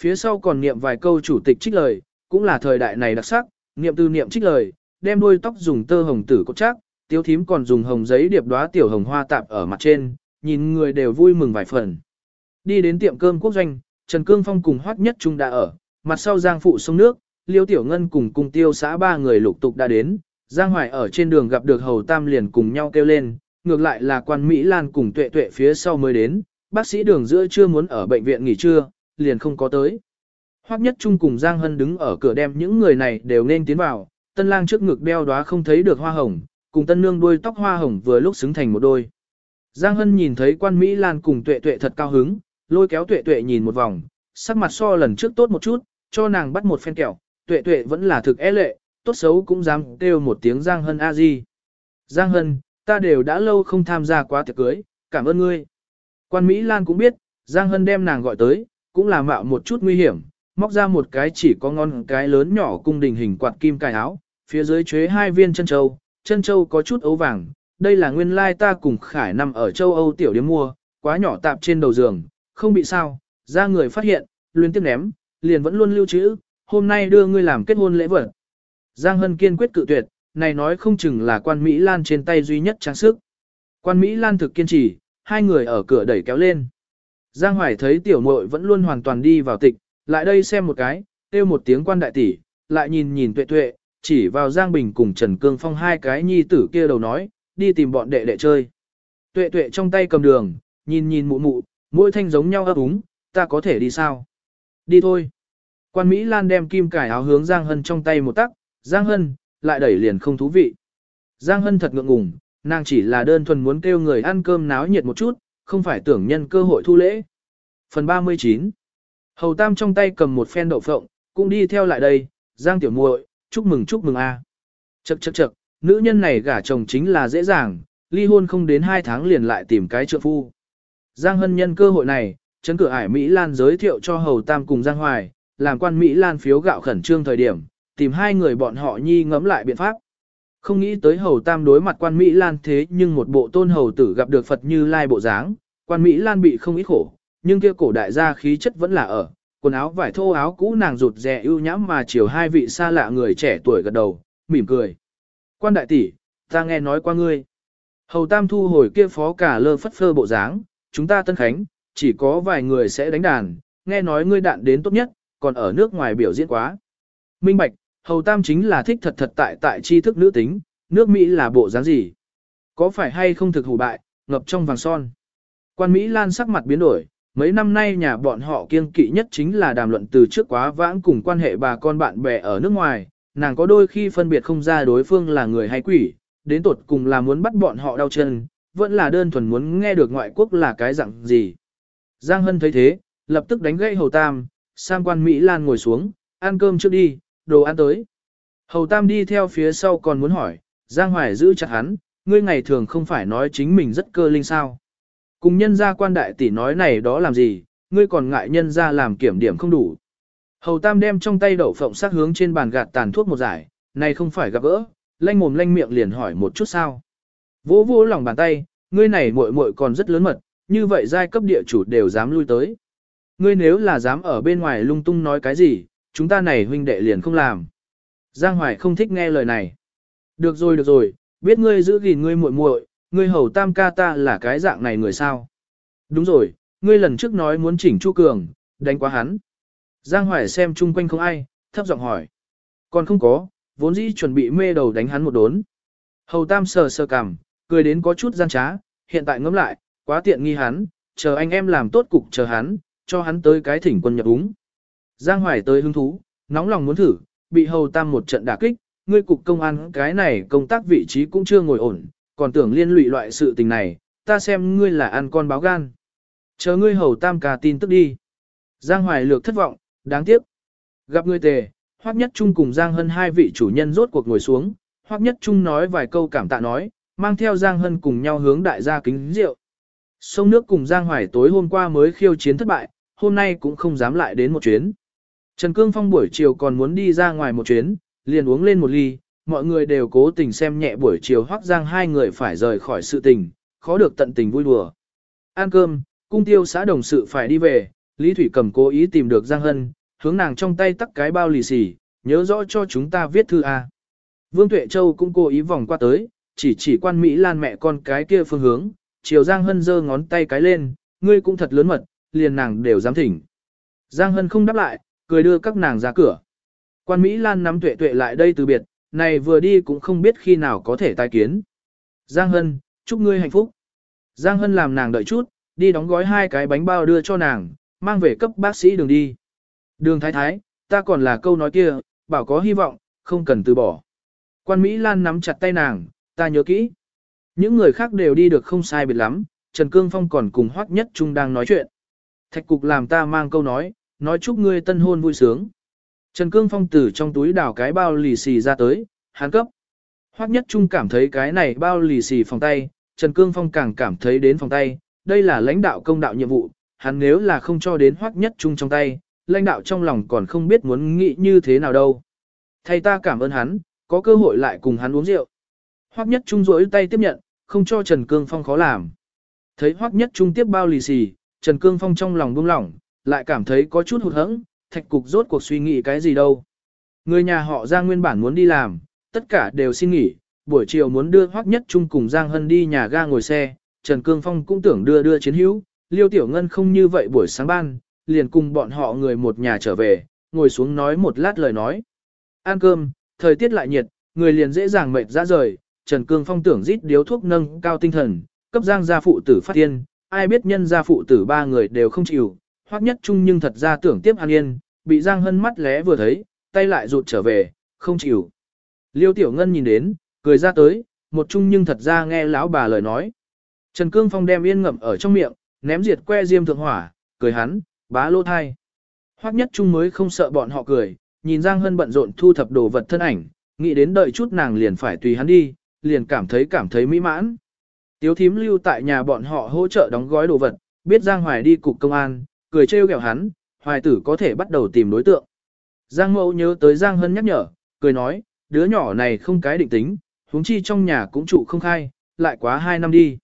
Phía sau còn niệm vài câu chủ tịch trích lời, cũng là thời đại này đặc sắc, niệm từ niệm trích lời, đem đuôi tóc dùng tơ hồng tử cột chắc, tiếu thím còn dùng hồng giấy điệp đóa tiểu hồng hoa tạp ở mặt trên, nhìn người đều vui mừng vài phần. Đi đến tiệm cơm quốc doanh, Trần Cương Phong cùng Hoắc Nhất Trung đã ở, mặt sau Giang phụ sông nước, Liêu Tiểu Ngân cùng cùng tiêu xã ba người lục tục đã đến, Giang Hoài ở trên đường gặp được Hầu Tam liền cùng nhau kêu lên, ngược lại là quan Mỹ Lan cùng tuệ tuệ phía sau mới đến, bác sĩ đường giữa chưa muốn ở bệnh viện nghỉ trưa, liền không có tới. Hoắc Nhất Trung cùng Giang Hân đứng ở cửa đem những người này đều nên tiến vào, tân lang trước ngực đeo đóa không thấy được hoa hồng, cùng tân nương đuôi tóc hoa hồng vừa lúc xứng thành một đôi. Giang Hân nhìn thấy quan Mỹ Lan cùng tuệ tuệ thật cao hứng, lôi kéo tuệ tuệ nhìn một vòng, sắc mặt so lần trước tốt một chút, cho nàng bắt một phen kẹo, tuệ tuệ vẫn là thực é e lệ, tốt xấu cũng dám kêu một tiếng Giang Hân a di. Giang Hân, ta đều đã lâu không tham gia quá tiệc cưới, cảm ơn ngươi. Quan Mỹ Lan cũng biết, Giang Hân đem nàng gọi tới, cũng là mạo một chút nguy hiểm, móc ra một cái chỉ có ngon cái lớn nhỏ cung đình hình quạt kim cài áo, phía dưới chế hai viên chân châu, chân châu có chút ấu vàng, đây là nguyên lai ta cùng Khải nằm ở châu Âu tiểu điểm mua, quá nhỏ tạp trên đầu giường, không bị sao, ra người phát hiện, luyến tiếp ném, liền vẫn luôn lưu trữ, hôm nay đưa ngươi làm kết hôn lễ vật. Giang Hân kiên quyết cự tuyệt, này nói không chừng là quan Mỹ Lan trên tay duy nhất trang sức. Quan Mỹ Lan thực kiên trì, hai người ở cửa đẩy kéo lên. Giang Hoài thấy tiểu muội vẫn luôn hoàn toàn đi vào tịch, lại đây xem một cái, kêu một tiếng quan đại tỷ, lại nhìn nhìn tuệ tuệ, chỉ vào Giang Bình cùng Trần Cương Phong hai cái nhi tử kia đầu nói, đi tìm bọn đệ đệ chơi. Tuệ tuệ trong tay cầm đường, nhìn nhìn mụ mụ, mỗi thanh giống nhau ấp úng, ta có thể đi sao? Đi thôi. Quan Mỹ Lan đem kim cải áo hướng Giang Hân trong tay một tắc, Giang Hân, lại đẩy liền không thú vị. Giang Hân thật ngượng ngùng, nàng chỉ là đơn thuần muốn kêu người ăn cơm náo nhiệt một chút, không phải tưởng nhân cơ hội thu lễ. Phần 39 Hầu Tam trong tay cầm một phen đậu phộng, cũng đi theo lại đây, Giang Tiểu muội, chúc mừng chúc mừng a. Chậc chậc chậc, nữ nhân này gả chồng chính là dễ dàng, ly hôn không đến 2 tháng liền lại tìm cái trượng phu. Giang Hân nhân cơ hội này, chấn cửa ải Mỹ Lan giới thiệu cho Hầu Tam cùng Giang Hoài, làm quan Mỹ Lan phiếu gạo khẩn trương thời điểm, tìm hai người bọn họ nhi ngẫm lại biện pháp. Không nghĩ tới hầu tam đối mặt quan Mỹ Lan thế nhưng một bộ tôn hầu tử gặp được Phật như lai bộ dáng, quan Mỹ Lan bị không ít khổ, nhưng kia cổ đại gia khí chất vẫn là ở, quần áo vải thô áo cũ nàng rụt rè ưu nhãm mà chiều hai vị xa lạ người trẻ tuổi gật đầu, mỉm cười. Quan đại tỷ, ta nghe nói qua ngươi. Hầu tam thu hồi kia phó cả lơ phất phơ bộ dáng, chúng ta tân khánh, chỉ có vài người sẽ đánh đàn, nghe nói ngươi đạn đến tốt nhất, còn ở nước ngoài biểu diễn quá. Minh Bạch, Hầu Tam chính là thích thật thật tại tại tri thức nữ tính, nước Mỹ là bộ dáng gì? Có phải hay không thực hủ bại, ngập trong vàng son? Quan Mỹ Lan sắc mặt biến đổi, mấy năm nay nhà bọn họ kiêng kỵ nhất chính là đàm luận từ trước quá vãng cùng quan hệ bà con bạn bè ở nước ngoài, nàng có đôi khi phân biệt không ra đối phương là người hay quỷ, đến tột cùng là muốn bắt bọn họ đau chân, vẫn là đơn thuần muốn nghe được ngoại quốc là cái dạng gì. Giang Hân thấy thế, lập tức đánh gãy Hầu Tam, sang quan Mỹ Lan ngồi xuống, ăn cơm trước đi, đồ ăn tới. Hầu Tam đi theo phía sau còn muốn hỏi, Giang Hoài giữ chặt hắn, ngươi ngày thường không phải nói chính mình rất cơ linh sao. Cùng nhân gia quan đại tỷ nói này đó làm gì, ngươi còn ngại nhân gia làm kiểm điểm không đủ. Hầu Tam đem trong tay đậu phộng sắc hướng trên bàn gạt tàn thuốc một giải, này không phải gặp gỡ, lanh mồm lanh miệng liền hỏi một chút sao. Vỗ vỗ lòng bàn tay, ngươi này muội muội còn rất lớn mật, như vậy giai cấp địa chủ đều dám lui tới. Ngươi nếu là dám ở bên ngoài lung tung nói cái gì, chúng ta này huynh đệ liền không làm. Giang Hoài không thích nghe lời này. Được rồi được rồi, biết ngươi giữ gìn ngươi muội muội, ngươi hầu tam ca ta là cái dạng này người sao. Đúng rồi, ngươi lần trước nói muốn chỉnh Chu Cường, đánh quá hắn. Giang Hoài xem chung quanh không ai, thấp giọng hỏi. Còn không có, vốn dĩ chuẩn bị mê đầu đánh hắn một đốn. Hầu tam sờ sờ cằm, cười đến có chút gian trá, hiện tại ngẫm lại, quá tiện nghi hắn, chờ anh em làm tốt cục chờ hắn, cho hắn tới cái thỉnh quân nhập úng. Giang Hoài tới hứng thú, nóng lòng muốn thử, bị hầu tam một trận đả kích, ngươi cục công an cái này công tác vị trí cũng chưa ngồi ổn, còn tưởng liên lụy loại sự tình này, ta xem ngươi là ăn con báo gan. Chờ ngươi hầu tam cà tin tức đi. Giang Hoài lược thất vọng, đáng tiếc. Gặp ngươi tề, Hoắc Nhất Trung cùng Giang Hân hai vị chủ nhân rốt cuộc ngồi xuống, Hoắc Nhất Trung nói vài câu cảm tạ nói, mang theo Giang Hân cùng nhau hướng đại gia kính rượu. Sông nước cùng Giang Hoài tối hôm qua mới khiêu chiến thất bại, hôm nay cũng không dám lại đến một chuyến. Trần Cương Phong buổi chiều còn muốn đi ra ngoài một chuyến, liền uống lên một ly, mọi người đều cố tình xem nhẹ buổi chiều hoác giang hai người phải rời khỏi sự tình, khó được tận tình vui đùa. Ăn cơm, cung tiêu xã đồng sự phải đi về, Lý Thủy cầm cố ý tìm được Giang Hân, hướng nàng trong tay tắt cái bao lì xì, nhớ rõ cho chúng ta viết thư A. Vương Tuệ Châu cũng cố ý vòng qua tới, chỉ chỉ quan Mỹ Lan mẹ con cái kia phương hướng, chiều Giang Hân giơ ngón tay cái lên, ngươi cũng thật lớn mật, liền nàng đều dám thỉnh. Giang Hân không đáp lại, cười đưa các nàng ra cửa. Quan Mỹ Lan nắm tuệ tuệ lại đây từ biệt, này vừa đi cũng không biết khi nào có thể tai kiến. Giang Hân, chúc ngươi hạnh phúc. Giang Hân làm nàng đợi chút, đi đóng gói hai cái bánh bao đưa cho nàng, mang về cấp bác sĩ đường đi. Đường thái thái, ta còn là câu nói kia, bảo có hy vọng, không cần từ bỏ. Quan Mỹ Lan nắm chặt tay nàng, ta nhớ kỹ. Những người khác đều đi được không sai biệt lắm, Trần Cương Phong còn cùng Hoắc Nhất Trung đang nói chuyện. Thạch cục làm ta mang câu nói, nói chúc ngươi tân hôn vui sướng. Trần Cương Phong từ trong túi đào cái bao lì xì ra tới, hắn cấp. Hoắc Nhất Trung cảm thấy cái này bao lì xì phòng tay, Trần Cương Phong càng cảm thấy đến phòng tay, đây là lãnh đạo công đạo nhiệm vụ, hắn nếu là không cho đến Hoắc Nhất Trung trong tay, lãnh đạo trong lòng còn không biết muốn nghĩ như thế nào đâu. Thầy ta cảm ơn hắn, có cơ hội lại cùng hắn uống rượu. Hoắc Nhất Trung rỗi tay tiếp nhận, không cho Trần Cương Phong khó làm. Thấy Hoắc Nhất Trung tiếp bao lì xì, Trần Cương Phong trong lòng buông lỏng, lại cảm thấy có chút hụt hẫng, thạch cục rốt cuộc suy nghĩ cái gì đâu. Người nhà họ Giang nguyên bản muốn đi làm, tất cả đều xin nghỉ, buổi chiều muốn đưa Hoắc Nhất Trung cùng Giang Hân đi nhà ga ngồi xe, Trần Cương Phong cũng tưởng đưa đưa chiến hữu, Liêu Tiểu Ngân không như vậy buổi sáng ban, liền cùng bọn họ người một nhà trở về, ngồi xuống nói một lát lời nói. Ăn cơm, thời tiết lại nhiệt, người liền dễ dàng mệt ra rời, Trần Cương Phong tưởng rít điếu thuốc nâng cao tinh thần, cấp Giang gia phụ tử phát tiên, ai biết nhân gia phụ tử ba người đều không chịu, Hoắc Nhất Trung nhưng thật ra tưởng tiếp An Yên, bị Giang Hân mắt lé vừa thấy, tay lại rụt trở về, không chịu. Liêu Tiểu Ngân nhìn đến, cười ra tới, một chung nhưng thật ra nghe lão bà lời nói. Trần Cương Phong đem yên ngậm ở trong miệng, ném diệt que diêm thượng hỏa, cười hắn, bá lô thai. Hoắc Nhất Trung mới không sợ bọn họ cười, nhìn Giang Hân bận rộn thu thập đồ vật thân ảnh, nghĩ đến đợi chút nàng liền phải tùy hắn đi, liền cảm thấy cảm thấy mỹ mãn. Tiếu thím lưu tại nhà bọn họ hỗ trợ đóng gói đồ vật, biết Giang Hoài đi cục công an, cười trêu ghẹo hắn, hoài tử có thể bắt đầu tìm đối tượng. Giang mẫu nhớ tới Giang Hân nhắc nhở, cười nói, đứa nhỏ này không cái định tính, huống chi trong nhà cũng trụ không khai, lại quá hai năm đi.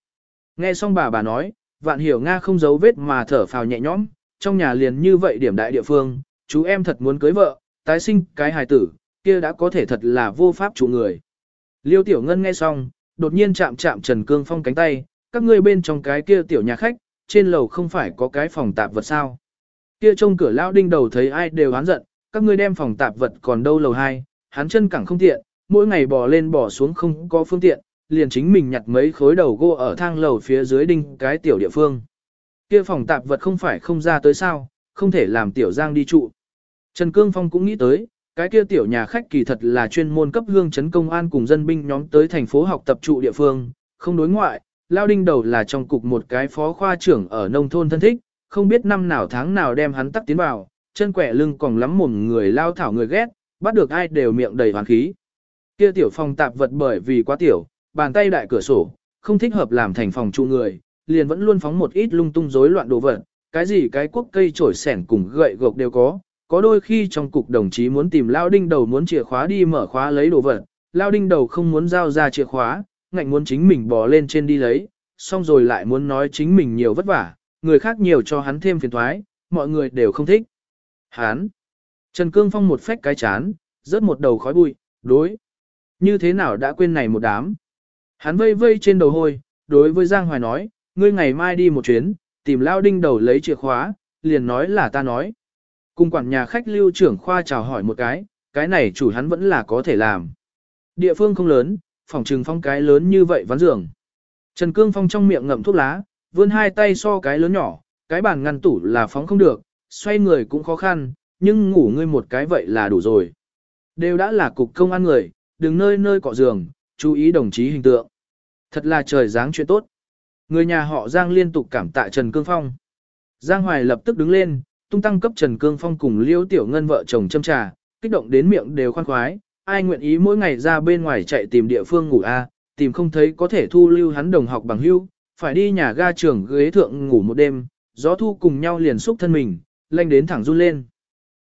Nghe xong bà bà nói, vạn hiểu Nga không giấu vết mà thở phào nhẹ nhõm, trong nhà liền như vậy điểm đại địa phương, chú em thật muốn cưới vợ, tái sinh cái hài tử, kia đã có thể thật là vô pháp chủ người. Liêu Tiểu Ngân nghe xong, đột nhiên chạm chạm Trần Cương Phong cánh tay, các ngươi bên trong cái kia tiểu nhà khách, trên lầu không phải có cái phòng tạp vật sao. Kia trông cửa lão đinh đầu thấy ai đều hán giận, các ngươi đem phòng tạp vật còn đâu lầu hai, hắn chân cẳng không tiện, mỗi ngày bò lên bò xuống không có phương tiện, liền chính mình nhặt mấy khối đầu gỗ ở thang lầu phía dưới đinh cái tiểu địa phương. Kia phòng tạp vật không phải không ra tới sao, không thể làm tiểu giang đi trụ. Trần Cương Phong cũng nghĩ tới, cái kia tiểu nhà khách kỳ thật là chuyên môn cấp hương chấn công an cùng dân binh nhóm tới thành phố học tập trụ địa phương, không đối ngoại, Lao Đinh đầu là trong cục một cái phó khoa trưởng ở nông thôn thân thích, không biết năm nào tháng nào đem hắn tắt tiến vào, chân quẻ lưng còn lắm mồm người lao thảo người ghét, bắt được ai đều miệng đầy hoàn khí. Kia tiểu phòng tạp vật bởi vì quá tiểu, bàn tay đại cửa sổ, không thích hợp làm thành phòng trụ người, liền vẫn luôn phóng một ít lung tung rối loạn đồ vật, cái gì cái quốc cây trổi sẻn cùng gậy gộc đều có, có đôi khi trong cục đồng chí muốn tìm Lao Đinh đầu muốn chìa khóa đi mở khóa lấy đồ vật, Lao Đinh đầu không muốn giao ra chìa khóa, ngạnh muốn chính mình bò lên trên đi lấy, xong rồi lại muốn nói chính mình nhiều vất vả, người khác nhiều cho hắn thêm phiền thoái, mọi người đều không thích. Hán, Trần Cương Phong một phách cái chán, rớt một đầu khói bụi, đối. Như thế nào đã quên này một đám. Hắn vây vây trên đầu hôi, đối với Giang Hoài nói, ngươi ngày mai đi một chuyến, tìm Lao Đinh đầu lấy chìa khóa, liền nói là ta nói. Cùng quản nhà khách lưu trưởng khoa chào hỏi một cái, cái này chủ hắn vẫn là có thể làm. Địa phương không lớn, phòng trừng phong cái lớn như vậy ván giường. Trần Cương Phong trong miệng ngậm thuốc lá, vươn hai tay so cái lớn nhỏ, cái bàn ngăn tủ là phóng không được, xoay người cũng khó khăn, nhưng ngủ ngươi một cái vậy là đủ rồi. Đều đã là cục công an người, đừng nơi nơi cọ giường, chú ý đồng chí hình tượng. Thật là trời dáng chuyện tốt. Người nhà họ Giang liên tục cảm tạ Trần Cương Phong. Giang Hoài lập tức đứng lên, tung tăng cấp Trần Cương Phong cùng Liêu Tiểu Ngân vợ chồng châm trà, kích động đến miệng đều khoan khoái, ai nguyện ý mỗi ngày ra bên ngoài chạy tìm địa phương ngủ a, tìm không thấy có thể thu lưu hắn đồng học bằng hưu, phải đi nhà ga trường ghế thượng ngủ một đêm, gió thu cùng nhau liền xúc thân mình, lanh đến thẳng run lên.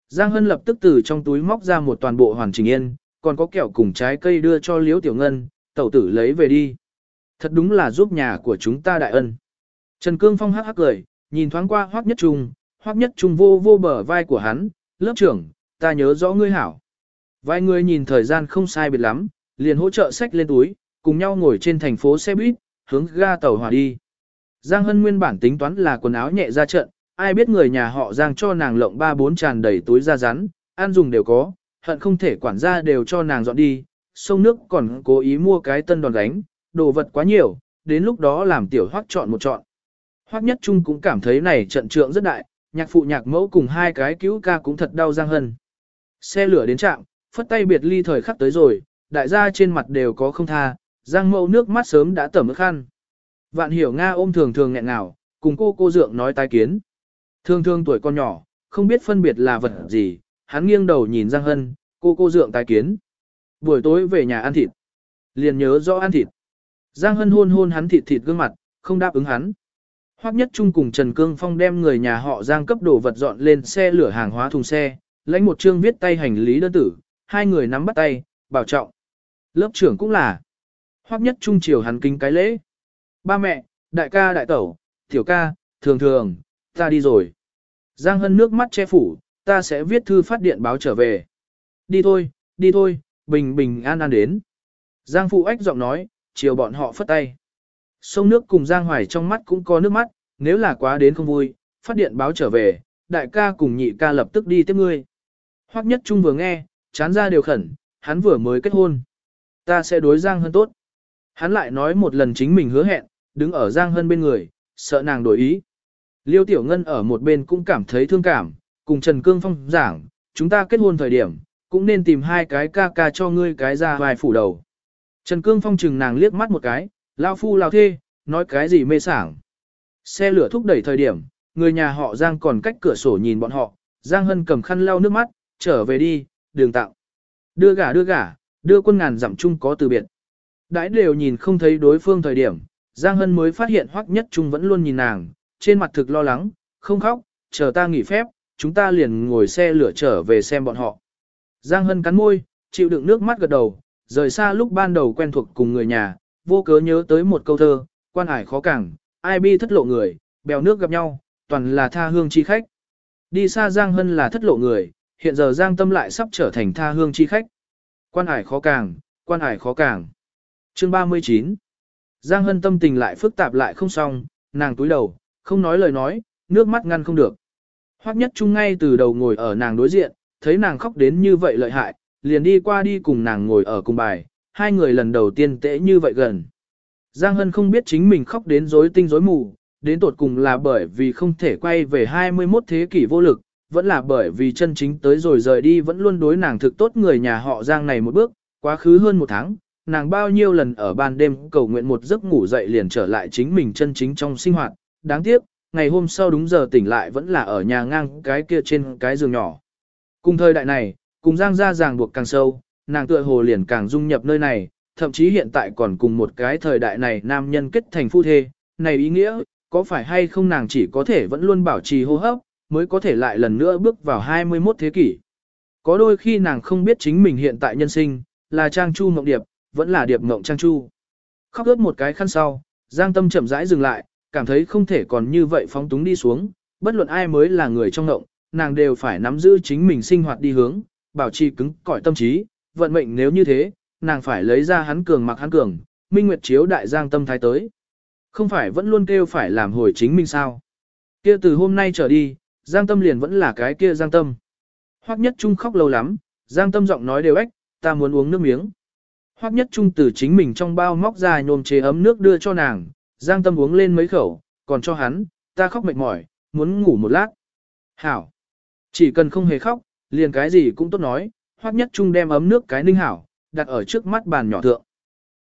Giang Hân lập tức từ trong túi móc ra một toàn bộ hoàn chỉnh yên, còn có kẹo cùng trái cây đưa cho Liễu Tiểu Ngân, tẩu tử lấy về đi. Thật đúng là giúp nhà của chúng ta đại ân. Trần Cương Phong hắc hắc cười, nhìn thoáng qua Hoắc Nhất Trung, Hoắc Nhất Trung vô vô bờ vai của hắn, lớp trưởng, ta nhớ rõ ngươi hảo. Vài người nhìn thời gian không sai biệt lắm, liền hỗ trợ sách lên túi, cùng nhau ngồi trên thành phố xe buýt, hướng ga tàu hỏa đi. Giang Hân nguyên bản tính toán là quần áo nhẹ ra trận, ai biết người nhà họ Giang cho nàng lộng ba bốn tràn đầy túi da rắn, ăn dùng đều có, hận không thể quản gia đều cho nàng dọn đi, sông nước còn cố ý mua cái tân đòn đánh, đồ vật quá nhiều, đến lúc đó làm tiểu hoắc chọn một chọn. Hoắc nhất trung cũng cảm thấy này trận trượng rất đại, nhạc phụ nhạc mẫu cùng hai cái cứu ca cũng thật đau Giang Hân. Xe lửa đến trạm, phất tay biệt ly thời khắc tới rồi, đại gia trên mặt đều có không tha, Giang mẫu nước mắt sớm đã tẩm ức khăn. Vạn hiểu Nga ôm thường thường nghẹn ngào, cùng cô cô dượng nói tai kiến. Thường thường tuổi con nhỏ, không biết phân biệt là vật gì, hắn nghiêng đầu nhìn Giang Hân, cô cô dượng tai kiến. Buổi tối về nhà ăn thịt. Liền nhớ rõ ăn thịt. Giang Hân hôn hôn hắn thịt thịt gương mặt, không đáp ứng hắn. Hoắc Nhất Trung cùng Trần Cương Phong đem người nhà họ Giang cấp đồ vật dọn lên xe lửa hàng hóa thùng xe, lãnh một chương viết tay hành lý đơn tử, hai người nắm bắt tay, bảo trọng. Lớp trưởng cũng là. Hoắc Nhất Trung chiều hắn kính cái lễ. Ba mẹ, đại ca đại tẩu, tiểu ca, thường thường, ta đi rồi. Giang Hân nước mắt che phủ, ta sẽ viết thư phát điện báo trở về. Đi thôi, đi thôi, bình bình an an đến. Giang Phụ Ách giọng nói, chiều bọn họ phất tay. Sông nước cùng Giang Hoài trong mắt cũng có nước mắt, nếu là quá đến không vui, phát điện báo trở về, đại ca cùng nhị ca lập tức đi tiếp ngươi. Hoắc Nhất Trung vừa nghe, chán ra đều khẩn, hắn vừa mới kết hôn. Ta sẽ đối Giang Hân tốt. Hắn lại nói một lần chính mình hứa hẹn, đứng ở Giang Hân bên người, sợ nàng đổi ý. Liêu Tiểu Ngân ở một bên cũng cảm thấy thương cảm, cùng Trần Cương Phong giảng, chúng ta kết hôn thời điểm, cũng nên tìm hai cái ca ca cho ngươi cái ra vài phủ đầu. Trần Cương Phong chừng nàng liếc mắt một cái, lao phu lao thê, nói cái gì mê sảng. Xe lửa thúc đẩy thời điểm, người nhà họ Giang còn cách cửa sổ nhìn bọn họ, Giang Hân cầm khăn lau nước mắt, trở về đi, đường tạo. Đưa gả đưa gả, đưa quân ngàn dặm chung có từ biệt. Đãi đều nhìn không thấy đối phương thời điểm, Giang Hân mới phát hiện Hoắc Nhất Trung vẫn luôn nhìn nàng, trên mặt thực lo lắng, không khóc, chờ ta nghỉ phép, chúng ta liền ngồi xe lửa trở về xem bọn họ. Giang Hân cắn môi, chịu đựng nước mắt gật đầu, rời xa lúc ban đầu quen thuộc cùng người nhà, vô cớ nhớ tới một câu thơ, quan hải khó cảng, ai bi thất lộ người, bèo nước gặp nhau, toàn là tha hương chi khách. Đi xa Giang Hân là thất lộ người, hiện giờ Giang Tâm lại sắp trở thành tha hương chi khách. Quan Hải khó càng, quan Hải khó càng. Chương 39 Giang Hân tâm tình lại phức tạp lại không xong, nàng túi đầu, không nói lời nói, nước mắt ngăn không được. Hoắc nhất trung ngay từ đầu ngồi ở nàng đối diện, thấy nàng khóc đến như vậy lợi hại, liền đi qua đi cùng nàng ngồi ở cùng bài, hai người lần đầu tiên tễ như vậy gần. Giang Hân không biết chính mình khóc đến rối tinh rối mù, đến tột cùng là bởi vì không thể quay về 21 thế kỷ vô lực, vẫn là bởi vì chân chính tới rồi rời đi vẫn luôn đối nàng thực tốt người nhà họ Giang này một bước, quá khứ hơn một tháng, nàng bao nhiêu lần ở ban đêm cầu nguyện một giấc ngủ dậy liền trở lại chính mình chân chính trong sinh hoạt, đáng tiếc, ngày hôm sau đúng giờ tỉnh lại vẫn là ở nhà ngang cái kia trên cái giường nhỏ. Cùng thời đại này, cùng Giang gia ràng buộc càng sâu, nàng tựa hồ liền càng dung nhập nơi này, thậm chí hiện tại còn cùng một cái thời đại này nam nhân kết thành phu thê, này ý nghĩa, có phải hay không nàng chỉ có thể vẫn luôn bảo trì hô hấp, mới có thể lại lần nữa bước vào 21 thế kỷ. Có đôi khi nàng không biết chính mình hiện tại nhân sinh, là trang chu mộng điệp, vẫn là điệp mộng trang chu. Khóc ướt một cái khăn sau, Giang Tâm chậm rãi dừng lại, cảm thấy không thể còn như vậy phóng túng đi xuống, bất luận ai mới là người trong ngộng, nàng đều phải nắm giữ chính mình sinh hoạt đi hướng, bảo trì cứng cỏi tâm trí, vận mệnh nếu như thế, nàng phải lấy ra hắn cường mặc hắn cường, minh nguyệt chiếu đại Giang Tâm thái tới. Không phải vẫn luôn kêu phải làm hồi chính mình sao? Kia từ hôm nay trở đi, Giang Tâm liền vẫn là cái kia Giang Tâm. Hoắc Nhất Trung khóc lâu lắm, Giang Tâm giọng nói đều ếch, ta muốn uống nước miếng. Hoắc Nhất Trung từ chính mình trong bao móc ra nhôm chế ấm nước đưa cho nàng, Giang Tâm uống lên mấy khẩu, còn cho hắn, ta khóc mệt mỏi, muốn ngủ một lát. Hảo. Chỉ cần không hề khóc, liền cái gì cũng tốt nói, Hoắc Nhất Trung đem ấm nước cái ninh hảo, đặt ở trước mắt bàn nhỏ thượng.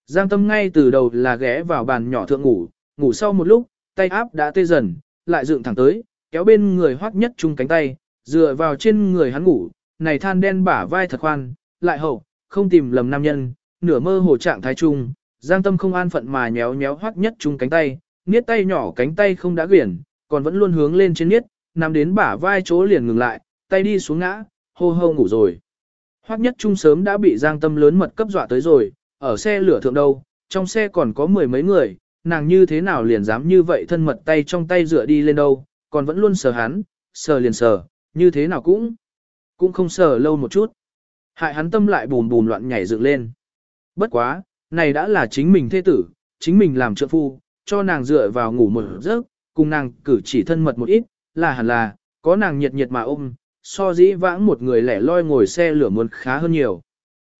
Giang Tâm ngay từ đầu là ghé vào bàn nhỏ thượng ngủ, ngủ sau một lúc, tay áp đã tê dần, lại dựng thẳng tới, kéo bên người Hoắc Nhất chung cánh tay, dựa vào trên người hắn ngủ, này than đen bả vai thật khoan, lại hậu, không tìm lầm nam nhân, nửa mơ hồ trạng thái trung, Giang Tâm không an phận mà nhéo nhéo Hoắc Nhất chung cánh tay, niết tay nhỏ cánh tay không đã quyển, còn vẫn luôn hướng lên trên niết, nằm đến bả vai chỗ liền ngừng lại, tay đi xuống ngã, hô hô ngủ rồi. Hoắc Nhất Trung sớm đã bị Giang Tâm lớn mật cấp dọa tới rồi, ở xe lửa thượng đâu, trong xe còn có mười mấy người, nàng như thế nào liền dám như vậy thân mật tay trong tay dựa đi lên đâu, còn vẫn luôn sờ hắn, sờ liền sờ, như thế nào cũng, cũng không sờ lâu một chút. Hại hắn tâm lại bùn bùn loạn nhảy dựng lên. Bất quá, này đã là chính mình thế tử, chính mình làm trợ phu, cho nàng dựa vào ngủ một giấc, cùng nàng cử chỉ thân mật một ít, là hẳn là, có nàng nhiệt nhiệt mà ôm, so dĩ vãng một người lẻ loi ngồi xe lửa muốn khá hơn nhiều.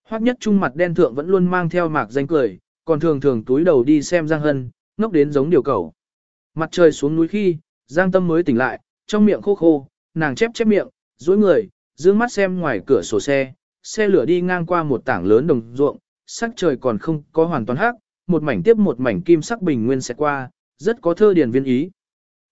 Hoắc nhất trung mặt đen thượng vẫn luôn mang theo mạc danh cười, còn thường thường túi đầu đi xem Giang Hân, ngốc đến giống điều cầu. Mặt trời xuống núi khi, Giang Tâm mới tỉnh lại, trong miệng khô khô, nàng chép chép miệng, duỗi người, dương mắt xem ngoài cửa sổ xe, xe lửa đi ngang qua một tảng lớn đồng ruộng, sắc trời còn không có hoàn toàn hắc, một mảnh tiếp một mảnh kim sắc bình nguyên sẽ qua, rất có thơ điển viên ý.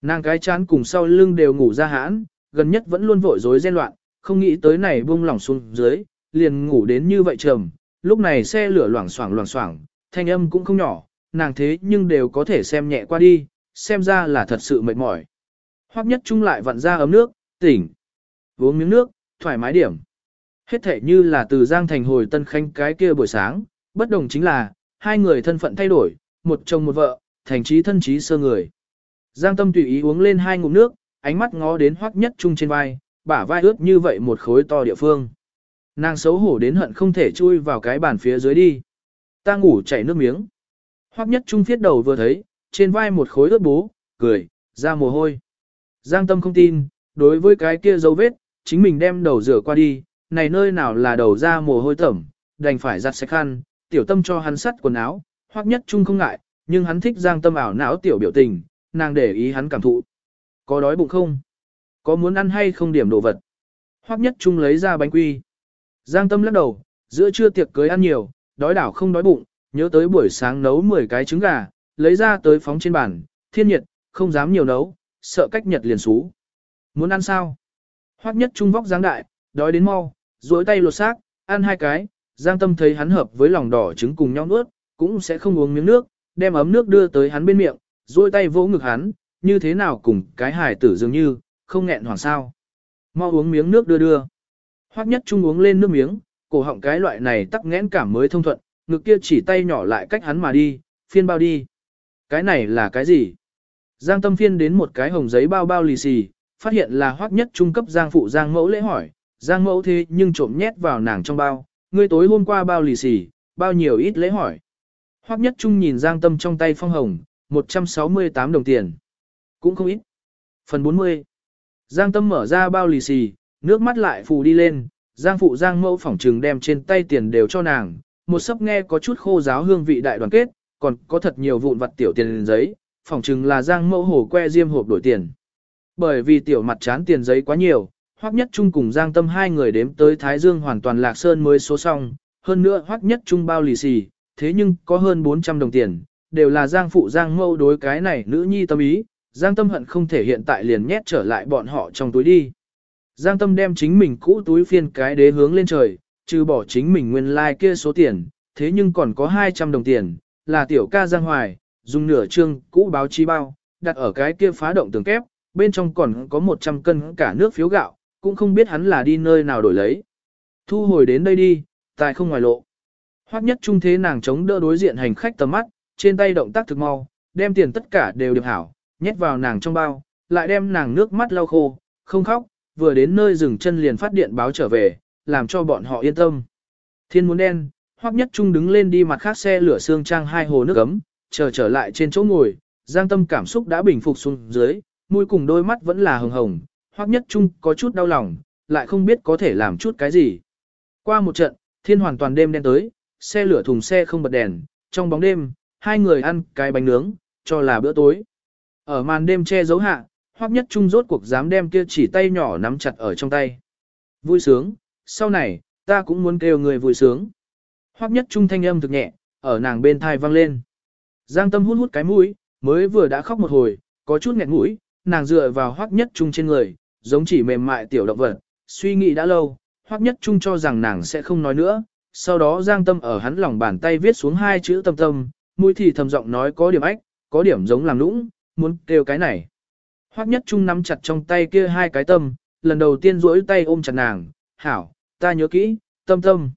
Nàng cái chán cùng sau lưng đều ngủ ra hãn, gần nhất vẫn luôn vội rối ren loạn, không nghĩ tới này buông lỏng xuống dưới, liền ngủ đến như vậy trầm. Lúc này xe lửa loảng xoảng loảng xoảng, thanh âm cũng không nhỏ, nàng thế nhưng đều có thể xem nhẹ qua đi, xem ra là thật sự mệt mỏi. Hoắc nhất trung lại vặn ra ấm nước, tỉnh. Uống miếng nước, thoải mái điểm. Hết thể như là từ Giang Thành hồi Tân Khanh cái kia buổi sáng, bất đồng chính là, hai người thân phận thay đổi, một chồng một vợ, thành trí thân trí sơ người. Giang Tâm tùy ý uống lên hai ngụm nước, ánh mắt ngó đến Hoắc nhất trung trên vai, bả vai ướt như vậy một khối to địa phương. Nàng xấu hổ đến hận không thể chui vào cái bàn phía dưới đi. Ta ngủ chảy nước miếng. Hoắc nhất trung phiết đầu vừa thấy, trên vai một khối ướt bố, cười, ra mồ hôi. Giang tâm không tin, đối với cái kia dấu vết, chính mình đem đầu rửa qua đi, này nơi nào là đầu ra mồ hôi tẩm, đành phải giặt sạch khăn, tiểu tâm cho hắn sắt quần áo, hoặc nhất trung không ngại, nhưng hắn thích giang tâm ảo não tiểu biểu tình, nàng để ý hắn cảm thụ. Có đói bụng không? Có muốn ăn hay không điểm đồ vật? Hoắc nhất trung lấy ra bánh quy. Giang tâm lắc đầu, giữa trưa tiệc cưới ăn nhiều, đói đảo không đói bụng, nhớ tới buổi sáng nấu 10 cái trứng gà, lấy ra tới phóng trên bàn, thiên nhiệt, không dám nhiều nấu, sợ cách nhật liền xú. Muốn ăn sao? Hoắc nhất trung vóc dáng đại, đói đến mau, duỗi tay lột xác, ăn hai cái, Giang Tâm thấy hắn hợp với lòng đỏ trứng cùng nhau nuốt, cũng sẽ không uống miếng nước, đem ấm nước đưa tới hắn bên miệng, duỗi tay vỗ ngực hắn, như thế nào cùng cái hài tử dường như, không nghẹn hoàng sao. Mau uống miếng nước đưa đưa. Hoắc nhất trung uống lên nước miếng, cổ họng cái loại này tắc nghẽn cảm mới thông thuận, ngực kia chỉ tay nhỏ lại cách hắn mà đi, phiên bao đi. Cái này là cái gì? Giang tâm phiên đến một cái hồng giấy bao bao lì xì, phát hiện là hoắc nhất trung cấp giang phụ giang mẫu lễ hỏi, giang mẫu thế nhưng trộm nhét vào nàng trong bao, ngươi tối hôm qua bao lì xì, bao nhiêu ít lễ hỏi. Hoắc nhất trung nhìn giang tâm trong tay phong hồng, 168 đồng tiền. Cũng không ít. Phần 40. Giang tâm mở ra bao lì xì, nước mắt lại phù đi lên, giang phụ giang mẫu phỏng trừng đem trên tay tiền đều cho nàng, một sấp nghe có chút khô giáo hương vị đại đoàn kết, còn có thật nhiều vụn vặt tiểu tiền giấy, phỏng chừng là giang mẫu hồ que diêm hộp đổi tiền. Bởi vì tiểu mặt chán tiền giấy quá nhiều, Hoắc Nhất Trung cùng Giang Tâm hai người đếm tới Thái Dương hoàn toàn lạc sơn mới số xong, hơn nữa Hoắc Nhất Trung bao lì xì, thế nhưng có hơn 400 đồng tiền, đều là Giang phụ Giang mẫu đối cái này nữ nhi tâm ý, Giang Tâm hận không thể hiện tại liền nhét trở lại bọn họ trong túi đi. Giang Tâm đem chính mình cũ túi phiên cái đế hướng lên trời, trừ bỏ chính mình nguyên lai like kia số tiền, thế nhưng còn có 200 đồng tiền, là tiểu ca Giang Hoài, dùng nửa trương cũ báo chi bao, đặt ở cái kia phá động tường kép, bên trong còn có 100 cân cả nước phiếu gạo, cũng không biết hắn là đi nơi nào đổi lấy. Thu hồi đến đây đi, tài không ngoài lộ. Hoắc nhất trung thế nàng chống đỡ đối diện hành khách tầm mắt, trên tay động tác thực mau, đem tiền tất cả đều điệp hảo, nhét vào nàng trong bao, lại đem nàng nước mắt lau khô, không khóc, vừa đến nơi dừng chân liền phát điện báo trở về, làm cho bọn họ yên tâm. Thiên muốn đen, Hoắc Nhất Trung đứng lên đi mặt khác xe lửa xương trang hai hồ nước ấm, chờ trở lại trên chỗ ngồi, Giang Tâm cảm xúc đã bình phục xuống dưới, mũi cùng đôi mắt vẫn là hồng hồng, Hoắc Nhất Trung có chút đau lòng, lại không biết có thể làm chút cái gì. Qua một trận, thiên hoàn toàn đêm đen tới, xe lửa thùng xe không bật đèn, trong bóng đêm, hai người ăn cái bánh nướng, cho là bữa tối. Ở màn đêm che giấu hạ, Hoắc Nhất Trung rốt cuộc dám đem kia chỉ tay nhỏ nắm chặt ở trong tay. Vui sướng, sau này, ta cũng muốn kêu người vui sướng. Hoắc nhất trung thanh âm thực nhẹ, ở nàng bên thai vang lên. Giang tâm hút hút cái mũi, mới vừa đã khóc một hồi, có chút nghẹt mũi, nàng dựa vào hoắc nhất trung trên người, giống chỉ mềm mại tiểu động vật, suy nghĩ đã lâu, hoắc nhất trung cho rằng nàng sẽ không nói nữa, sau đó giang tâm ở hắn lòng bàn tay viết xuống hai chữ tâm tâm, mũi thì thầm giọng nói có điểm ách, có điểm giống làm nũng, muốn kêu cái này. Hoắc nhất trung nắm chặt trong tay kia hai cái tâm, lần đầu tiên duỗi tay ôm chặt nàng, hảo, ta nhớ kỹ, tâm tâm.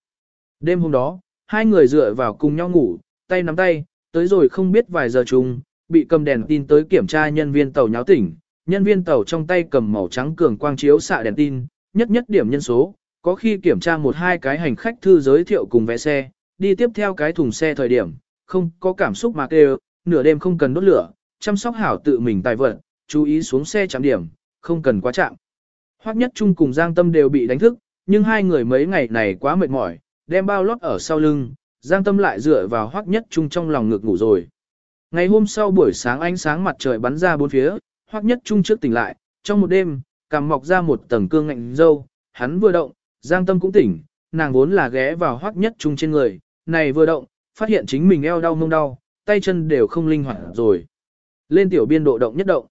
Đêm hôm đó, hai người dựa vào cùng nhau ngủ, tay nắm tay, tới rồi không biết vài giờ chung, bị cầm đèn tin tới kiểm tra nhân viên tàu nháo tỉnh. Nhân viên tàu trong tay cầm màu trắng cường quang chiếu xạ đèn tin, nhất nhất điểm nhân số, có khi kiểm tra một hai cái hành khách thư giới thiệu cùng vé xe, đi tiếp theo cái thùng xe thời điểm, không có cảm xúc mà kêu, nửa đêm không cần đốt lửa, chăm sóc hảo tự mình tài vận, chú ý xuống xe chạm điểm, không cần quá chạm. Hoắc Nhất Trung cùng Giang Tâm đều bị đánh thức, nhưng hai người mấy ngày này quá mệt mỏi, đem bao lót ở sau lưng, Giang Tâm lại dựa vào hoắc nhất trung trong lòng ngực ngủ rồi. Ngày hôm sau buổi sáng ánh sáng mặt trời bắn ra bốn phía, hoắc nhất trung trước tỉnh lại, trong một đêm, cằm mọc ra một tầng cương ngạnh dâu, hắn vừa động, Giang Tâm cũng tỉnh, nàng vốn là ghé vào hoắc nhất trung trên người, này vừa động, phát hiện chính mình eo đau mông đau, tay chân đều không linh hoạt rồi. Lên tiểu biên độ động nhất động.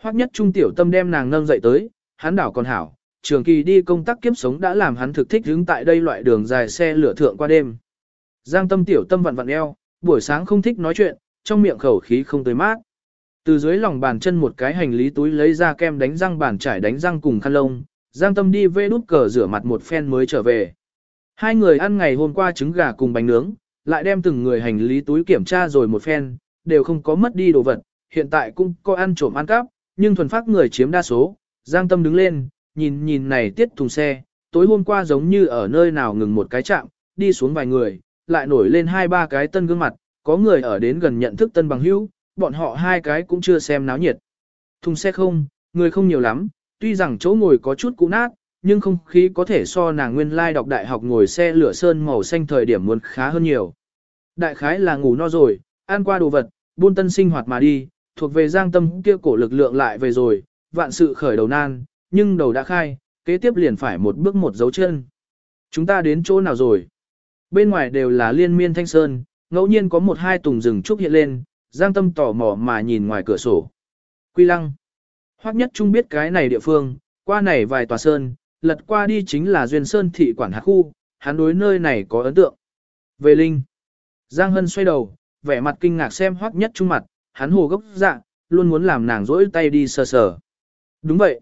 Hoắc nhất trung tiểu tâm đem nàng nâng dậy tới, hắn đảo còn hảo, trường kỳ đi công tác kiếp sống đã làm hắn thực thích đứng tại đây loại đường dài xe lửa thượng qua đêm. Giang tâm tiểu tâm vặn vặn eo, buổi sáng không thích nói chuyện, trong miệng khẩu khí không tới mát. Từ dưới lòng bàn chân một cái hành lý túi lấy ra kem đánh răng bàn trải đánh răng cùng khăn lông, Giang tâm đi vê đút cờ rửa mặt một phen mới trở về. Hai người ăn ngày hôm qua trứng gà cùng bánh nướng, lại đem từng người hành lý túi kiểm tra rồi một phen, đều không có mất đi đồ vật, hiện tại cũng có ăn trộm ăn cắp, nhưng thuần phát người chiếm đa số. Giang tâm đứng lên, nhìn nhìn này tiết thùng xe, tối hôm qua giống như ở nơi nào ngừng một cái chạm, đi xuống vài người, lại nổi lên hai ba cái tân gương mặt, có người ở đến gần nhận thức tân bằng hữu, bọn họ hai cái cũng chưa xem náo nhiệt. Thùng xe không, người không nhiều lắm, tuy rằng chỗ ngồi có chút cũ nát, nhưng không khí có thể so nàng nguyên lai like đọc đại học ngồi xe lửa sơn màu xanh thời điểm muốn khá hơn nhiều. Đại khái là ngủ no rồi, ăn qua đồ vật, buôn tân sinh hoạt mà đi, thuộc về giang tâm kia cổ lực lượng lại về rồi, vạn sự khởi đầu nan, nhưng đầu đã khai, kế tiếp liền phải một bước một dấu chân. Chúng ta đến chỗ nào rồi? Bên ngoài đều là liên miên thanh sơn, ngẫu nhiên có một hai tùng rừng trúc hiện lên, giang tâm tò mò mà nhìn ngoài cửa sổ. Quy lăng. Hoắc nhất trung biết cái này địa phương, qua này vài tòa sơn, lật qua đi chính là duyên sơn thị quản hạt khu, hắn đối nơi này có ấn tượng. Về linh. Giang Hân xoay đầu, vẻ mặt kinh ngạc xem Hoắc nhất trung mặt, hắn hồ gốc dạ, luôn muốn làm nàng rỗi tay đi sờ sờ. Đúng vậy.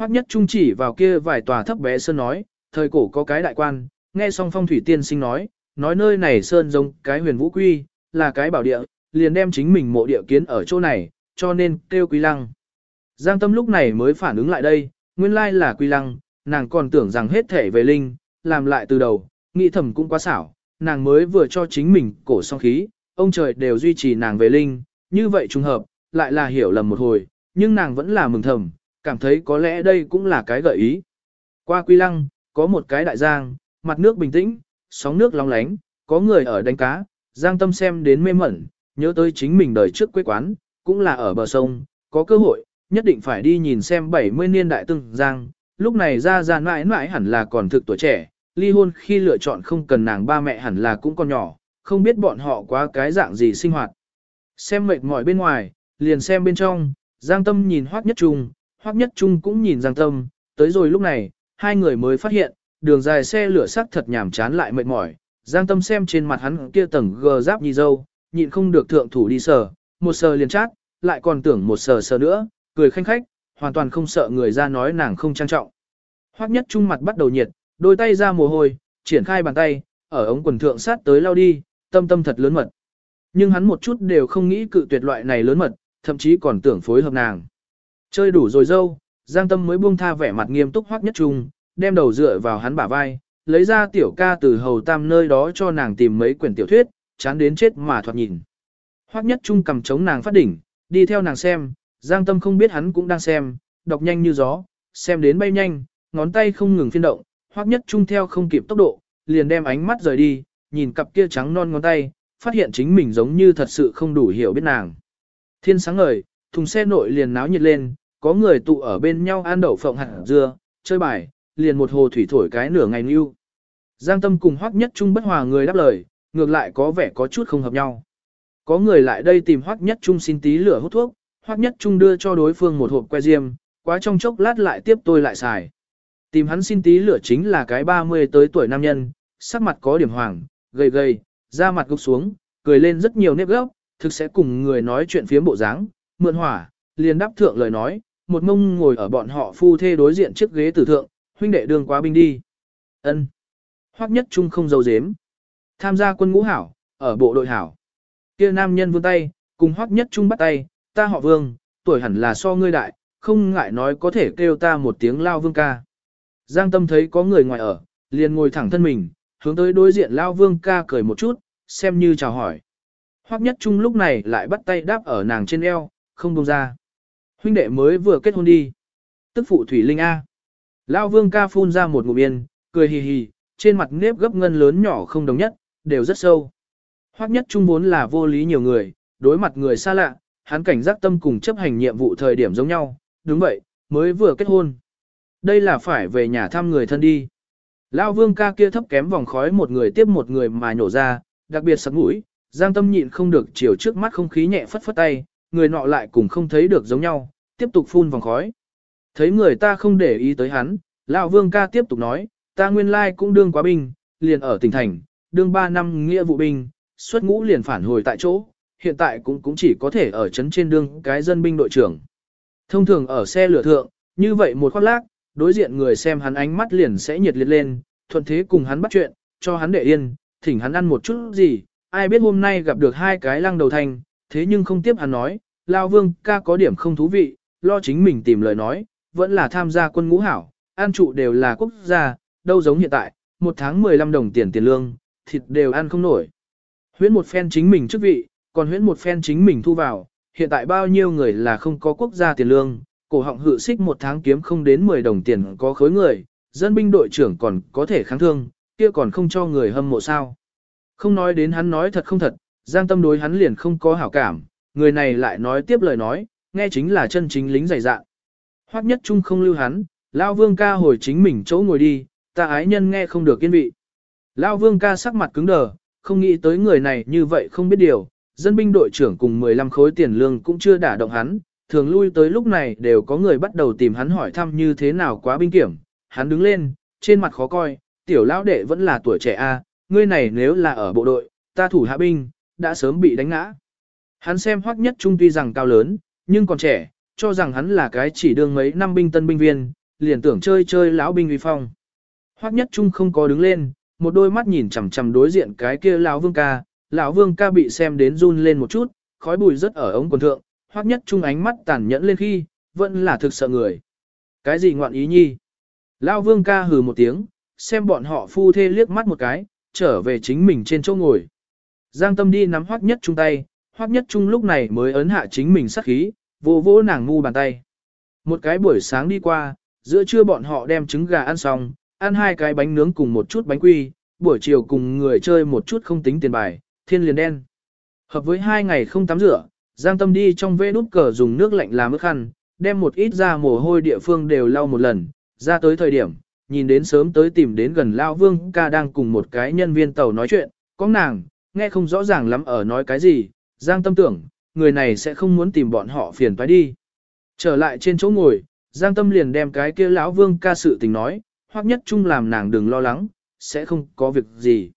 Hoắc nhất trung chỉ vào kia vài tòa thấp bé sơn nói, thời cổ có cái đại quan, nghe xong phong thủy tiên sinh nói, nói nơi này sơn giống cái huyền vũ quy, là cái bảo địa, liền đem chính mình mộ địa kiến ở chỗ này, cho nên kêu quý lăng. Giang tâm lúc này mới phản ứng lại đây, nguyên lai là quy lăng, nàng còn tưởng rằng hết thể về linh, làm lại từ đầu, nghĩ thầm cũng quá xảo, nàng mới vừa cho chính mình cổ song khí, ông trời đều duy trì nàng về linh, như vậy trùng hợp, lại là hiểu lầm một hồi, nhưng nàng vẫn là mừng thầm, cảm thấy có lẽ đây cũng là cái gợi ý. Qua quy lăng, có một cái đại giang, mặt nước bình tĩnh, sóng nước long lánh, có người ở đánh cá, giang tâm xem đến mê mẩn, nhớ tới chính mình đời trước quê quán, cũng là ở bờ sông, có cơ hội, nhất định phải đi nhìn xem 70 niên đại từng giang, lúc này ra ra mãi mãi hẳn là còn thực tuổi trẻ, ly hôn khi lựa chọn không cần nàng ba mẹ hẳn là cũng còn nhỏ, không biết bọn họ quá cái dạng gì sinh hoạt. Xem mệt mỏi bên ngoài, liền xem bên trong, Giang Tâm nhìn Hoắc Nhất trùng Hoắc Nhất Trung cũng nhìn Giang Tâm, tới rồi lúc này, hai người mới phát hiện, đường dài xe lửa sắc thật nhàm chán lại mệt mỏi. Giang Tâm xem trên mặt hắn kia tầng gờ giáp nhì dâu, nhịn không được thượng thủ đi sờ, một sờ liền chát, lại còn tưởng một sờ sờ nữa, cười khanh khách, hoàn toàn không sợ người ra nói nàng không trang trọng. Hoắc Nhất Trung mặt bắt đầu nhiệt, đôi tay ra mồ hôi, triển khai bàn tay, ở ống quần thượng sát tới lao đi, tâm tâm thật lớn mật. Nhưng hắn một chút đều không nghĩ cự tuyệt loại này lớn mật, thậm chí còn tưởng phối hợp nàng. Chơi đủ rồi dâu, Giang Tâm mới buông tha vẻ mặt nghiêm túc hoắc nhất trung, đem đầu dựa vào hắn bả vai, lấy ra tiểu ca từ hầu tam nơi đó cho nàng tìm mấy quyển tiểu thuyết, chán đến chết mà thoạt nhìn. Hoắc nhất trung cầm chống nàng phát đỉnh, đi theo nàng xem, Giang Tâm không biết hắn cũng đang xem, đọc nhanh như gió, xem đến bay nhanh, ngón tay không ngừng phiên động, Hoắc nhất trung theo không kịp tốc độ, liền đem ánh mắt rời đi, nhìn cặp kia trắng non ngón tay, phát hiện chính mình giống như thật sự không đủ hiểu biết nàng. Thiên sáng ngời, thùng xe nội liền náo nhiệt lên, có người tụ ở bên nhau ăn đậu phộng hạt dưa, chơi bài, liền một hồ thủy thổi cái nửa ngày nưu. Giang tâm cùng hoắc nhất trung bất hòa người đáp lời, ngược lại có vẻ có chút không hợp nhau. Có người lại đây tìm hoắc nhất trung xin tí lửa hút thuốc, hoắc nhất trung đưa cho đối phương một hộp que diêm, quá trong chốc lát lại tiếp tôi lại xài. Tìm hắn xin tí lửa chính là cái 30 tới tuổi nam nhân, sắc mặt có điểm hoàng, gầy gầy, da mặt gục xuống, cười lên rất nhiều nếp gốc, thực sẽ cùng người nói chuyện phía bộ dáng, mượn hỏa, liền đáp thượng lời nói, một mông ngồi ở bọn họ phu thê đối diện chiếc ghế tử thượng, huynh đệ đường quá binh đi. ân Hoắc nhất trung không giấu giếm. Tham gia quân ngũ hảo, ở bộ đội hảo. kia nam nhân vươn tay, cùng Hoắc nhất trung bắt tay, ta họ vương, tuổi hẳn là so ngươi đại, không ngại nói có thể kêu ta một tiếng lao vương ca. Giang tâm thấy có người ngoài ở, liền ngồi thẳng thân mình, hướng tới đối diện lao vương ca cười một chút, xem như chào hỏi. Hoắc nhất trung lúc này lại bắt tay đáp ở nàng trên eo, không buông ra. Huynh đệ mới vừa kết hôn đi. Tức phụ Thủy Linh A. Lao vương ca phun ra một ngụm yên, cười hì hì, trên mặt nếp gấp ngân lớn nhỏ không đồng nhất, đều rất sâu. Hoắc nhất trung vốn là vô lý nhiều người, đối mặt người xa lạ, hắn cảnh giác tâm cùng chấp hành nhiệm vụ thời điểm giống nhau, đúng vậy, mới vừa kết hôn. Đây là phải về nhà thăm người thân đi. Lao vương ca kia thấp kém vòng khói một người tiếp một người mà nhổ ra, đặc biệt sặc mũi, giang tâm nhịn không được chiều trước mắt không khí nhẹ phất phất tay, người nọ lại cùng không thấy được giống nhau, tiếp tục phun vòng khói. Thấy người ta không để ý tới hắn, Lão vương ca tiếp tục nói, ta nguyên lai cũng đương quá binh, liền ở tỉnh thành, đương 3 năm nghĩa vụ binh, xuất ngũ liền phản hồi tại chỗ, hiện tại cũng cũng chỉ có thể ở trấn trên đương cái dân binh đội trưởng. Thông thường ở xe lửa thượng, như vậy một khoác lác, đối diện người xem hắn ánh mắt liền sẽ nhiệt liệt lên, thuận thế cùng hắn bắt chuyện, cho hắn để yên, thỉnh hắn ăn một chút gì, ai biết hôm nay gặp được hai cái lăng đầu thành, thế nhưng không tiếp hắn nói, Lao Vương ca có điểm không thú vị, lo chính mình tìm lời nói, vẫn là tham gia quân ngũ hảo, an trụ đều là quốc gia, đâu giống hiện tại, một tháng 15 đồng tiền tiền lương, thịt đều ăn không nổi. Huyễn một phen chính mình chức vị, còn huyễn một phen chính mình thu vào, hiện tại bao nhiêu người là không có quốc gia tiền lương, cổ họng hự xích một tháng kiếm không đến 10 đồng tiền có khối người, dân binh đội trưởng còn có thể kháng thương, kia còn không cho người hâm mộ sao. Không nói đến hắn nói thật không thật, giang tâm đối hắn liền không có hảo cảm, người này lại nói tiếp lời nói, nghe chính là chân chính lính dày dạn. Hoắc nhất trung không lưu hắn, Lao vương ca hồi chính mình chỗ ngồi đi, ta ái nhân nghe không được yên vị. Lao vương ca sắc mặt cứng đờ, không nghĩ tới người này như vậy không biết điều, dân binh đội trưởng cùng 15 khối tiền lương cũng chưa đả động hắn, thường lui tới lúc này đều có người bắt đầu tìm hắn hỏi thăm như thế nào quá binh kiểm, hắn đứng lên, trên mặt khó coi, tiểu lão đệ vẫn là tuổi trẻ a, ngươi này nếu là ở bộ đội, ta thủ hạ binh, đã sớm bị đánh ngã. Hắn xem hoắc nhất trung tuy rằng cao lớn, nhưng còn trẻ, cho rằng hắn là cái chỉ đương mấy năm binh tân binh viên, liền tưởng chơi chơi lão binh uy phong. Hoắc Nhất Trung không có đứng lên, một đôi mắt nhìn chằm chằm đối diện cái kia lão Vương ca, lão Vương ca bị xem đến run lên một chút, khói bụi rất ở ống quần thượng, Hoắc Nhất Trung ánh mắt tàn nhẫn lên khi, vẫn là thực sợ người. Cái gì ngoạn ý nhi? Lão Vương ca hừ một tiếng, xem bọn họ phu thê liếc mắt một cái, trở về chính mình trên chỗ ngồi. Giang Tâm đi nắm Hoắc Nhất Trung tay, Hoắc Nhất Trung lúc này mới ấn hạ chính mình sát khí, vô vỗ nàng ngu bàn tay. Một cái buổi sáng đi qua, giữa trưa bọn họ đem trứng gà ăn xong, ăn hai cái bánh nướng cùng một chút bánh quy, buổi chiều cùng người chơi một chút không tính tiền bài, thiên liền đen. Hợp với hai ngày không tắm rửa, Giang Tâm đi trong vê nút cờ dùng nước lạnh làm ướt khăn, đem một ít ra mồ hôi địa phương đều lau một lần, ra tới thời điểm, nhìn đến sớm tới tìm đến gần Lao Vương ca đang cùng một cái nhân viên tàu nói chuyện, có nàng, nghe không rõ ràng lắm ở nói cái gì, Giang Tâm tưởng, người này sẽ không muốn tìm bọn họ phiền toái đi. Trở lại trên chỗ ngồi, Giang Tâm liền đem cái kia lão Vương ca sự tình nói, hoặc nhất chung làm nàng đừng lo lắng, sẽ không có việc gì.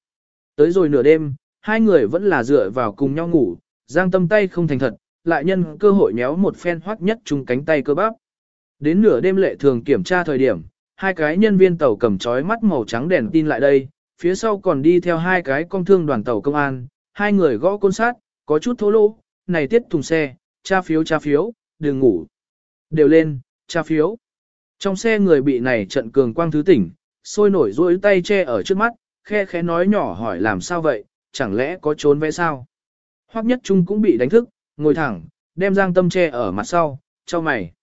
Tới rồi nửa đêm, hai người vẫn là dựa vào cùng nhau ngủ, Giang Tâm tay không thành thật, lại nhân cơ hội méo một phen hoắc nhất chung cánh tay cơ bắp. Đến nửa đêm lệ thường kiểm tra thời điểm, hai cái nhân viên tàu cầm chói mắt màu trắng đèn tin lại đây, phía sau còn đi theo hai cái công thương đoàn tàu công an, hai người gõ côn sát, có chút thô lỗ, này tiết thùng xe, tra phiếu tra phiếu, đừng ngủ. Đều lên, tra phiếu. Trong xe người bị này trận cường quang thứ tỉnh, sôi nổi rối tay che ở trước mắt, khe khẽ nói nhỏ hỏi làm sao vậy, chẳng lẽ có trốn vẽ sao? Hoắc nhất trung cũng bị đánh thức, ngồi thẳng, đem giang tâm che ở mặt sau, cho mày.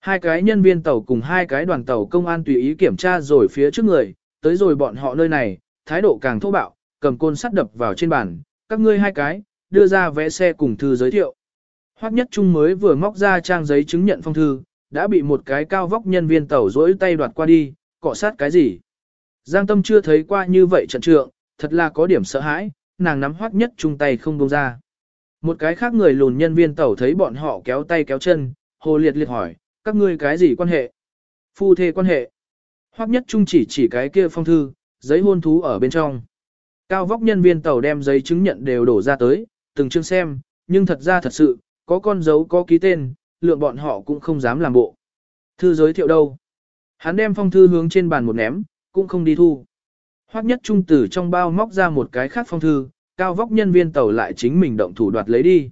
Hai cái nhân viên tàu cùng hai cái đoàn tàu công an tùy ý kiểm tra rồi phía trước người, tới rồi bọn họ nơi này, thái độ càng thô bạo, cầm côn sắt đập vào trên bàn, các ngươi hai cái, đưa ra vé xe cùng thư giới thiệu. Hoắc Nhất Trung mới vừa móc ra trang giấy chứng nhận phong thư, đã bị một cái cao vóc nhân viên tàu rỗi tay đoạt qua đi, cọ sát cái gì. Giang Tâm chưa thấy qua như vậy trận trượng, thật là có điểm sợ hãi, nàng nắm Hoắc Nhất Trung tay không buông ra. Một cái khác người lùn nhân viên tàu thấy bọn họ kéo tay kéo chân, hồ liệt liệt hỏi, các ngươi cái gì quan hệ? Phu thê quan hệ. Hoắc Nhất Trung chỉ chỉ cái kia phong thư, giấy hôn thú ở bên trong. Cao vóc nhân viên tàu đem giấy chứng nhận đều đổ ra tới, từng chương xem, nhưng thật ra thật sự, có con dấu có ký tên, lượng bọn họ cũng không dám làm bộ. Thư giới thiệu đâu? Hắn đem phong thư hướng trên bàn một ném, cũng không đi thu. Hoắc nhất trung tử trong bao móc ra một cái khác phong thư, cao vóc nhân viên tàu lại chính mình động thủ đoạt lấy đi.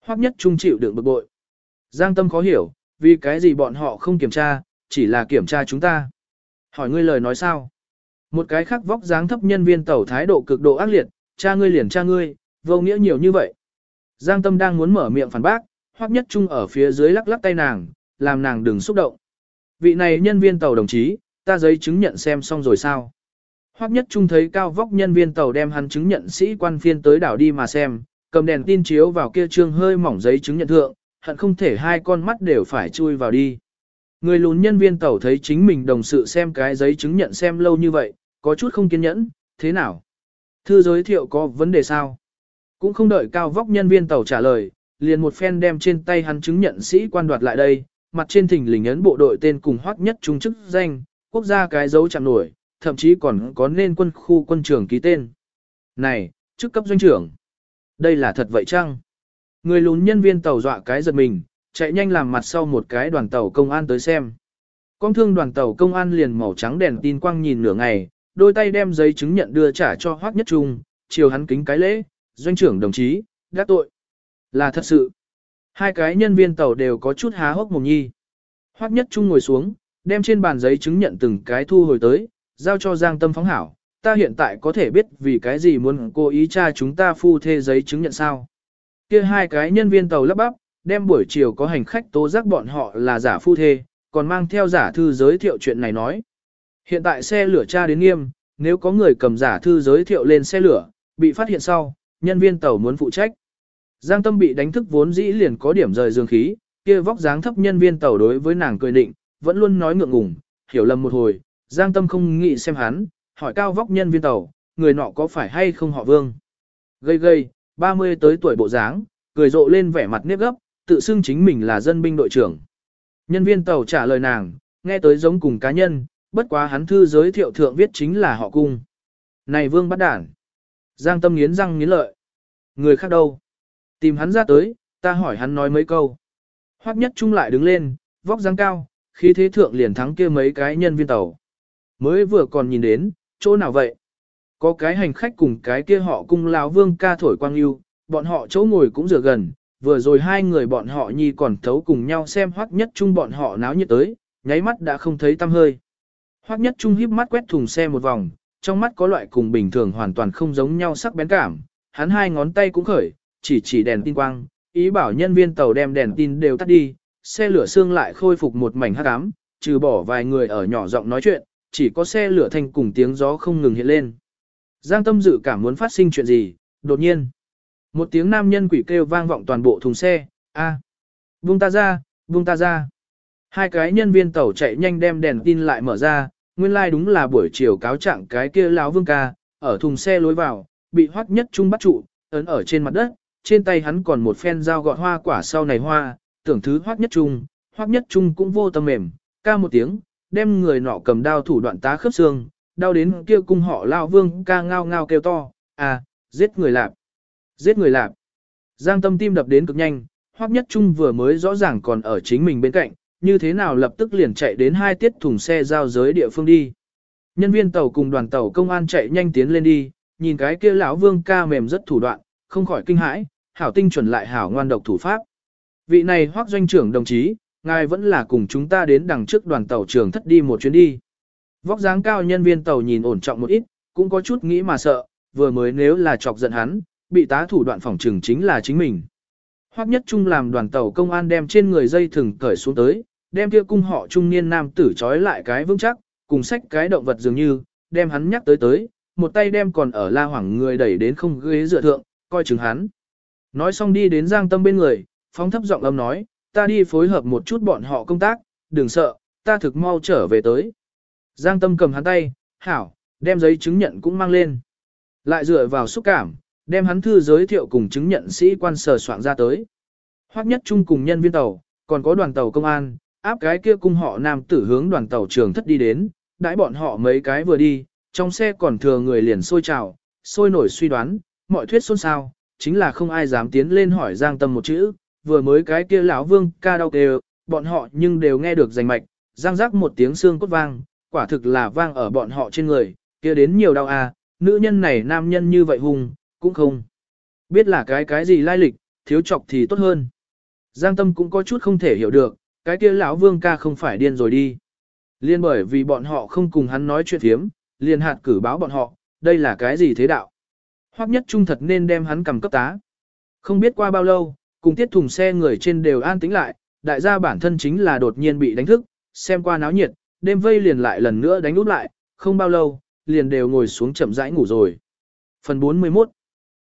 Hoắc nhất trung chịu đựng bực bội. Giang tâm khó hiểu, vì cái gì bọn họ không kiểm tra, chỉ là kiểm tra chúng ta. Hỏi ngươi lời nói sao? Một cái khác vóc dáng thấp nhân viên tàu thái độ cực độ ác liệt, cha ngươi liền cha ngươi, vô nghĩa nhiều như vậy. Giang Tâm đang muốn mở miệng phản bác, Hoắc Nhất Trung ở phía dưới lắc lắc tay nàng, làm nàng đừng xúc động. Vị này nhân viên tàu đồng chí, ta giấy chứng nhận xem xong rồi sao? Hoắc Nhất Trung thấy cao vóc nhân viên tàu đem hắn chứng nhận sĩ quan phiên tới đảo đi mà xem, cầm đèn tin chiếu vào kia trương hơi mỏng giấy chứng nhận thượng, hận không thể hai con mắt đều phải chui vào đi. Người lùn nhân viên tàu thấy chính mình đồng sự xem cái giấy chứng nhận xem lâu như vậy, có chút không kiên nhẫn, thế nào? Thư giới thiệu có vấn đề sao? Cũng không đợi cao vóc nhân viên tàu trả lời, liền một phen đem trên tay hắn chứng nhận sĩ quan đoạt lại đây, mặt trên thỉnh lình ấn bộ đội tên cùng hoắc nhất trung chức danh, quốc gia cái dấu chạm nổi, thậm chí còn có nên quân khu quân trưởng ký tên. Này, chức cấp doanh trưởng. Đây là thật vậy chăng? Người lùn nhân viên tàu dọa cái giật mình, chạy nhanh làm mặt sau một cái đoàn tàu công an tới xem. Con thương đoàn tàu công an liền màu trắng đèn tin quang nhìn nửa ngày, đôi tay đem giấy chứng nhận đưa trả cho Hoắc Nhất Trung, chiều hắn kính cái lễ, doanh trưởng đồng chí, gác tội. Là thật sự. Hai cái nhân viên tàu đều có chút há hốc mồm nhi. Hoắc Nhất Trung ngồi xuống, đem trên bàn giấy chứng nhận từng cái thu hồi tới, giao cho Giang Tâm phóng hảo. Ta hiện tại có thể biết vì cái gì muốn cố ý tra chúng ta phu thê giấy chứng nhận sao. Kia hai cái nhân viên tàu lắp bắp, đem buổi chiều có hành khách tố giác bọn họ là giả phu thê, còn mang theo giả thư giới thiệu chuyện này nói. Hiện tại xe lửa tra đến nghiêm, nếu có người cầm giả thư giới thiệu lên xe lửa, bị phát hiện sau, nhân viên tàu muốn phụ trách. Giang Tâm bị đánh thức vốn dĩ liền có điểm rời dương khí, kia vóc dáng thấp nhân viên tàu đối với nàng cười định, vẫn luôn nói ngượng ngùng, hiểu lầm một hồi, Giang Tâm không nghĩ xem hắn, hỏi cao vóc nhân viên tàu, người nọ có phải hay không họ Vương. Gây gây, 30 tới tuổi bộ dáng, cười rộ lên vẻ mặt nếp gấp, tự xưng chính mình là dân binh đội trưởng. Nhân viên tàu trả lời nàng, nghe tới giống cùng cá nhân, bất quá hắn thư giới thiệu thượng viết chính là họ cung. Này Vương bắt đản. Giang Tâm nghiến răng nghiến lợi. Người khác đâu? Tìm hắn ra tới, ta hỏi hắn nói mấy câu. Hoắc nhất trung lại đứng lên, vóc dáng cao, khi thế thượng liền thắng kia mấy cái nhân viên tàu. Mới vừa còn nhìn đến, chỗ nào vậy? Có cái hành khách cùng cái kia họ cung lão vương ca thổi quang yêu, bọn họ chỗ ngồi cũng rửa gần, vừa rồi hai người bọn họ nhi còn thấu cùng nhau xem hoắc nhất chung bọn họ náo nhiệt tới, nháy mắt đã không thấy tâm hơi. Hoắc nhất trung híp mắt quét thùng xe một vòng, trong mắt có loại cùng bình thường hoàn toàn không giống nhau sắc bén cảm, hắn hai ngón tay cũng khởi, chỉ chỉ đèn tin quang, ý bảo nhân viên tàu đem đèn tin đều tắt đi, xe lửa xương lại khôi phục một mảnh hắc ám, trừ bỏ vài người ở nhỏ giọng nói chuyện, chỉ có xe lửa thanh cùng tiếng gió không ngừng hiện lên. Giang tâm dự cảm muốn phát sinh chuyện gì, đột nhiên. Một tiếng nam nhân quỷ kêu vang vọng toàn bộ thùng xe, a, à. buông ta ra, buông ta ra. Hai cái nhân viên tàu chạy nhanh đem đèn tin lại mở ra, nguyên lai like đúng là buổi chiều cáo trạng cái kia lão vương ca, ở thùng xe lối vào, bị hoắc nhất trung bắt trụ, ấn ở trên mặt đất, trên tay hắn còn một phen dao gọt hoa quả sau này hoa, tưởng thứ hoắc nhất trung, hoắc nhất trung cũng vô tâm mềm, ca một tiếng, đem người nọ cầm đao thủ đoạn tá khớp xương, đau đến kia cung họ Lão vương ca ngao ngao kêu to, à, giết người lạp, giết người lạp. Giang tâm tim đập đến cực nhanh, hoắc nhất trung vừa mới rõ ràng còn ở chính mình bên cạnh, như thế nào lập tức liền chạy đến hai tiết thùng xe giao giới địa phương đi. Nhân viên tàu cùng đoàn tàu công an chạy nhanh tiến lên đi, nhìn cái kia lão vương ca mềm rất thủ đoạn, không khỏi kinh hãi, hảo tinh chuẩn lại hảo ngoan độc thủ pháp. Vị này hoác doanh trưởng đồng chí, ngài vẫn là cùng chúng ta đến đằng trước đoàn tàu trường thất đi một chuyến đi. Vóc dáng cao nhân viên tàu nhìn ổn trọng một ít, cũng có chút nghĩ mà sợ, vừa mới nếu là chọc giận hắn, bị tá thủ đoạn phòng trừng chính là chính mình. Hoắc nhất trung làm đoàn tàu công an đem trên người dây thừng cởi xuống tới, đem kia cung họ trung niên nam tử trói lại cái vững chắc, cùng sách cái động vật dường như, đem hắn nhắc tới tới, một tay đem còn ở la hoảng người đẩy đến không ghế dựa thượng, coi chừng hắn. Nói xong đi đến Giang Tâm bên người, phóng thấp giọng âm nói, ta đi phối hợp một chút bọn họ công tác, đừng sợ, ta thực mau trở về tới. Giang Tâm cầm hắn tay, hảo, đem giấy chứng nhận cũng mang lên. Lại dựa vào xúc cảm, đem hắn thư giới thiệu cùng chứng nhận sĩ quan sở soạn ra tới. Hoắc nhất chung cùng nhân viên tàu, còn có đoàn tàu công an, áp cái kia cung họ nam tử hướng đoàn tàu trường thất đi đến, đãi bọn họ mấy cái vừa đi, trong xe còn thừa người liền sôi trào, sôi nổi suy đoán, mọi thuyết xôn xao, chính là không ai dám tiến lên hỏi Giang Tâm một chữ, vừa mới cái kia lão vương ca đau kêu, bọn họ nhưng đều nghe được rành mạch, giang rắc một tiếng xương cốt vang, quả thực là vang ở bọn họ trên người, kia đến nhiều đau à, nữ nhân này nam nhân như vậy hùng, cũng không. Biết là cái cái gì lai lịch, thiếu chọc thì tốt hơn. Giang Tâm cũng có chút không thể hiểu được, cái kia lão vương ca không phải điên rồi đi. Liên bởi vì bọn họ không cùng hắn nói chuyện thiếm, liền hạt cử báo bọn họ, đây là cái gì thế đạo. Hoắc nhất trung thật nên đem hắn cầm cấp tá. Không biết qua bao lâu, cùng tiết thùng xe người trên đều an tĩnh lại, đại gia bản thân chính là đột nhiên bị đánh thức, xem qua náo nhiệt, đêm vây liền lại lần nữa đánh út lại, không bao lâu, liền đều ngồi xuống chậm rãi ngủ rồi. Phần 41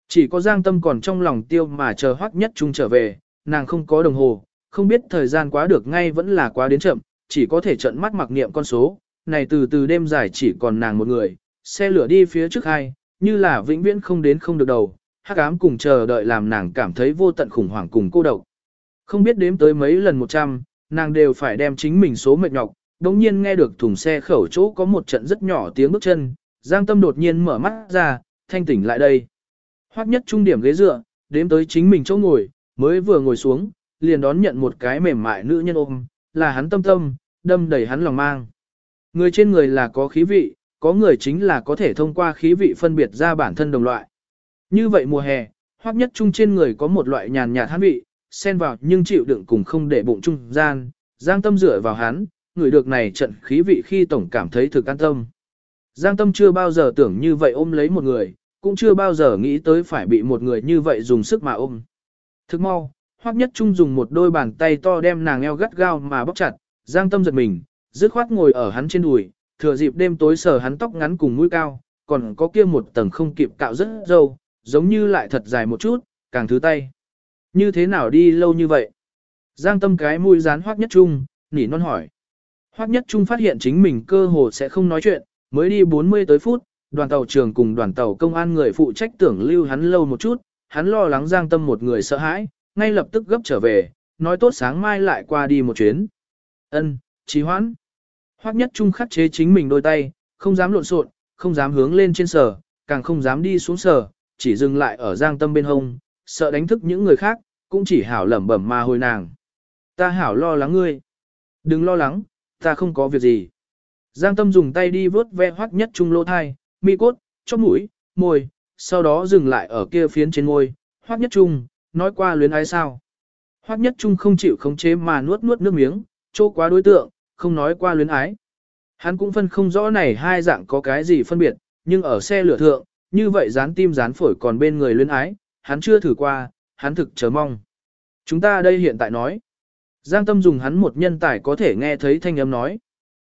Chỉ có Giang Tâm còn trong lòng tiêu mà chờ hoắc nhất trung trở về, nàng không có đồng hồ, không biết thời gian quá được ngay vẫn là quá đến chậm, chỉ có thể trận mắt mặc niệm con số, này từ từ đêm dài chỉ còn nàng một người, xe lửa đi phía trước hai, như là vĩnh viễn không đến không được đầu, hắc ám cùng chờ đợi làm nàng cảm thấy vô tận khủng hoảng cùng cô độc. Không biết đếm tới mấy lần một trăm, nàng đều phải đem chính mình số mệt nhọc, đồng nhiên nghe được thùng xe khẩu chỗ có một trận rất nhỏ tiếng bước chân, Giang Tâm đột nhiên mở mắt ra, thanh tỉnh lại đây. Hoắc nhất trung điểm ghế dựa, đếm tới chính mình chỗ ngồi, mới vừa ngồi xuống, liền đón nhận một cái mềm mại nữ nhân ôm, là hắn tâm tâm, đâm đầy hắn lòng mang. Người trên người là có khí vị, có người chính là có thể thông qua khí vị phân biệt ra bản thân đồng loại. Như vậy mùa hè, hoặc nhất trung trên người có một loại nhàn nhạt hắn vị, xen vào nhưng chịu đựng cùng không để bụng trung gian, giang tâm dựa vào hắn, người được này trận khí vị khi tổng cảm thấy thực an tâm. Giang tâm chưa bao giờ tưởng như vậy ôm lấy một người, cũng chưa bao giờ nghĩ tới phải bị một người như vậy dùng sức mà ôm. Thức mau, Hoắc Nhất Trung dùng một đôi bàn tay to đem nàng eo gắt gao mà bóc chặt, Giang Tâm giật mình, dứt khoát ngồi ở hắn trên đùi, thừa dịp đêm tối sờ hắn tóc ngắn cùng mũi cao, còn có kia một tầng không kịp cạo rất dâu, giống như lại thật dài một chút, càng thứ tay. Như thế nào đi lâu như vậy? Giang Tâm cái mũi dán Hoắc Nhất Trung, nỉ non hỏi. Hoắc Nhất Trung phát hiện chính mình cơ hồ sẽ không nói chuyện, mới đi 40 tới phút, đoàn tàu trường cùng đoàn tàu công an người phụ trách tưởng lưu hắn lâu một chút, hắn lo lắng Giang Tâm một người sợ hãi, ngay lập tức gấp trở về, nói tốt sáng mai lại qua đi một chuyến. Ân, trì hoãn. Hoắc nhất trung khắc chế chính mình đôi tay, không dám lộn xộn, không dám hướng lên trên sở, càng không dám đi xuống sở, chỉ dừng lại ở giang tâm bên hông, sợ đánh thức những người khác, cũng chỉ hảo lẩm bẩm mà hồi nàng. Ta hảo lo lắng ngươi. Đừng lo lắng, Ta không có việc gì. Giang Tâm dùng tay đi vớt ve hoắc nhất trung lỗ thai, mi cốt, chóp mũi, môi, sau đó dừng lại ở kia phiến trên môi, hoắc nhất trung, nói qua luyến ái sao. Hoắc nhất trung không chịu khống chế mà nuốt nuốt nước miếng, trô quá đối tượng, không nói qua luyến ái. Hắn cũng phân không rõ này hai dạng có cái gì phân biệt, nhưng ở xe lửa thượng, như vậy dán tim dán phổi còn bên người luyến ái, hắn chưa thử qua, hắn thực chờ mong. Chúng ta đây hiện tại nói. Giang Tâm dùng hắn một nhân tài có thể nghe thấy thanh âm nói.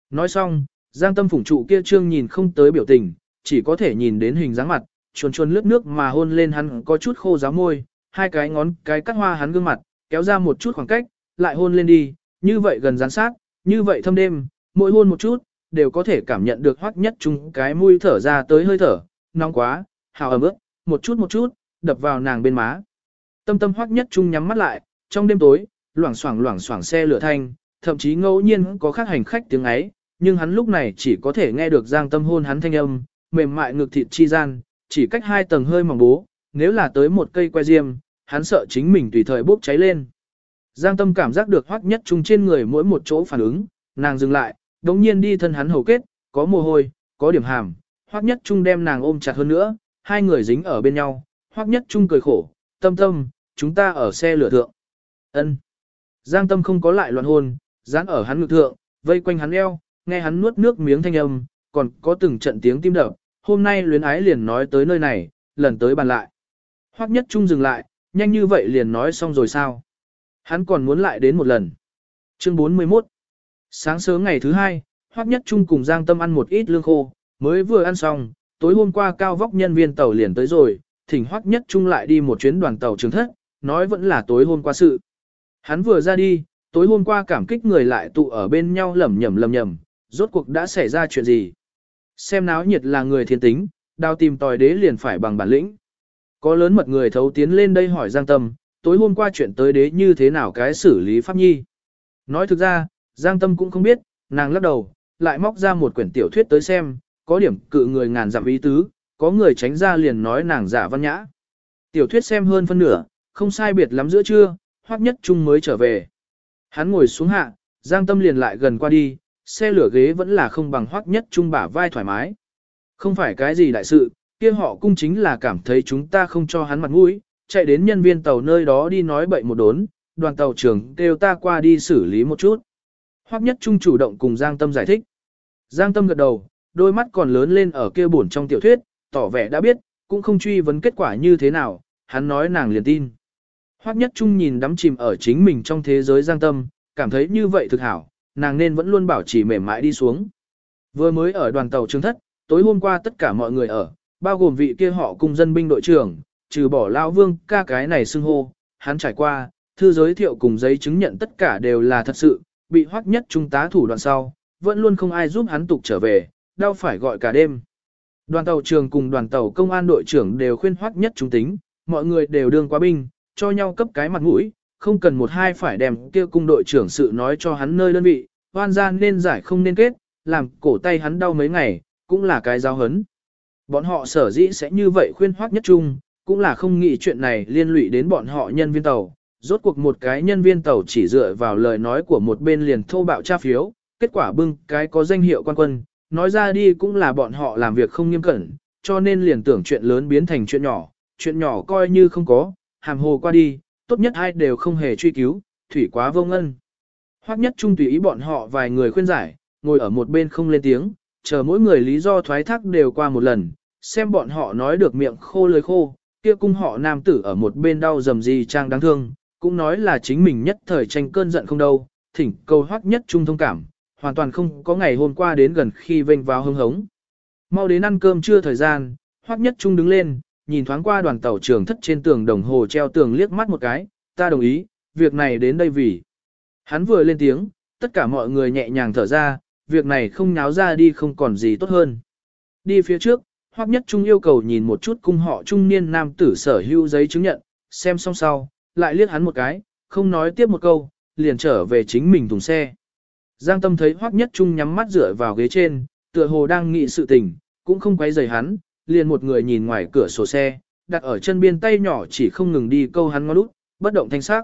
Nói xong, Giang Tâm phủng trụ kia trương nhìn không tới biểu tình, chỉ có thể nhìn đến hình dáng mặt, chuồn chuồn lướt nước mà hôn lên hắn có chút khô giá môi, hai cái ngón cái cắt hoa hắn gương mặt, kéo ra một chút khoảng cách, lại hôn lên đi, như vậy gần gián sát, như vậy thâm đêm, mỗi hôn một chút, đều có thể cảm nhận được hoắc nhất chúng cái mũi thở ra tới hơi thở, nóng quá, hào ấm ướt, một chút một chút, đập vào nàng bên má. Tâm tâm hoắc nhất trung nhắm mắt lại, trong đêm tối, loảng xoảng loảng xoảng xe lửa thanh, thậm chí ngẫu nhiên có khác hành khách tiếng ấy, nhưng hắn lúc này chỉ có thể nghe được giang tâm hôn hắn thanh âm, mềm mại ngực thịt chi gian, chỉ cách hai tầng hơi mỏng bố, nếu là tới một cây que diêm, hắn sợ chính mình tùy thời bốc cháy lên. Giang tâm cảm giác được hoắc nhất trung trên người mỗi một chỗ phản ứng, nàng dừng lại, đống nhiên đi thân hắn hầu kết, có mồ hôi, có điểm hàm, hoắc nhất trung đem nàng ôm chặt hơn nữa, hai người dính ở bên nhau, hoắc nhất trung cười khổ, tâm tâm, chúng ta ở xe lửa thượng. ân Giang tâm không có lại loạn hôn, dán ở hắn ngực thượng, vây quanh hắn eo, nghe hắn nuốt nước miếng thanh âm, còn có từng trận tiếng tim đập, hôm nay luyến ái liền nói tới nơi này, lần tới bàn lại. Hoắc nhất trung dừng lại, nhanh như vậy liền nói xong rồi sao? Hắn còn muốn lại đến một lần. Chương 41 Sáng sớm ngày thứ hai, Hoắc Nhất Trung cùng Giang Tâm ăn một ít lương khô, mới vừa ăn xong, tối hôm qua cao vóc nhân viên tàu liền tới rồi, thỉnh Hoắc Nhất Trung lại đi một chuyến đoàn tàu trường thất, nói vẫn là tối hôm qua sự. Hắn vừa ra đi, tối hôm qua cảm kích người lại tụ ở bên nhau lẩm nhẩm lẩm nhẩm, rốt cuộc đã xảy ra chuyện gì. Xem náo nhiệt là người thiên tính, đào tìm tòi đế liền phải bằng bản lĩnh. Có lớn mật người thấu tiến lên đây hỏi Giang Tâm, tối hôm qua chuyện tới đế như thế nào cái xử lý pháp nhi. Nói thực ra, Giang Tâm cũng không biết, nàng lắc đầu, lại móc ra một quyển tiểu thuyết tới xem, có điểm cự người ngàn dặm ý tứ, có người tránh ra liền nói nàng giả văn nhã. Tiểu thuyết xem hơn phân nửa, không sai biệt lắm giữa trưa, hoắc nhất trung mới trở về. Hắn ngồi xuống hạ, Giang Tâm liền lại gần qua đi, xe lửa ghế vẫn là không bằng hoắc nhất trung bả vai thoải mái. Không phải cái gì đại sự, kia họ cung chính là cảm thấy chúng ta không cho hắn mặt mũi, chạy đến nhân viên tàu nơi đó đi nói bậy một đốn, đoàn tàu trưởng kêu ta qua đi xử lý một chút. Hoắc nhất trung chủ động cùng Giang Tâm giải thích. Giang Tâm gật đầu, đôi mắt còn lớn lên ở kia buồn trong tiểu thuyết, tỏ vẻ đã biết, cũng không truy vấn kết quả như thế nào, hắn nói nàng liền tin. Hoắc nhất trung nhìn đắm chìm ở chính mình trong thế giới Giang Tâm, cảm thấy như vậy thực hảo, nàng nên vẫn luôn bảo trì mềm mại đi xuống. Vừa mới ở đoàn tàu trường thất, tối hôm qua tất cả mọi người ở, bao gồm vị kia họ cung dân binh đội trưởng, trừ bỏ lão vương ca cái này xưng hô, hắn trải qua, thư giới thiệu cùng giấy chứng nhận tất cả đều là thật sự, bị hoắc nhất trung tá thủ đoạn sau, vẫn luôn không ai giúp hắn tục trở về, đau phải gọi cả đêm. Đoàn tàu trường cùng đoàn tàu công an đội trưởng đều khuyên hoắc nhất trung tính, mọi người đều đương quá binh, cho nhau cấp cái mặt mũi, không cần một hai phải đem kia cung đội trưởng sự nói cho hắn nơi đơn vị, hoan gian nên giải không nên kết, làm cổ tay hắn đau mấy ngày, cũng là cái giáo hấn. Bọn họ sở dĩ sẽ như vậy khuyên hoắc nhất trung, cũng là không nghĩ chuyện này liên lụy đến bọn họ nhân viên tàu. Rốt cuộc một cái nhân viên tàu chỉ dựa vào lời nói của một bên liền thô bạo tra phiếu, kết quả bưng cái có danh hiệu quan quân, nói ra đi cũng là bọn họ làm việc không nghiêm cẩn, cho nên liền tưởng chuyện lớn biến thành chuyện nhỏ, chuyện nhỏ coi như không có, hàm hồ qua đi, tốt nhất hai đều không hề truy cứu, thủy quá vô ngân. Hoắc nhất trung tùy ý bọn họ vài người khuyên giải, ngồi ở một bên không lên tiếng, chờ mỗi người lý do thoái thác đều qua một lần, xem bọn họ nói được miệng khô lưỡi khô, kia cung họ nam tử ở một bên đau dầm gì trang đáng thương, cũng nói là chính mình nhất thời tranh cơn giận không đâu, thỉnh cầu hoắc nhất trung thông cảm, hoàn toàn không có ngày hôm qua đến gần khi vênh vào hưng hống. Mau đến ăn cơm trưa thời gian, hoắc nhất trung đứng lên, nhìn thoáng qua đoàn tàu trường thất trên tường đồng hồ treo tường liếc mắt một cái, ta đồng ý, việc này đến đây vì. Hắn vừa lên tiếng, tất cả mọi người nhẹ nhàng thở ra, việc này không nháo ra đi không còn gì tốt hơn. Đi phía trước, Hoắc Nhất Trung yêu cầu nhìn một chút cung họ trung niên nam tử sở hữu giấy chứng nhận, xem xong sau, lại liếc hắn một cái, không nói tiếp một câu, liền trở về chính mình thùng xe. Giang Tâm thấy Hoắc Nhất Trung nhắm mắt dựa vào ghế trên, tựa hồ đang nghĩ sự tình, cũng không quấy rầy hắn, liền một người nhìn ngoài cửa sổ xe, đặt ở chân biên tay nhỏ chỉ không ngừng đi câu hắn ngó lút, bất động thanh sắc.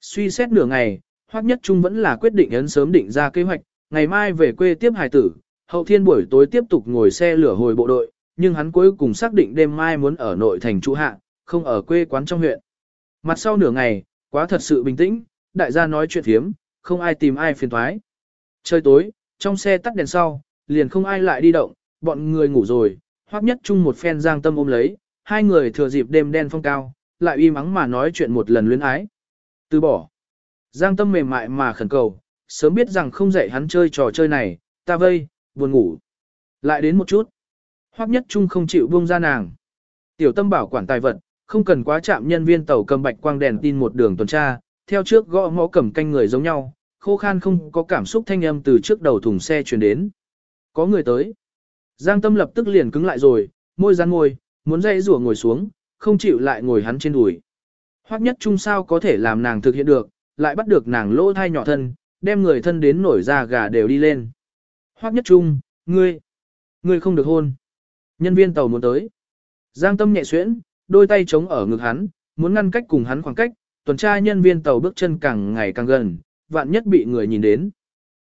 Suy xét nửa ngày, Hoắc Nhất Trung vẫn là quyết định ấn sớm định ra kế hoạch, ngày mai về quê tiếp hài tử, hậu thiên buổi tối tiếp tục ngồi xe lửa hồi bộ đội, nhưng hắn cuối cùng xác định đêm mai muốn ở nội thành trụ hạ, không ở quê quán trong huyện. Mặt sau nửa ngày, quá thật sự bình tĩnh, đại gia nói chuyện thiếm, không ai tìm ai phiền thoái. Trời tối, trong xe tắt đèn sau, liền không ai lại đi động, bọn người ngủ rồi, hoắc nhất chung một phen giang tâm ôm lấy, hai người thừa dịp đêm đen phong cao, lại uy mắng mà nói chuyện một lần luyến ái. Từ bỏ. Giang tâm mềm mại mà khẩn cầu, sớm biết rằng không dạy hắn chơi trò chơi này, ta vây, buồn ngủ. Lại đến một chút. Hoắc nhất trung không chịu buông ra nàng. Tiểu tâm bảo quản tài vật, không cần quá chạm nhân viên tàu cầm bạch quang đèn tin một đường tuần tra, theo trước gõ ngõ cầm canh người giống nhau, khô khan không có cảm xúc thanh âm từ trước đầu thùng xe truyền đến. Có người tới. Giang tâm lập tức liền cứng lại rồi, môi rắn môi, muốn dây rủa ngồi xuống, không chịu lại ngồi hắn trên đùi. Hoắc nhất trung sao có thể làm nàng thực hiện được, lại bắt được nàng lỗ thai nhỏ thân, đem người thân đến nổi da gà đều đi lên. Hoắc nhất trung, ngươi, ngươi không được hôn. Nhân viên tàu muốn tới. Giang tâm nhẹ xuyễn, đôi tay chống ở ngực hắn, muốn ngăn cách cùng hắn khoảng cách, tuần tra nhân viên tàu bước chân càng ngày càng gần, vạn nhất bị người nhìn đến.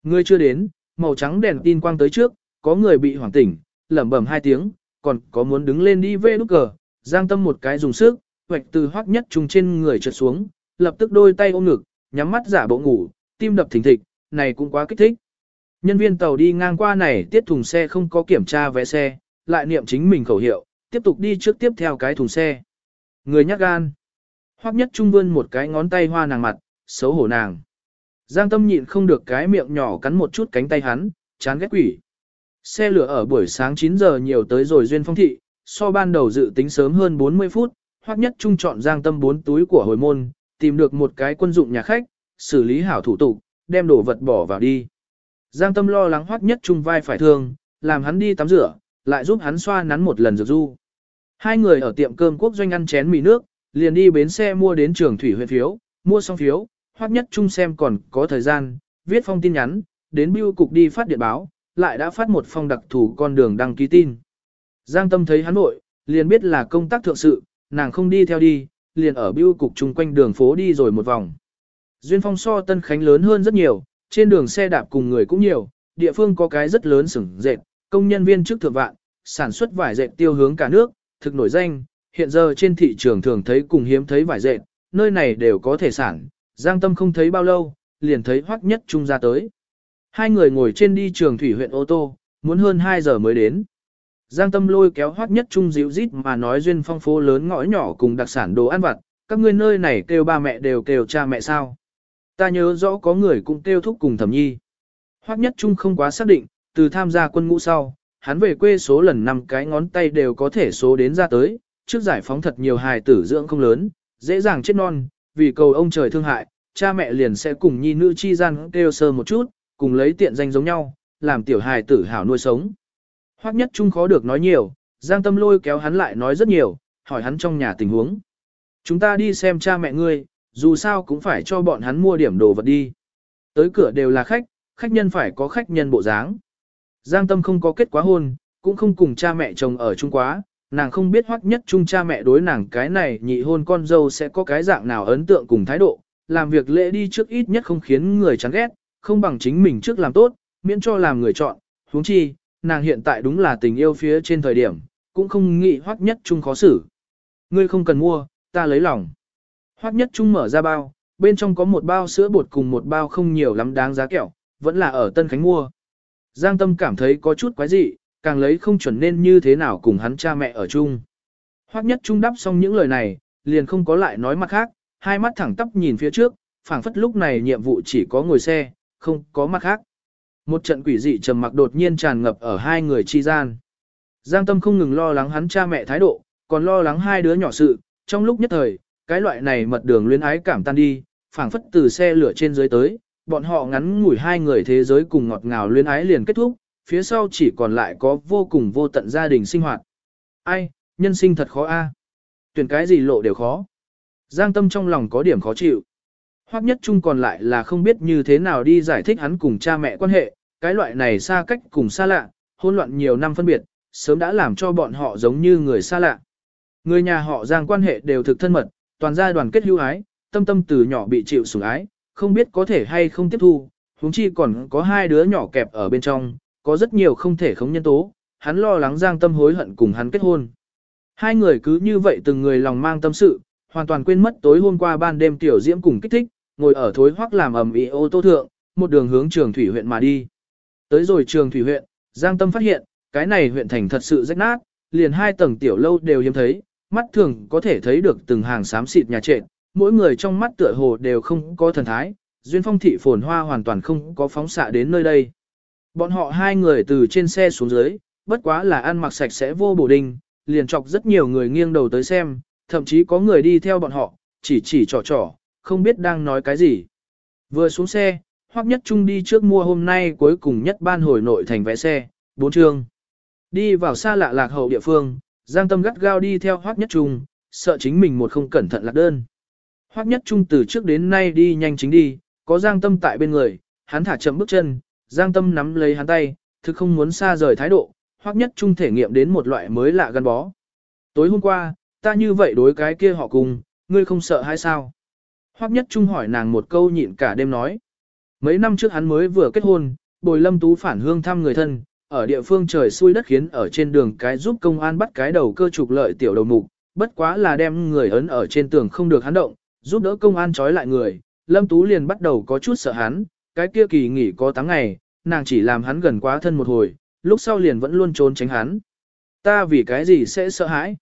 Người chưa đến, màu trắng đèn tin quang tới trước, có người bị hoảng tỉnh, lẩm bẩm hai tiếng, còn có muốn đứng lên đi về nút cờ, giang tâm một cái dùng sức, hoạch từ hoắc nhất trùng trên người trượt xuống, lập tức đôi tay ôm ngực, nhắm mắt giả bộ ngủ, tim đập thình thịch, này cũng quá kích thích. Nhân viên tàu đi ngang qua này tiết thùng xe không có kiểm tra vé xe, lại niệm chính mình khẩu hiệu, tiếp tục đi trước tiếp theo cái thùng xe. Người nhát gan. Hoắc nhất trung vươn một cái ngón tay hoa nàng mặt, xấu hổ nàng. Giang tâm nhịn không được cái miệng nhỏ cắn một chút cánh tay hắn, chán ghét quỷ. Xe lửa ở buổi sáng 9 giờ nhiều tới rồi duyên phong thị, so ban đầu dự tính sớm hơn 40 phút, Hoắc nhất trung chọn Giang tâm bốn túi của hồi môn, tìm được một cái quân dụng nhà khách, xử lý hảo thủ tục, đem đồ vật bỏ vào đi. Giang tâm lo lắng Hoắc nhất trung vai phải thương, làm hắn đi tắm rửa, lại giúp hắn xoa nắn một lần dược du. Hai người ở tiệm cơm quốc doanh ăn chén mì nước, liền đi bến xe mua đến trường thủy huyện phiếu, mua xong phiếu, hoắc nhất chung xem còn có thời gian, viết phong tin nhắn, đến bưu cục đi phát điện báo, lại đã phát một phong đặc thù con đường đăng ký tin. Giang tâm thấy hắn nội, liền biết là công tác thượng sự, nàng không đi theo đi, liền ở bưu cục chung quanh đường phố đi rồi một vòng. Duyên phong so Tân Khánh lớn hơn rất nhiều, trên đường xe đạp cùng người cũng nhiều, địa phương có cái rất lớn sửng dệt, công nhân viên chức thượng vạn, sản xuất vải dệt tiêu hướng cả nước, thực nổi danh, hiện giờ trên thị trường thường thấy cùng hiếm thấy vải dệt, nơi này đều có thể sản, Giang Tâm không thấy bao lâu, liền thấy Hoắc Nhất Trung ra tới. Hai người ngồi trên đi trường thủy huyện ô tô, muốn hơn 2 giờ mới đến. Giang Tâm lôi kéo Hoắc Nhất Trung dịu rít mà nói duyên phong phố lớn ngõ nhỏ cùng đặc sản đồ ăn vặt, các ngươi nơi này kêu ba mẹ đều kêu cha mẹ sao. Ta nhớ rõ có người cũng kêu thúc cùng thẩm nhi. Hoắc Nhất Trung không quá xác định, từ tham gia quân ngũ sau, hắn về quê số lần năm cái ngón tay đều có thể số đến ra tới, trước giải phóng thật nhiều hài tử dưỡng không lớn, dễ dàng chết non, vì cầu ông trời thương hại, cha mẹ liền sẽ cùng nhi nữ chi gian kêu sơ một chút, cùng lấy tiện danh giống nhau, làm tiểu hài tử hảo nuôi sống. Hoắc nhất trung khó được nói nhiều, Giang Tâm lôi kéo hắn lại nói rất nhiều, hỏi hắn trong nhà tình huống. Chúng ta đi xem cha mẹ ngươi, dù sao cũng phải cho bọn hắn mua điểm đồ vật đi. Tới cửa đều là khách, khách nhân phải có khách nhân bộ dáng. Giang Tâm không có kết quá hôn, cũng không cùng cha mẹ chồng ở chung quá, nàng không biết hoắc nhất chung cha mẹ đối nàng cái này nhị hôn con dâu sẽ có cái dạng nào ấn tượng cùng thái độ, làm việc lễ đi trước ít nhất không khiến người chán ghét, không bằng chính mình trước làm tốt, miễn cho làm người chọn, huống chi, nàng hiện tại đúng là tình yêu phía trên thời điểm, cũng không nghĩ hoắc nhất chung khó xử. Ngươi không cần mua, ta lấy lòng. Hoắc nhất chung mở ra bao, bên trong có một bao sữa bột cùng một bao không nhiều lắm đáng giá kẹo, vẫn là ở Tân Khánh mua. Giang Tâm cảm thấy có chút quái dị, càng lấy không chuẩn nên như thế nào cùng hắn cha mẹ ở chung. Hoắc nhất trung đắp xong những lời này, liền không có lại nói mặt khác, hai mắt thẳng tắp nhìn phía trước, phảng phất lúc này nhiệm vụ chỉ có ngồi xe, không có mặt khác. Một trận quỷ dị trầm mặc đột nhiên tràn ngập ở hai người chi gian. Giang Tâm không ngừng lo lắng hắn cha mẹ thái độ, còn lo lắng hai đứa nhỏ sự, trong lúc nhất thời, cái loại này mật đường luyến ái cảm tan đi, phảng phất từ xe lửa trên dưới tới, bọn họ ngắn ngủi hai người thế giới cùng ngọt ngào luyến ái liền kết thúc, phía sau chỉ còn lại có vô cùng vô tận gia đình sinh hoạt. Ai, nhân sinh thật khó a. À? Tuyển cái gì lộ đều khó. Giang tâm trong lòng có điểm khó chịu. hoắc nhất chung còn lại là không biết như thế nào đi giải thích hắn cùng cha mẹ quan hệ, cái loại này xa cách cùng xa lạ, hôn loạn nhiều năm phân biệt, sớm đã làm cho bọn họ giống như người xa lạ. Người nhà họ Giang quan hệ đều thực thân mật, toàn gia đoàn kết hữu ái, tâm tâm từ nhỏ bị chịu sủng ái, không biết có thể hay không tiếp thu, huống chi còn có hai đứa nhỏ kẹp ở bên trong, có rất nhiều không thể khống nhân tố, hắn lo lắng Giang Tâm hối hận cùng hắn kết hôn. Hai người cứ như vậy từng người lòng mang tâm sự, hoàn toàn quên mất tối hôm qua ban đêm tiểu diễm cùng kích thích, ngồi ở thối hoắc làm ầm ĩ ô tô thượng, một đường hướng trường thủy huyện mà đi. Tới rồi trường thủy huyện, Giang Tâm phát hiện, cái này huyện thành thật sự rách nát, liền hai tầng tiểu lâu đều hiếm thấy, mắt thường có thể thấy được từng hàng xám xịt nhà trệt, mỗi người trong mắt tựa hồ đều không có thần thái, duyên phong thị phồn hoa hoàn toàn không có phóng xạ đến nơi đây. Bọn họ hai người từ trên xe xuống dưới, bất quá là ăn mặc sạch sẽ vô bổ đình, liền chọc rất nhiều người nghiêng đầu tới xem, thậm chí có người đi theo bọn họ, chỉ chỉ trò trò, không biết đang nói cái gì. Vừa xuống xe, Hoắc Nhất Trung đi trước mua hôm nay cuối cùng nhất ban hồi nội thành vé xe, bốn chương. Đi vào xa lạ lạc hậu địa phương, Giang Tâm gắt gao đi theo Hoắc Nhất Trung, sợ chính mình một không cẩn thận lạc đơn. Hoắc Nhất Trung từ trước đến nay đi nhanh chính đi, có Giang Tâm tại bên người, hắn thả chậm bước chân, Giang Tâm nắm lấy hắn tay, thực không muốn xa rời thái độ, Hoắc Nhất Trung thể nghiệm đến một loại mới lạ gắn bó. Tối hôm qua, ta như vậy đối cái kia họ cùng, ngươi không sợ hay sao? Hoắc Nhất Trung hỏi nàng một câu nhịn cả đêm nói. Mấy năm trước hắn mới vừa kết hôn, bồi lâm tú phản hương thăm người thân, ở địa phương trời xui đất khiến ở trên đường cái giúp công an bắt cái đầu cơ trục lợi tiểu đầu mục, bất quá là đem người ấn ở trên tường không được hắn động, giúp đỡ công an trói lại người, lâm tú liền bắt đầu có chút sợ hắn, cái kia kỳ nghỉ có 8 ngày, nàng chỉ làm hắn gần quá thân một hồi, lúc sau liền vẫn luôn trốn tránh hắn. Ta vì cái gì sẽ sợ hãi?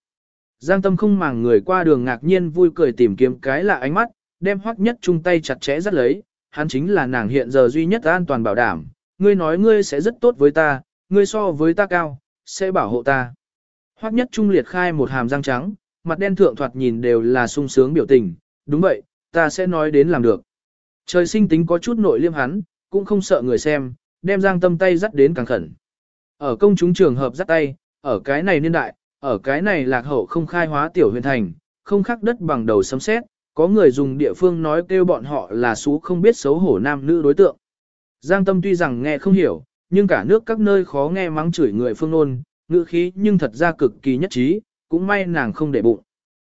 Giang tâm không màng người qua đường ngạc nhiên vui cười tìm kiếm cái lạ ánh mắt, đem hoắc nhất chung tay chặt chẽ dắt lấy, hắn chính là nàng hiện giờ duy nhất an toàn bảo đảm, ngươi nói ngươi sẽ rất tốt với ta, ngươi so với ta cao, sẽ bảo hộ ta. Hoắc nhất trung liệt khai một hàm răng trắng, mặt đen thượng thoạt nhìn đều là sung sướng biểu tình, đúng vậy, ta sẽ nói đến làm được. Trời sinh tính có chút nội liêm hắn, cũng không sợ người xem, đem giang tâm tay dắt đến càng khẩn. Ở công chúng trường hợp dắt tay, ở cái này niên đại, ở cái này lạc hậu không khai hóa tiểu huyền thành, không khắc đất bằng đầu sấm xét, có người dùng địa phương nói kêu bọn họ là xú không biết xấu hổ nam nữ đối tượng. Giang tâm tuy rằng nghe không hiểu, nhưng cả nước các nơi khó nghe mắng chửi người phương nôn, ngữ khí nhưng thật ra cực kỳ nhất trí, cũng may nàng không để bụng.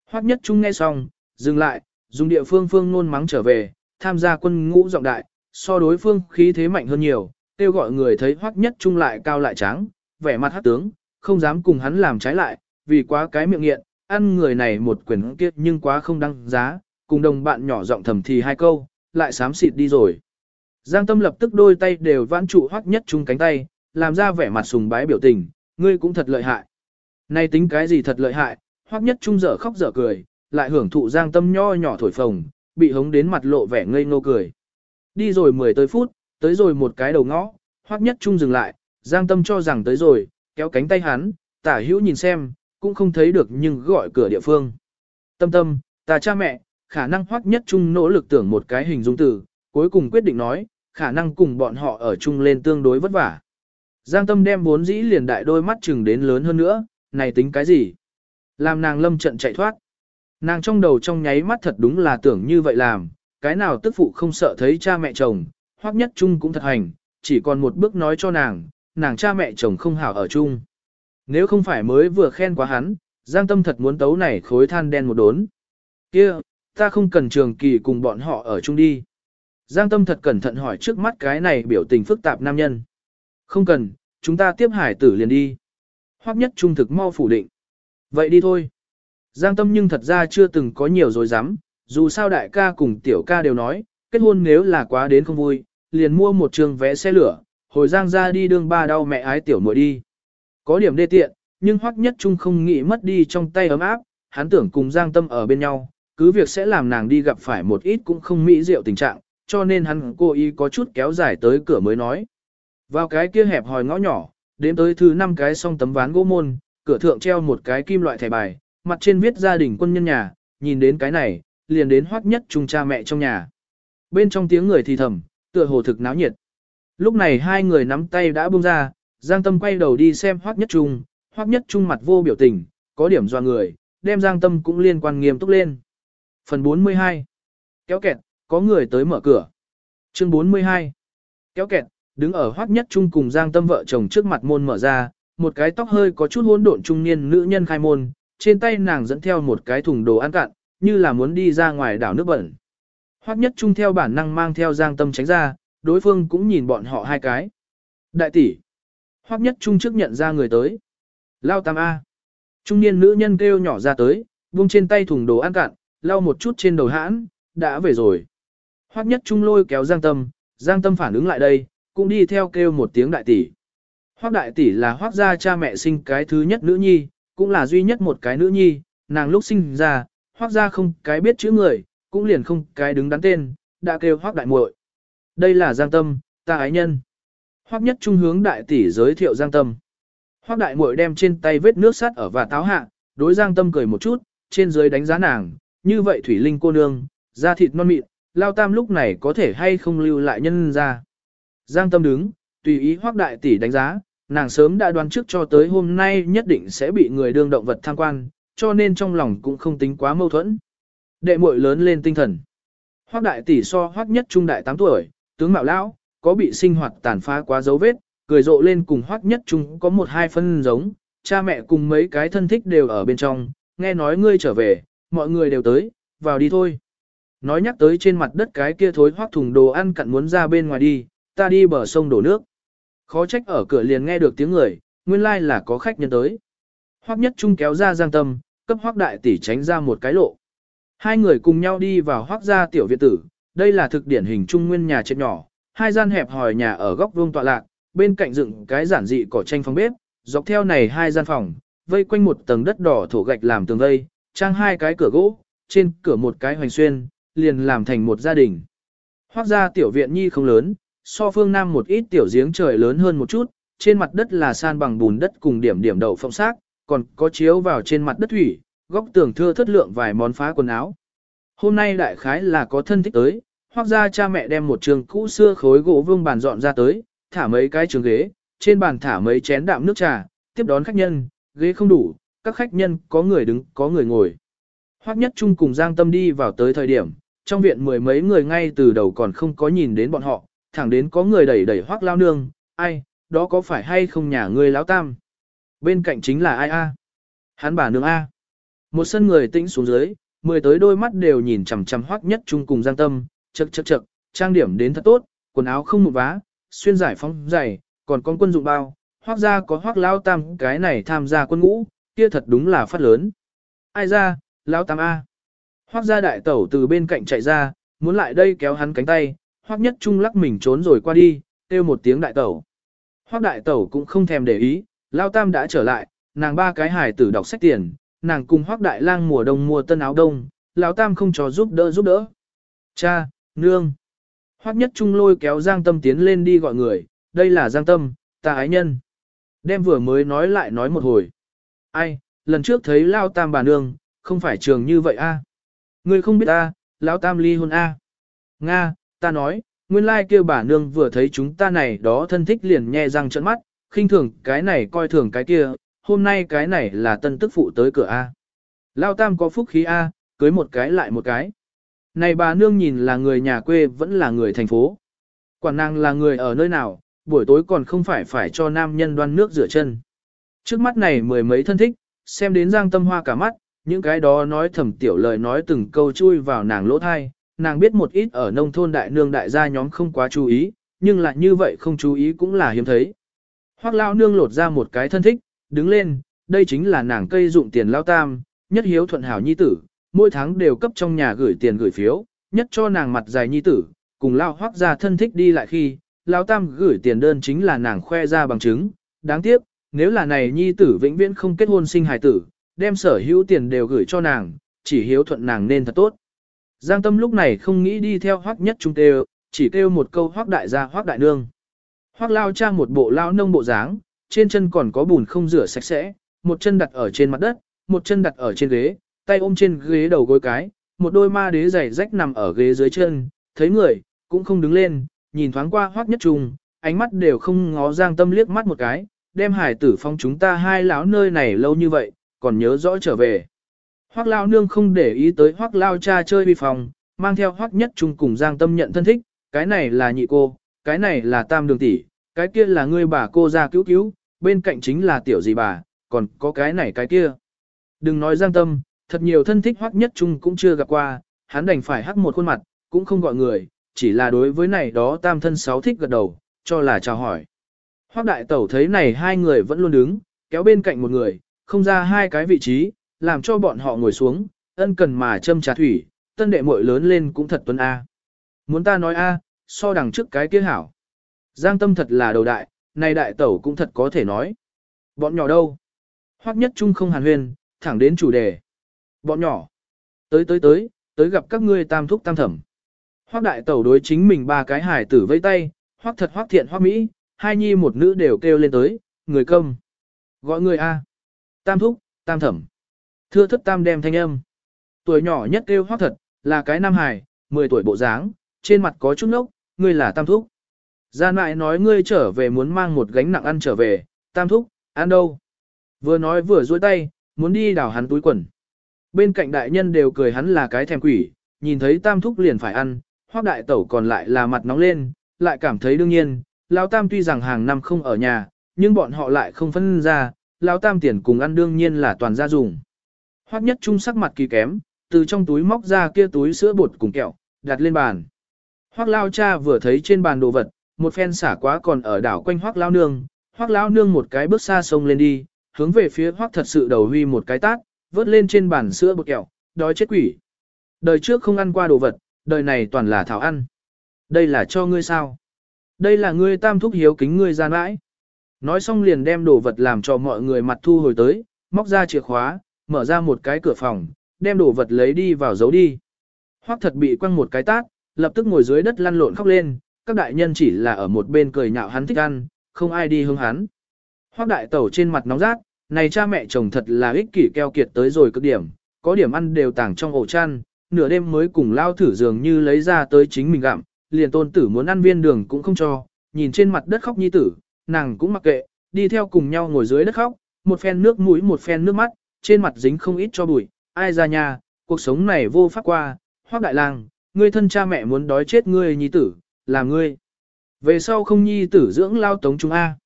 Hoắc nhất trung nghe xong, dừng lại, dùng địa phương phương nôn mắng trở về, tham gia quân ngũ giọng đại, so đối phương khí thế mạnh hơn nhiều, kêu gọi người thấy Hoắc nhất trung lại cao lại trắng, vẻ mặt hắc tướng, không dám cùng hắn làm trái lại, vì quá cái miệng nghiện, ăn người này một quyền kiếp nhưng quá không đăng giá, cùng đồng bạn nhỏ giọng thầm thì hai câu, lại sám xịt đi rồi. Giang Tâm lập tức đôi tay đều vãn trụ hoắc nhất trung cánh tay, làm ra vẻ mặt sùng bái biểu tình, ngươi cũng thật lợi hại. Này tính cái gì thật lợi hại, hoắc nhất trung dở khóc dở cười, lại hưởng thụ Giang Tâm nho nhỏ thổi phồng, bị hống đến mặt lộ vẻ ngây ngô cười. Đi rồi 10 tới phút, tới rồi một cái đầu ngõ, hoắc nhất trung dừng lại, Giang Tâm cho rằng tới rồi, kéo cánh tay hắn, tả hữu nhìn xem, cũng không thấy được nhưng gọi cửa địa phương. Tâm tâm, ta cha mẹ, khả năng hoắc nhất trung nỗ lực tưởng một cái hình dung từ, cuối cùng quyết định nói, khả năng cùng bọn họ ở chung lên tương đối vất vả. Giang tâm đem bốn dĩ liền đại đôi mắt chừng đến lớn hơn nữa, này tính cái gì? Làm nàng lâm trận chạy thoát. Nàng trong đầu trong nháy mắt thật đúng là tưởng như vậy làm, cái nào tức phụ không sợ thấy cha mẹ chồng, hoắc nhất chung cũng thật hành, chỉ còn một bước nói cho nàng, nàng cha mẹ chồng không hảo ở chung. Nếu không phải mới vừa khen quá hắn, Giang tâm thật muốn tấu này khối than đen một đốn. kia ta không cần trường kỳ cùng bọn họ ở chung đi. Giang tâm thật cẩn thận hỏi trước mắt cái này biểu tình phức tạp nam nhân. Không cần, chúng ta tiếp hải tử liền đi. Hoắc nhất trung thực mau phủ định. Vậy đi thôi. Giang tâm nhưng thật ra chưa từng có nhiều dối rắm dù sao đại ca cùng tiểu ca đều nói, kết hôn nếu là quá đến không vui, liền mua một trường vé xe lửa, hồi Giang ra đi đương ba đau mẹ ái tiểu muội đi. Có điểm đê tiện, nhưng Hoắc nhất trung không nghĩ mất đi trong tay ấm áp, hắn tưởng cùng Giang tâm ở bên nhau, cứ việc sẽ làm nàng đi gặp phải một ít cũng không mỹ diệu tình trạng, cho nên hắn cố ý có chút kéo dài tới cửa mới nói. Vào cái kia hẹp hòi ngõ nhỏ, đến tới thứ năm cái song tấm ván gỗ môn, cửa thượng treo một cái kim loại thẻ bài, mặt trên viết gia đình quân nhân nhà, nhìn đến cái này, liền đến hoắc nhất chung cha mẹ trong nhà. Bên trong tiếng người thì thầm, tựa hồ thực náo nhiệt. Lúc này hai người nắm tay đã buông ra, Giang Tâm quay đầu đi xem hoắc nhất trung, hoắc nhất trung mặt vô biểu tình, có điểm doa người, đem Giang Tâm cũng liên quan nghiêm túc lên. Phần 42 Kéo kẹt, có người tới mở cửa. Chương 42 Kéo kẹt, đứng ở hoắc nhất chung cùng Giang Tâm vợ chồng trước mặt môn mở ra, một cái tóc hơi có chút hỗn độn trung niên nữ nhân khai môn, trên tay nàng dẫn theo một cái thùng đồ ăn cạn, như là muốn đi ra ngoài đảo nước bẩn. Hoắc nhất Trung theo bản năng mang theo Giang Tâm tránh ra, đối phương cũng nhìn bọn họ hai cái. Đại tỷ. Hoắc nhất trung trước nhận ra người tới. Lao tam A. Trung niên nữ nhân kêu nhỏ ra tới, buông trên tay thùng đồ ăn cạn, lau một chút trên đầu hãn, đã về rồi. Hoắc nhất trung lôi kéo Giang Tâm, Giang Tâm phản ứng lại đây, cũng đi theo kêu một tiếng đại tỷ. Hoắc đại tỷ là Hoắc gia cha mẹ sinh cái thứ nhất nữ nhi, cũng là duy nhất một cái nữ nhi, nàng lúc sinh ra, Hoắc gia không cái biết chữ người, cũng liền không cái đứng đắn tên, đã kêu Hoắc đại muội. Đây là Giang Tâm, ta ái nhân. Hoắc nhất trung hướng đại tỷ giới thiệu Giang Tâm. Hoắc đại muội đem trên tay vết nước sắt ở và táo hạ, đối Giang Tâm cười một chút, trên dưới đánh giá nàng, như vậy thủy linh cô nương, da thịt non mịn, lao tam lúc này có thể hay không lưu lại nhân ra. Giang Tâm đứng, tùy ý Hoắc đại tỷ đánh giá, nàng sớm đã đoán trước cho tới hôm nay nhất định sẽ bị người đương động vật tham quan, cho nên trong lòng cũng không tính quá mâu thuẫn. Đệ muội lớn lên tinh thần. Hoắc đại tỷ so Hoắc nhất trung đại 8 tuổi, tướng mạo lão, có bị sinh hoạt tàn phá quá dấu vết, cười rộ lên cùng Hoắc nhất trung có một hai phân giống, cha mẹ cùng mấy cái thân thích đều ở bên trong, nghe nói ngươi trở về, mọi người đều tới, vào đi thôi. Nói nhắc tới trên mặt đất cái kia thối hoắc thùng đồ ăn cặn muốn ra bên ngoài đi, ta đi bờ sông đổ nước. Khó trách ở cửa liền nghe được tiếng người, nguyên lai like là có khách nhân tới. Hoắc nhất trung kéo ra giang tâm, cấp hoắc đại tỷ tránh ra một cái lộ. Hai người cùng nhau đi vào hoắc gia tiểu viện tử, đây là thực điển hình trung nguyên nhà chết nhỏ, hai gian hẹp hòi nhà ở góc vuông tọa lạc, bên cạnh dựng cái giản dị cỏ tranh phòng bếp, dọc theo này hai gian phòng, vây quanh một tầng đất đỏ thổ gạch làm tường vây, trang hai cái cửa gỗ, trên cửa một cái hoành xuyên, liền làm thành một gia đình. hoắc gia tiểu viện nhi không lớn, so phương nam một ít tiểu giếng trời lớn hơn một chút, trên mặt đất là san bằng bùn đất cùng điểm điểm đậu phong xác, còn có chiếu vào trên mặt đất thủy, góc tường thưa thất lượng vài món phá quần áo. Hôm nay đại khái là có thân thích tới, hoặc ra cha mẹ đem một trường cũ xưa khối gỗ vương bàn dọn ra tới, thả mấy cái trường ghế, trên bàn thả mấy chén đạm nước trà, tiếp đón khách nhân, ghế không đủ, các khách nhân có người đứng, có người ngồi. Hoắc Nhất Trung cùng Giang Tâm đi vào tới thời điểm, trong viện mười mấy người ngay từ đầu còn không có nhìn đến bọn họ, thẳng đến có người đẩy đẩy Hoắc Lao Nương, ai, đó có phải hay không nhà ngươi lão tam? Bên cạnh chính là ai a? Hắn bà nương a. Một sân người tĩnh xuống dưới, mười tới đôi mắt đều nhìn chằm chằm Hoắc Nhất Trung cùng Giang Tâm, chật chật chật, trang điểm đến thật tốt, quần áo không một vá, xuyên giải phóng dày, còn con quân dụng bao, Hoắc gia có Hoắc Lao Tam cái này tham gia quân ngũ, kia thật đúng là phát lớn. Ai ra, Lão Tam A. Hoác gia đại tẩu từ bên cạnh chạy ra, muốn lại đây kéo hắn cánh tay, hoác nhất trung lắc mình trốn rồi qua đi, kêu một tiếng đại tẩu. Hoác đại tẩu cũng không thèm để ý, Lão Tam đã trở lại, nàng ba cái hài tử đọc sách tiền, nàng cùng hoác đại lang mùa đông mua tân áo đông, Lão Tam không cho giúp đỡ giúp đỡ. Cha, nương. Hoác nhất trung lôi kéo Giang Tâm tiến lên đi gọi người, đây là Giang Tâm, ta ái nhân. Đem vừa mới nói lại nói một hồi. Ai, lần trước thấy Lao Tam bà nương, không phải trường như vậy a? Ngươi không biết a, lão tam ly hôn a. Nga, ta nói, nguyên lai kêu bà nương vừa thấy chúng ta này đó thân thích liền nhe răng trợn mắt, khinh thường cái này coi thường cái kia, hôm nay cái này là tân tức phụ tới cửa a. lao tam có phúc khí a, cưới một cái lại một cái. Này bà nương nhìn là người nhà quê vẫn là người thành phố. Quản nàng là người ở nơi nào, buổi tối còn không phải phải cho nam nhân đoan nước rửa chân. Trước mắt này mười mấy thân thích, xem đến giang tâm hoa cả mắt, những cái đó nói thầm tiểu lời nói từng câu chui vào nàng lỗ thai, nàng biết một ít ở nông thôn đại nương đại gia nhóm không quá chú ý, nhưng lại như vậy không chú ý cũng là hiếm thấy. Hoác lao nương lột ra một cái thân thích, đứng lên, đây chính là nàng cây dụng tiền lao tam, nhất hiếu thuận hảo nhi tử, mỗi tháng đều cấp trong nhà gửi tiền gửi phiếu, nhất cho nàng mặt dài nhi tử, cùng lao hoác ra thân thích đi lại khi, lao tam gửi tiền đơn chính là nàng khoe ra bằng chứng, đáng tiếc, nếu là này nhi tử vĩnh viễn không kết hôn sinh hài tử, đem sở hữu tiền đều gửi cho nàng, chỉ hiếu thuận nàng nên thật tốt. Giang Tâm lúc này không nghĩ đi theo hoác nhất trung tê chỉ kêu một câu hoác đại gia hoác đại nương. Hoác lao trang một bộ lao nông bộ dáng, trên chân còn có bùn không rửa sạch sẽ, một chân đặt ở trên mặt đất, một chân đặt ở trên ghế, tay ôm trên ghế đầu gối cái, một đôi ma đế giày rách nằm ở ghế dưới chân, thấy người, cũng không đứng lên, nhìn thoáng qua hoác nhất trung, ánh mắt đều không ngó Giang Tâm liếc mắt một cái, đem hải tử phong chúng ta hai lão nơi này lâu như vậy, còn nhớ rõ trở về. Hoắc Lao Nương không để ý tới Hoắc Lao cha chơi vi phòng, mang theo Hoắc Nhất Trung cùng Giang Tâm nhận thân thích, cái này là nhị cô, cái này là tam đường tỷ, cái kia là ngươi bà cô ra cứu cứu, bên cạnh chính là tiểu gì bà, còn có cái này cái kia. Đừng nói Giang Tâm, thật nhiều thân thích Hoắc Nhất Trung cũng chưa gặp qua, hắn đành phải hắc một khuôn mặt, cũng không gọi người, chỉ là đối với này đó tam thân sáu thích gật đầu, cho là chào hỏi. Hoắc đại tẩu thấy này hai người vẫn luôn đứng, kéo bên cạnh một người, không ra hai cái vị trí, làm cho bọn họ ngồi xuống, ân cần mà châm trà thủy, tân đệ muội lớn lên cũng thật tuấn A. Muốn ta nói A, so đằng trước cái kia hảo. Giang tâm thật là đầu đại, này đại tẩu cũng thật có thể nói. Bọn nhỏ đâu? Hoắc nhất trung không hàn huyên, thẳng đến chủ đề. Bọn nhỏ. Tới tới tới, tới gặp các ngươi tam thúc tam thẩm. Hoắc đại tẩu đối chính mình ba cái hải tử vây tay, hoắc thật hoắc thiện hoắc mỹ, hai nhi một nữ đều kêu lên tới, người công. Gọi người A. Tam thúc, tam thẩm. Thưa thất tam đem thanh âm. Tuổi nhỏ nhất kêu hoác thật, là cái nam hài, 10 tuổi bộ dáng, trên mặt có chút nốc, ngươi là tam thúc. Gian mại nói ngươi trở về muốn mang một gánh nặng ăn trở về, tam thúc, ăn đâu? Vừa nói vừa duỗi tay, muốn đi đào hắn túi quần. Bên cạnh đại nhân đều cười hắn là cái thèm quỷ, nhìn thấy tam thúc liền phải ăn, hoác đại tẩu còn lại là mặt nóng lên, lại cảm thấy đương nhiên, lão tam tuy rằng hàng năm không ở nhà, nhưng bọn họ lại không phân ra, lão tam tiền cùng ăn đương nhiên là toàn gia dùng. Hoắc nhất trung sắc mặt kỳ kém, từ trong túi móc ra kia túi sữa bột cùng kẹo, đặt lên bàn. Hoắc lao cha vừa thấy trên bàn đồ vật, một phen xả quá còn ở đảo quanh Hoắc lao nương, Hoắc lao nương một cái bước xa sông lên đi, hướng về phía Hoắc thật sự đầu huy một cái tát, vớt lên trên bàn sữa bột kẹo, đói chết quỷ. Đời trước không ăn qua đồ vật, đời này toàn là thảo ăn. Đây là cho ngươi sao? Đây là ngươi tam thúc hiếu kính ngươi gian mãi. Nói xong liền đem đồ vật làm cho mọi người mặt thu hồi tới, móc ra chìa khóa, mở ra một cái cửa phòng, đem đồ vật lấy đi vào giấu đi. Hoắc thật bị quăng một cái tát, lập tức ngồi dưới đất lăn lộn khóc lên, các đại nhân chỉ là ở một bên cười nhạo hắn thích ăn, không ai đi hướng hắn. Hoắc đại tẩu trên mặt nóng rát, này cha mẹ chồng thật là ích kỷ keo kiệt tới rồi cực điểm, có điểm ăn đều tàng trong ổ chăn, nửa đêm mới cùng lao thử dường như lấy ra tới chính mình gặm, liền tôn tử muốn ăn viên đường cũng không cho, nhìn trên mặt đất khóc nhi tử, nàng cũng mặc kệ, đi theo cùng nhau ngồi dưới đất khóc, một phen nước mũi một phen nước mắt, trên mặt dính không ít cho bụi, ai ra nhà, cuộc sống này vô pháp qua, hoác đại lang, ngươi thân cha mẹ muốn đói chết ngươi nhi tử, là ngươi. Về sau không nhi tử dưỡng lao tống chúng A.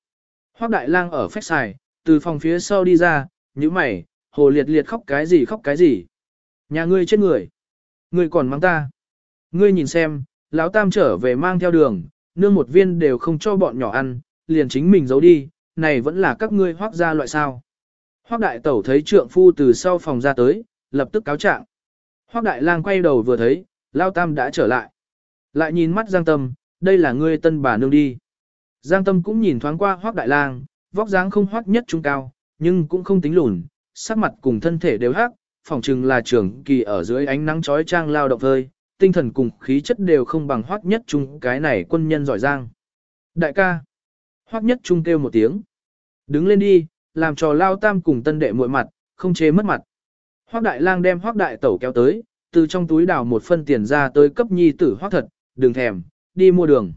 Hoác đại lang ở phách xài, từ phòng phía sau đi ra, như mày, hồ liệt liệt khóc cái gì khóc cái gì. Nhà ngươi chết người. Ngươi còn mang ta. Ngươi nhìn xem, lão tam trở về mang theo đường, nương một viên đều không cho bọn nhỏ ăn, liền chính mình giấu đi, này vẫn là các ngươi hoác ra loại sao. Hoác đại tẩu thấy trượng phu từ sau phòng ra tới, lập tức cáo trạng. Hoác đại lang quay đầu vừa thấy, lao tam đã trở lại. Lại nhìn mắt Giang Tâm, đây là ngươi tân bà nương đi. Giang Tâm cũng nhìn thoáng qua hoác đại lang, vóc dáng không hoác nhất trung cao, nhưng cũng không tính lùn, sắc mặt cùng thân thể đều hắc, phòng chừng là trưởng kỳ ở dưới ánh nắng chói trang lao động vơi, tinh thần cùng khí chất đều không bằng hoác nhất trung cái này quân nhân giỏi giang. Đại ca, hoác nhất trung kêu một tiếng. Đứng lên đi, làm cho lao tam cùng tân đệ muội mặt, không chế mất mặt. Hoác đại lang đem hoác đại tẩu kéo tới, từ trong túi đào một phân tiền ra tới cấp nhi tử hoác thật, đừng thèm, đi mua đường.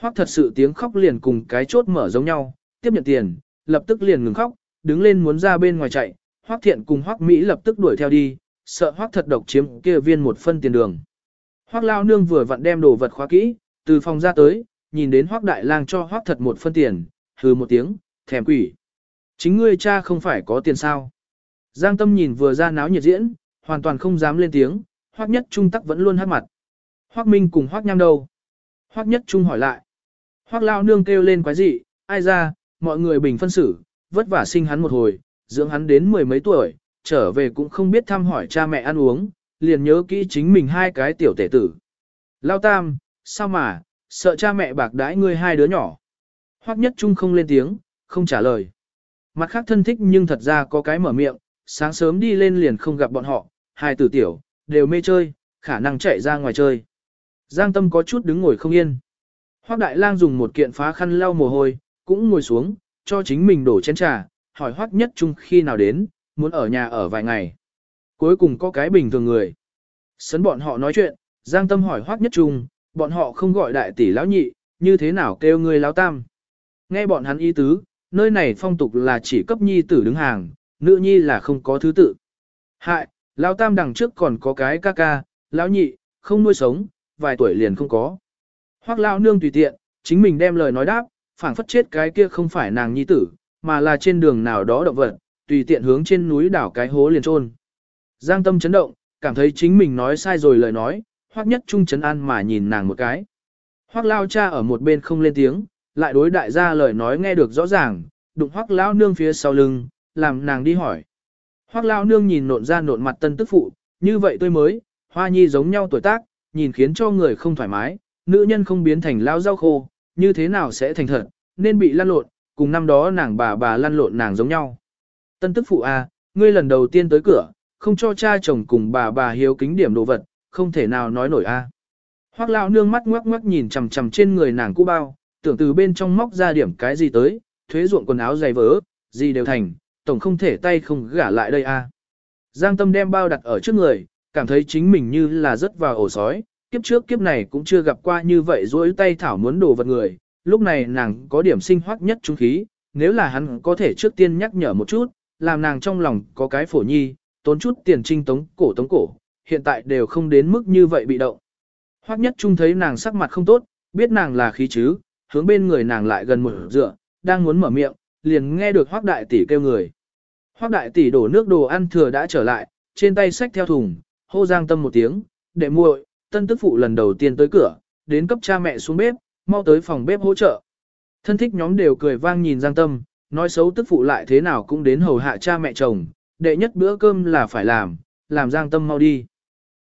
Hoác thật sự tiếng khóc liền cùng cái chốt mở giống nhau, tiếp nhận tiền, lập tức liền ngừng khóc, đứng lên muốn ra bên ngoài chạy, hoác thiện cùng hoác Mỹ lập tức đuổi theo đi, sợ hoác thật độc chiếm kia viên một phân tiền đường. Hoác lao nương vừa vặn đem đồ vật khóa kỹ, từ phòng ra tới, nhìn đến hoác đại lang cho hoác thật một phân tiền, hừ một tiếng, thèm quỷ. Chính ngươi cha không phải có tiền sao. Giang tâm nhìn vừa ra náo nhiệt diễn, hoàn toàn không dám lên tiếng, hoác nhất trung tắc vẫn luôn hát mặt. Hoác minh cùng hoác nham đâu? Hoác nhất trung hỏi lại. Hoác lao nương kêu lên quái gì, ai ra, mọi người bình phân xử, vất vả sinh hắn một hồi, dưỡng hắn đến mười mấy tuổi, trở về cũng không biết thăm hỏi cha mẹ ăn uống, liền nhớ kỹ chính mình hai cái tiểu tể tử. Lao tam, sao mà, sợ cha mẹ bạc đãi ngươi hai đứa nhỏ. Hoắc nhất trung không lên tiếng, không trả lời. Mặt khác thân thích nhưng thật ra có cái mở miệng, sáng sớm đi lên liền không gặp bọn họ, hai tử tiểu, đều mê chơi, khả năng chạy ra ngoài chơi. Giang tâm có chút đứng ngồi không yên. Hoắc đại lang dùng một kiện phá khăn lau mồ hôi, cũng ngồi xuống, cho chính mình đổ chén trà, hỏi Hoắc nhất trung khi nào đến, muốn ở nhà ở vài ngày. Cuối cùng có cái bình thường người. Sấn bọn họ nói chuyện, Giang tâm hỏi Hoắc nhất trung, bọn họ không gọi đại tỷ lão nhị, như thế nào kêu người lão tam. Nghe bọn hắn ý tứ, nơi này phong tục là chỉ cấp nhi tử đứng hàng, nữ nhi là không có thứ tự. Hại, lão tam đằng trước còn có cái ca ca, lão nhị, không nuôi sống, vài tuổi liền không có. Hoắc lão nương tùy tiện, chính mình đem lời nói đáp, phảng phất chết cái kia không phải nàng nhi tử, mà là trên đường nào đó động vật, tùy tiện hướng trên núi đảo cái hố liền trôn. Giang tâm chấn động, cảm thấy chính mình nói sai rồi lời nói, Hoắc nhất trung chấn an mà nhìn nàng một cái. Hoắc lao cha ở một bên không lên tiếng, lại đối đại gia lời nói nghe được rõ ràng, đụng Hoắc lão nương phía sau lưng, làm nàng đi hỏi. Hoắc lão nương nhìn nộn ra nộn mặt tân tức phụ, như vậy tôi mới, hoa nhi giống nhau tuổi tác, nhìn khiến cho người không thoải mái, nữ nhân không biến thành lao rau khô, như thế nào sẽ thành thật, nên bị lăn lộn, cùng năm đó nàng bà bà lăn lộn nàng giống nhau. Tân tức phụ a, à, ngươi lần đầu tiên tới cửa, không cho cha chồng cùng bà bà hiếu kính điểm đồ vật, không thể nào nói nổi a. À. Hoắc lão nương mắt ngoắc ngoắc nhìn chằm chằm trên người nàng cũ bao, tưởng từ bên trong móc ra điểm cái gì tới, thuế ruộng quần áo dày vỡ, gì đều thành, tổng không thể tay không gả lại đây a. À. Giang Tâm đem bao đặt ở trước người, cảm thấy chính mình như là rớt vào ổ sói, kiếp trước kiếp này cũng chưa gặp qua như vậy dối tay thảo muốn đồ vật người, lúc này nàng có điểm sinh hoắc nhất trung khí, nếu là hắn có thể trước tiên nhắc nhở một chút, làm nàng trong lòng có cái phổ nhi, tốn chút tiền trinh tống cổ tống cổ, hiện tại đều không đến mức như vậy bị động. Hoắc nhất trung thấy nàng sắc mặt không tốt, biết nàng là khí chứ, hướng bên người nàng lại gần một dựa, đang muốn mở miệng, liền nghe được Hoắc đại tỷ kêu người. Hoắc đại tỷ đổ nước đồ ăn thừa đã trở lại, trên tay xách theo thùng, hô giang tâm một tiếng, đệ muội, tân tức phụ lần đầu tiên tới cửa, đến cấp cha mẹ xuống bếp, mau tới phòng bếp hỗ trợ. Thân thích nhóm đều cười vang nhìn giang tâm, nói xấu tức phụ lại thế nào cũng đến hầu hạ cha mẹ chồng, đệ nhất bữa cơm là phải làm, làm giang tâm mau đi.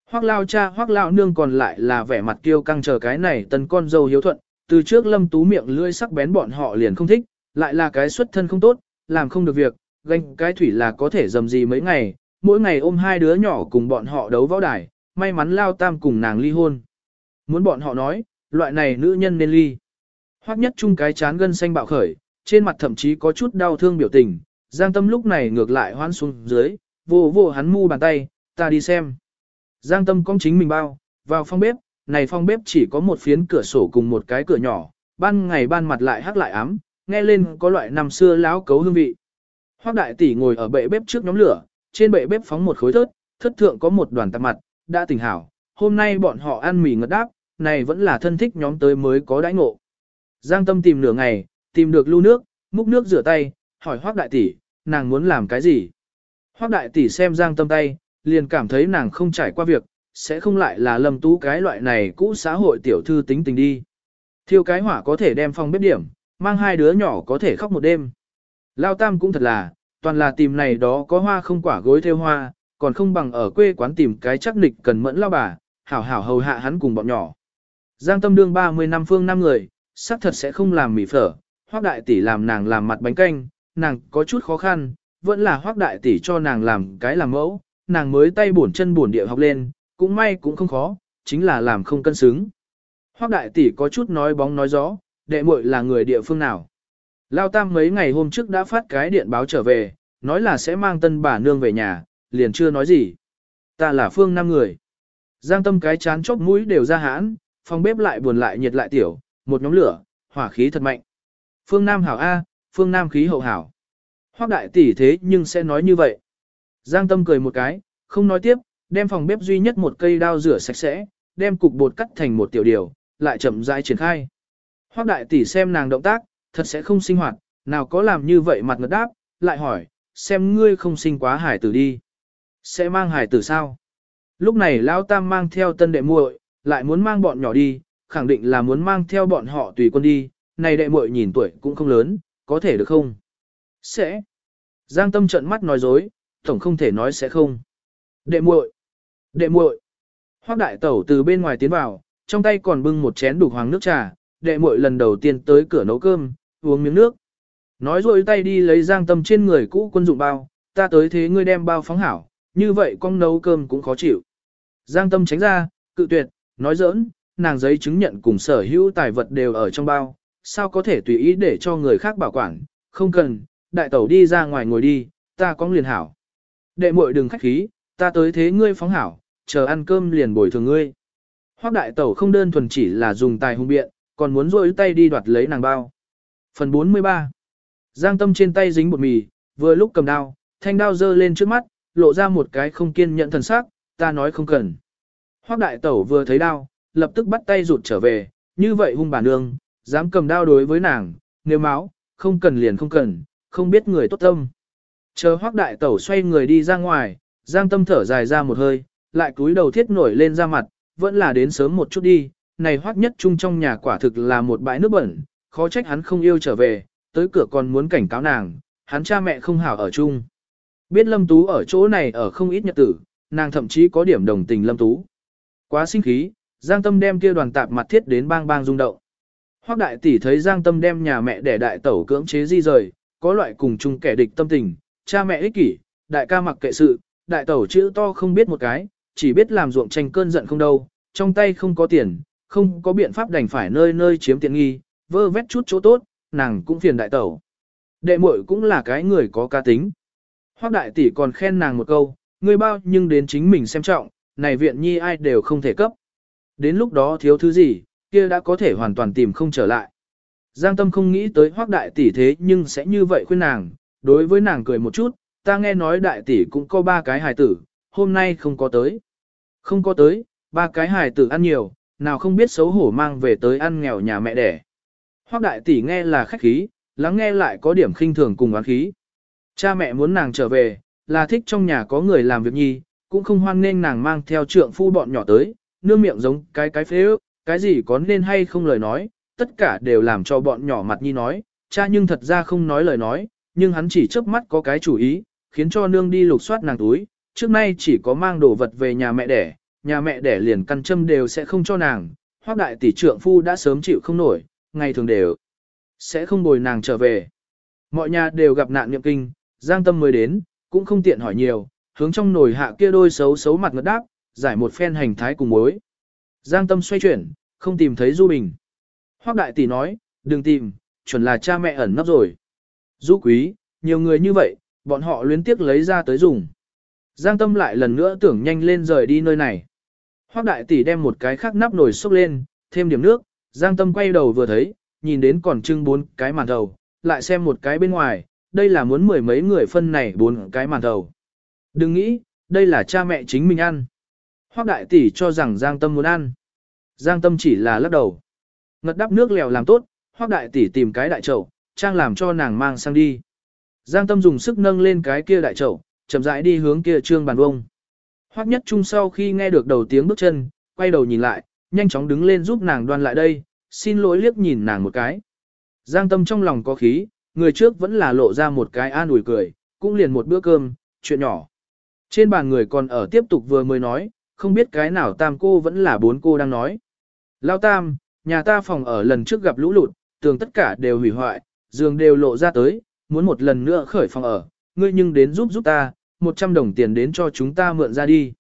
Hoắc lao cha Hoắc lao nương còn lại là vẻ mặt kiêu căng chờ cái này tân con dâu hiếu thuận, từ trước lâm tú miệng lưỡi sắc bén bọn họ liền không thích, lại là cái xuất thân không tốt, làm không được việc, ganh cái thủy là có thể dầm gì mấy ngày, mỗi ngày ôm hai đứa nhỏ cùng bọn họ đấu võ đài, may mắn lao tam cùng nàng ly hôn. Muốn bọn họ nói, loại này nữ nhân nên ly. Hoắc nhất chung cái chán gân xanh bạo khởi, trên mặt thậm chí có chút đau thương biểu tình, Giang Tâm lúc này ngược lại hoan xuống dưới, vô vô hắn mu bàn tay, ta đi xem. Giang Tâm cong chính mình bao, vào phòng bếp, này phòng bếp chỉ có một phiến cửa sổ cùng một cái cửa nhỏ, ban ngày ban mặt lại hắc lại ám, nghe lên có loại năm xưa láo cấu hương vị. Hoắc đại tỷ ngồi ở bệ bếp trước nhóm lửa, trên bệ bếp phóng một khối thớt, thất thượng có một đoàn tạp mặt, đã tỉnh hảo, hôm nay bọn họ ăn mì ngật đáp, này vẫn là thân thích nhóm tới mới có đãi ngộ. Giang Tâm tìm nửa ngày, tìm được lưu nước, múc nước rửa tay, hỏi Hoắc đại tỷ, nàng muốn làm cái gì? Hoắc đại tỷ xem Giang Tâm tay, liền cảm thấy nàng không trải qua việc, sẽ không lại là lâm tú cái loại này cũ xã hội tiểu thư tính tình đi. Thiêu cái hỏa có thể đem phòng bếp điểm, mang hai đứa nhỏ có thể khóc một đêm. Lao Tam cũng thật là, toàn là tìm này đó có hoa không quả gối theo hoa, còn không bằng ở quê quán tìm cái chắc nịch cần mẫn lao bà, hảo hảo hầu hạ hắn cùng bọn nhỏ. Giang Tâm đương 30 năm phương năm người, xác thật sẽ không làm mì phở, hoác đại tỷ làm nàng làm mặt bánh canh, nàng có chút khó khăn, vẫn là hoác đại tỷ cho nàng làm cái làm mẫu, nàng mới tay bổn chân bổn địa học lên, cũng may cũng không khó, chính là làm không cân xứng. Hoác đại tỷ có chút nói bóng nói gió, đệ muội là người địa phương nào. Lao Tam mấy ngày hôm trước đã phát cái điện báo trở về, nói là sẽ mang tân bà nương về nhà, liền chưa nói gì. Ta là phương năm người. Giang tâm cái chán chốc mũi đều ra hãn, phòng bếp lại buồn lại nhiệt lại tiểu, một nhóm lửa, hỏa khí thật mạnh. Phương Nam hảo A, phương Nam khí hậu hảo. Hoác đại tỷ thế nhưng sẽ nói như vậy. Giang tâm cười một cái, không nói tiếp, đem phòng bếp duy nhất một cây đao rửa sạch sẽ, đem cục bột cắt thành một tiểu điều, lại chậm rãi triển khai. Hoắc đại tỷ xem nàng động tác, thật sẽ không sinh hoạt, nào có làm như vậy mặt ngật đáp, lại hỏi, xem ngươi không sinh quá hải tử đi. Sẽ mang hải tử sao? Lúc này Lão Tam mang theo tân đệ muội, lại muốn mang bọn nhỏ đi, khẳng định là muốn mang theo bọn họ tùy quân đi, này đệ muội nhìn tuổi cũng không lớn, có thể được không? Sẽ. Giang Tâm trợn mắt nói dối, tổng không thể nói sẽ không. Đệ muội, đệ muội. Hoắc đại tẩu từ bên ngoài tiến vào, trong tay còn bưng một chén đủ hoàng nước trà, đệ muội lần đầu tiên tới cửa nấu cơm, uống miếng nước. Nói rồi tay đi lấy Giang Tâm trên người cũ quân dụng bao, ta tới thế ngươi đem bao phóng hảo, như vậy con nấu cơm cũng khó chịu. Giang Tâm tránh ra, cự tuyệt, nói giỡn, nàng giấy chứng nhận cùng sở hữu tài vật đều ở trong bao, sao có thể tùy ý để cho người khác bảo quản, không cần, đại tẩu đi ra ngoài ngồi đi, ta có liền hảo. Đệ muội đừng khách khí, ta tới thế ngươi phóng hảo, chờ ăn cơm liền bồi thường ngươi. Hoắc đại tẩu không đơn thuần chỉ là dùng tài hung biện, còn muốn rôi tay đi đoạt lấy nàng bao. Phần 43 Giang tâm trên tay dính bột mì, vừa lúc cầm đao, thanh đao giơ lên trước mắt, lộ ra một cái không kiên nhẫn thần sắc, ta nói không cần. Hoắc đại tẩu vừa thấy đao, lập tức bắt tay rụt trở về, như vậy hung bà nương, dám cầm đao đối với nàng, nếu máu, không cần liền không cần, không biết người tốt tâm. Chờ Hoắc đại tẩu xoay người đi ra ngoài, Giang tâm thở dài ra một hơi, lại cúi đầu thiết nổi lên ra mặt, vẫn là đến sớm một chút đi, này hoắc nhất chung trong nhà quả thực là một bãi nước bẩn, khó trách hắn không yêu trở về, tới cửa còn muốn cảnh cáo nàng, hắn cha mẹ không hảo ở chung. Biết Lâm Tú ở chỗ này ở không ít nhật tử, nàng thậm chí có điểm đồng tình Lâm Tú. Quá sinh khí, Giang Tâm đem kia đoàn tạp mặt thiết đến bang bang rung động. Hoắc đại tỷ thấy Giang Tâm đem nhà mẹ để đại tẩu cưỡng chế di rời, có loại cùng chung kẻ địch tâm tình, cha mẹ ích kỷ, đại ca mặc kệ sự, đại tẩu chữ to không biết một cái, chỉ biết làm ruộng tranh cơn giận không đâu, trong tay không có tiền, không có biện pháp đành phải nơi nơi chiếm tiện nghi, vơ vét chút chỗ tốt, nàng cũng phiền đại tẩu. Đệ muội cũng là cái người có ca tính. Hoắc đại tỷ còn khen nàng một câu, người bao nhưng đến chính mình xem trọng, này viện nhi ai đều không thể cấp. Đến lúc đó thiếu thứ gì, kia đã có thể hoàn toàn tìm không trở lại. Giang Tâm không nghĩ tới Hoắc đại tỷ thế nhưng sẽ như vậy khuyên nàng, đối với nàng cười một chút, ta nghe nói đại tỷ cũng có ba cái hài tử, hôm nay không có tới. Không có tới, ba cái hài tử ăn nhiều, nào không biết xấu hổ mang về tới ăn nghèo nhà mẹ đẻ. Hoắc đại tỷ nghe là khách khí, lắng nghe lại có điểm khinh thường cùng oán khí. Cha mẹ muốn nàng trở về, là thích trong nhà có người làm việc nhi, cũng không hoan nên nàng mang theo trượng phu bọn nhỏ tới, nương miệng giống cái cái phế ước, cái gì có nên hay không lời nói, tất cả đều làm cho bọn nhỏ mặt nhi nói, cha nhưng thật ra không nói lời nói, nhưng hắn chỉ chớp mắt có cái chủ ý, khiến cho nương đi lục soát nàng túi, trước nay chỉ có mang đồ vật về nhà mẹ đẻ, nhà mẹ đẻ liền căn châm đều sẽ không cho nàng, hoác đại tỷ trượng phu đã sớm chịu không nổi, ngày thường đều sẽ không bồi nàng trở về. Mọi nhà đều gặp nạn niệm kinh, giang tâm mới đến, cũng không tiện hỏi nhiều, hướng trong nồi hạ kia đôi xấu xấu mặt ngất đáp, giải một phen hành thái cùng mối. Giang tâm xoay chuyển, không tìm thấy Du Bình. Hoác đại tỷ nói, đừng tìm, chuẩn là cha mẹ ẩn nấp rồi. Du quý, nhiều người như vậy, bọn họ luyến tiếc lấy ra tới dùng. Giang tâm lại lần nữa tưởng nhanh lên rời đi nơi này. Hoác đại tỷ đem một cái khác nắp nồi xúc lên, thêm điểm nước, Giang tâm quay đầu vừa thấy, nhìn đến còn trưng bốn cái màn thầu, lại xem một cái bên ngoài, đây là muốn mười mấy người phân này bốn cái màn thầu. Đừng nghĩ, đây là cha mẹ chính mình ăn. Hoác đại tỷ cho rằng Giang tâm muốn ăn. Giang tâm chỉ là lắc đầu. Ngật đắp nước lèo làm tốt, hoác đại tỷ tìm cái đại chậu, trang làm cho nàng mang sang đi. Giang tâm dùng sức nâng lên cái kia đại chậu, chậm rãi đi hướng kia trương bàn vông. Hoắc nhất trung sau khi nghe được đầu tiếng bước chân, quay đầu nhìn lại, nhanh chóng đứng lên giúp nàng đoan lại đây, xin lỗi liếc nhìn nàng một cái. Giang tâm trong lòng có khí, người trước vẫn là lộ ra một cái an ủi cười, cũng liền một bữa cơm, chuyện nhỏ. Trên bàn người còn ở tiếp tục vừa mới nói, không biết cái nào tam cô vẫn là bốn cô đang nói. Lao tam, nhà ta phòng ở lần trước gặp lũ lụt, tường tất cả đều hủy hoại, giường đều lộ ra tới, muốn một lần nữa khởi phòng ở, ngươi nhưng đến giúp giúp ta, 100 đồng tiền đến cho chúng ta mượn ra đi.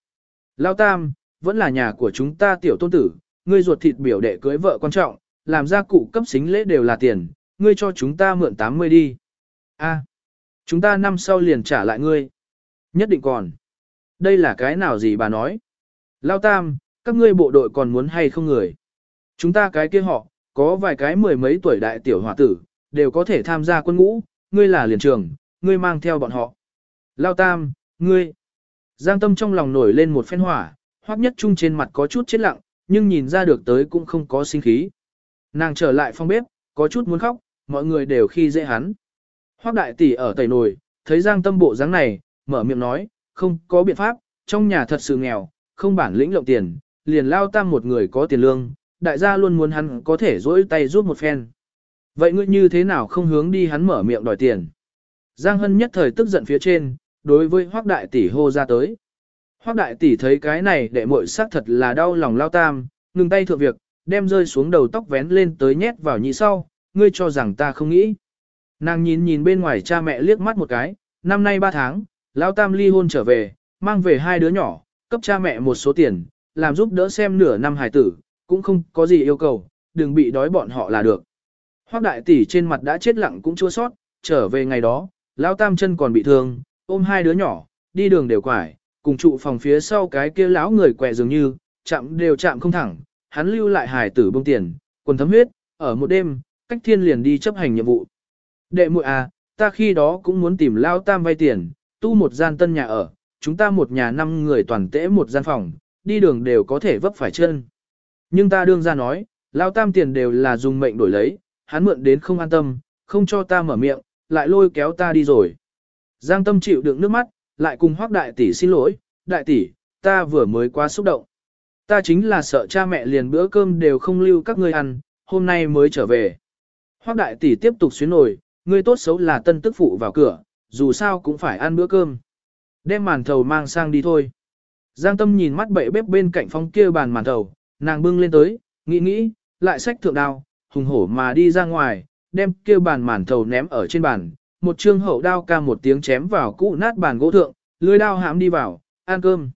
Lao Tam, vẫn là nhà của chúng ta tiểu tôn tử, ngươi ruột thịt biểu đệ cưới vợ quan trọng, làm ra cụ cấp xính lễ đều là tiền, ngươi cho chúng ta mượn 80 đi. A, chúng ta năm sau liền trả lại ngươi. Nhất định còn. Đây là cái nào gì bà nói? Lao Tam, các ngươi bộ đội còn muốn hay không người? Chúng ta cái kia họ, có vài cái mười mấy tuổi đại tiểu hòa tử, đều có thể tham gia quân ngũ, ngươi là liền trường, ngươi mang theo bọn họ. Lao tam, ngươi. Giang tâm trong lòng nổi lên một phen hỏa, hoắc nhất trung trên mặt có chút chết lặng, nhưng nhìn ra được tới cũng không có sinh khí. Nàng trở lại phòng bếp, có chút muốn khóc, mọi người đều khi dễ hắn. Hoắc đại tỷ ở tẩy nồi, thấy Giang tâm bộ dáng này, mở miệng nói, không có biện pháp, trong nhà thật sự nghèo, không bản lĩnh lộng tiền, liền lao tam một người có tiền lương, đại gia luôn muốn hắn có thể dỗi tay giúp một phen. Vậy ngươi như thế nào không hướng đi hắn mở miệng đòi tiền? Giang Hân nhất thời tức giận phía trên, đối với Hoắc đại tỷ hô ra tới. Hoắc đại tỷ thấy cái này đệ muội xác thật là đau lòng lao tam, ngừng tay thượng việc, đem rơi xuống đầu tóc vén lên tới nhét vào nhị sau, ngươi cho rằng ta không nghĩ. Nàng nhìn nhìn bên ngoài cha mẹ liếc mắt một cái, năm nay ba tháng, lao tam ly hôn trở về, mang về hai đứa nhỏ, cấp cha mẹ một số tiền, làm giúp đỡ xem nửa năm hài tử, cũng không có gì yêu cầu, đừng bị đói bọn họ là được. Hoắc đại tỷ trên mặt đã chết lặng cũng chua sót, trở về ngày đó, lão tam chân còn bị thương, ôm hai đứa nhỏ, đi đường đều quải, cùng trụ phòng phía sau cái kia lão người quẹ dường như, chạm đều chạm không thẳng, hắn lưu lại hài tử bông tiền, quần thấm huyết, ở một đêm, cách thiên liền đi chấp hành nhiệm vụ. Đệ muội à, ta khi đó cũng muốn tìm lão tam vay tiền, tu một gian tân nhà ở, chúng ta một nhà năm người toàn tễ một gian phòng, đi đường đều có thể vấp phải chân. Nhưng ta đương ra nói, lão tam tiền đều là dùng mệnh đổi lấy, hắn mượn đến không an tâm, không cho ta mở miệng, lại lôi kéo ta đi rồi. Giang tâm chịu đựng nước mắt, lại cùng hoác đại tỷ xin lỗi, đại tỷ, ta vừa mới quá xúc động. Ta chính là sợ cha mẹ liền bữa cơm đều không lưu các ngươi ăn, hôm nay mới trở về. Hoác đại tỷ tiếp tục xuyến nổi, ngươi tốt xấu là tân tức phụ vào cửa, dù sao cũng phải ăn bữa cơm. Đem màn thầu mang sang đi thôi. Giang tâm nhìn mắt bậy bếp bên cạnh phong kia bàn màn thầu, nàng bưng lên tới, nghĩ nghĩ, lại xách thượng đao, hùng hổ mà đi ra ngoài, đem kia bàn màn thầu ném ở trên bàn, một trương hậu đao ca một tiếng chém vào cũ nát bàn gỗ thượng, lưới đao hãm đi vào, ăn cơm.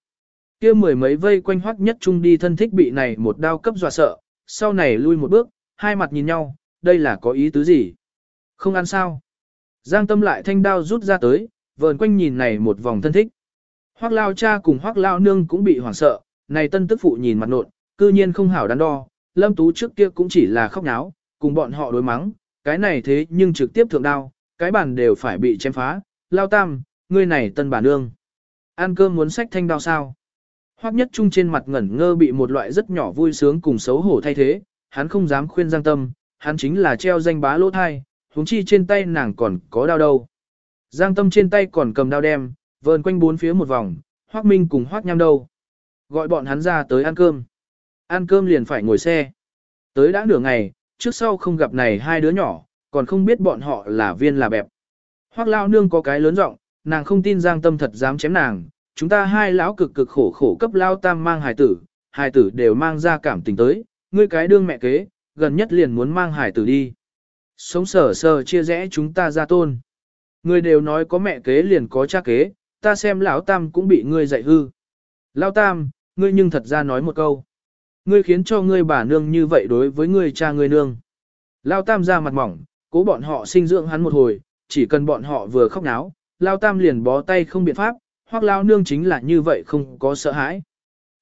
Kia mười mấy vây quanh hoắc nhất trung đi thân thích bị này một đao cấp dọa sợ, sau này lui một bước, hai mặt nhìn nhau, đây là có ý tứ gì? Không ăn sao? Giang tâm lại thanh đao rút ra tới, vờn quanh nhìn này một vòng thân thích. Hoắc lao cha cùng hoắc lao nương cũng bị hoảng sợ, này tân tức phụ nhìn mặt nộn, cư nhiên không hảo đắn đo, lâm tú trước kia cũng chỉ là khóc náo, cùng bọn họ đối mắng, cái này thế nhưng trực tiếp thượng đao, cái bàn đều phải bị chém phá, lao tam, ngươi này tân bản nương. Ăn cơm muốn sách thanh đao sao? Hoắc nhất trung trên mặt ngẩn ngơ bị một loại rất nhỏ vui sướng cùng xấu hổ thay thế, hắn không dám khuyên Giang Tâm, hắn chính là treo danh bá lỗ thai, huống chi trên tay nàng còn có đao đâu. Giang Tâm trên tay còn cầm đao đem, vờn quanh bốn phía một vòng, Hoắc Minh cùng Hoắc Nham đâu. Gọi bọn hắn ra tới ăn cơm. Ăn cơm liền phải ngồi xe. Tới đã nửa ngày, trước sau không gặp này hai đứa nhỏ, còn không biết bọn họ là viên là bẹp. Hoác lao nương có cái lớn giọng, nàng không tin Giang Tâm thật dám chém nàng, chúng ta hai lão cực cực khổ khổ cấp lao tam mang hài tử, hài tử đều mang ra cảm tình tới, ngươi cái đương mẹ kế, gần nhất liền muốn mang hài tử đi. Sống sở sờ chia rẽ chúng ta ra tôn. Ngươi đều nói có mẹ kế liền có cha kế, ta xem lão tam cũng bị ngươi dạy hư. lao tam, ngươi nhưng thật ra nói một câu. Ngươi khiến cho ngươi bà nương như vậy đối với ngươi cha ngươi nương. Lão tam ra mặt mỏng, cố bọn họ sinh dưỡng hắn một hồi, chỉ cần bọn họ vừa khóc náo, Lão tam liền bó tay không biện pháp, hoặc Lão nương chính là như vậy không có sợ hãi.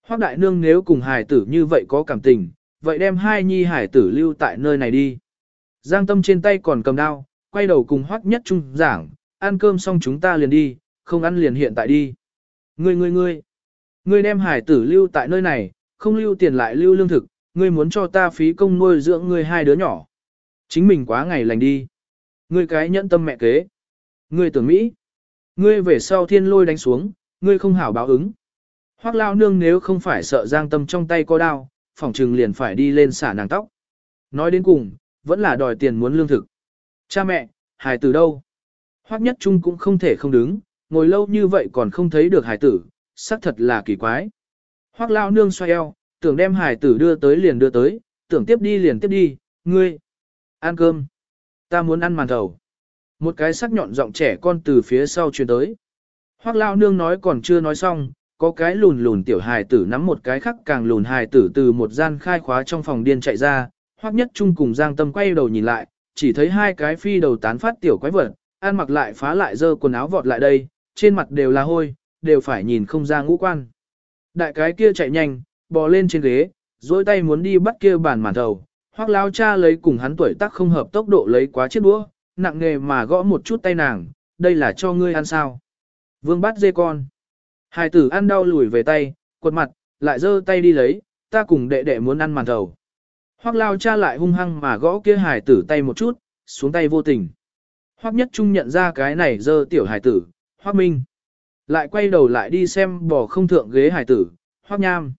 Hoặc đại nương nếu cùng hài tử như vậy có cảm tình, vậy đem hai nhi hải tử lưu tại nơi này đi. Giang tâm trên tay còn cầm đao, quay đầu cùng Hoắc nhất trung giảng, ăn cơm xong chúng ta liền đi, không ăn liền hiện tại đi. Ngươi ngươi ngươi, ngươi đem hải tử lưu tại nơi này, không lưu tiền lại lưu lương thực, ngươi muốn cho ta phí công nuôi dưỡng ngươi hai đứa nhỏ. Chính mình quá ngày lành đi. Ngươi cái nhẫn tâm mẹ kế. Ngươi tưởng Mỹ. Ngươi về sau thiên lôi đánh xuống, ngươi không hảo báo ứng. Hoác lao nương nếu không phải sợ giang tâm trong tay có đao, phỏng trừng liền phải đi lên xả nàng tóc. Nói đến cùng, vẫn là đòi tiền muốn lương thực. Cha mẹ, hài tử đâu? Hoác nhất trung cũng không thể không đứng, ngồi lâu như vậy còn không thấy được hài tử, xác thật là kỳ quái. Hoác lao nương xoay eo, tưởng đem Hải tử đưa tới liền đưa tới, tưởng tiếp đi liền tiếp đi, ngươi. Ăn cơm. Ta muốn ăn màn thầu. Một cái sắc nhọn giọng trẻ con từ phía sau truyền tới. Hoác lao nương nói còn chưa nói xong, có cái lùn lùn tiểu hài tử nắm một cái khắc càng lùn hài tử từ một gian khai khóa trong phòng điên chạy ra, hoác nhất chung cùng giang tâm quay đầu nhìn lại, chỉ thấy hai cái phi đầu tán phát tiểu quái vật, ăn mặc lại phá lại dơ quần áo vọt lại đây, trên mặt đều là hôi, đều phải nhìn không ra ngũ quan. Đại cái kia chạy nhanh, bò lên trên ghế, dối tay muốn đi bắt kia bàn màn thầu, hoác lao cha lấy cùng hắn tuổi tác không hợp tốc độ lấy quá chiếc đũa, nặng nghề mà gõ một chút tay nàng, đây là cho ngươi ăn sao. Vương bắt dê con. Hải tử ăn đau lùi về tay, quật mặt, lại giơ tay đi lấy, ta cùng đệ đệ muốn ăn màn thầu. Hoác lao cha lại hung hăng mà gõ kia hải tử tay một chút, xuống tay vô tình. Hoác nhất trung nhận ra cái này giơ tiểu hải tử, hoác minh. Lại quay đầu lại đi xem bỏ không thượng ghế hải tử, hoác nham.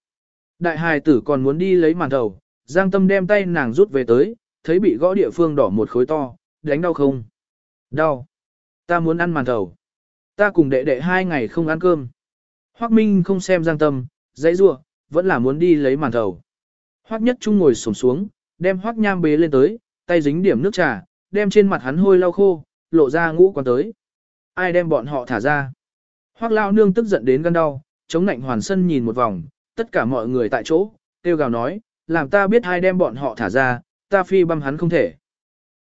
Đại hải tử còn muốn đi lấy màn đầu giang tâm đem tay nàng rút về tới, thấy bị gõ địa phương đỏ một khối to, đánh đau không? Đau. Ta muốn ăn màn thầu. Ta cùng đệ đệ hai ngày không ăn cơm. Hoác Minh không xem giang tâm, dãy rua, vẫn là muốn đi lấy màn thầu. Hoác nhất trung ngồi sổng xuống, đem hoác nham bế lên tới, tay dính điểm nước trà, đem trên mặt hắn hôi lau khô, lộ ra ngũ quan tới. Ai đem bọn họ thả ra? Hoác lao nương tức giận đến gan đau, chống nạnh hoàn sân nhìn một vòng, tất cả mọi người tại chỗ, tiêu gào nói, làm ta biết hai đem bọn họ thả ra, ta phi băm hắn không thể.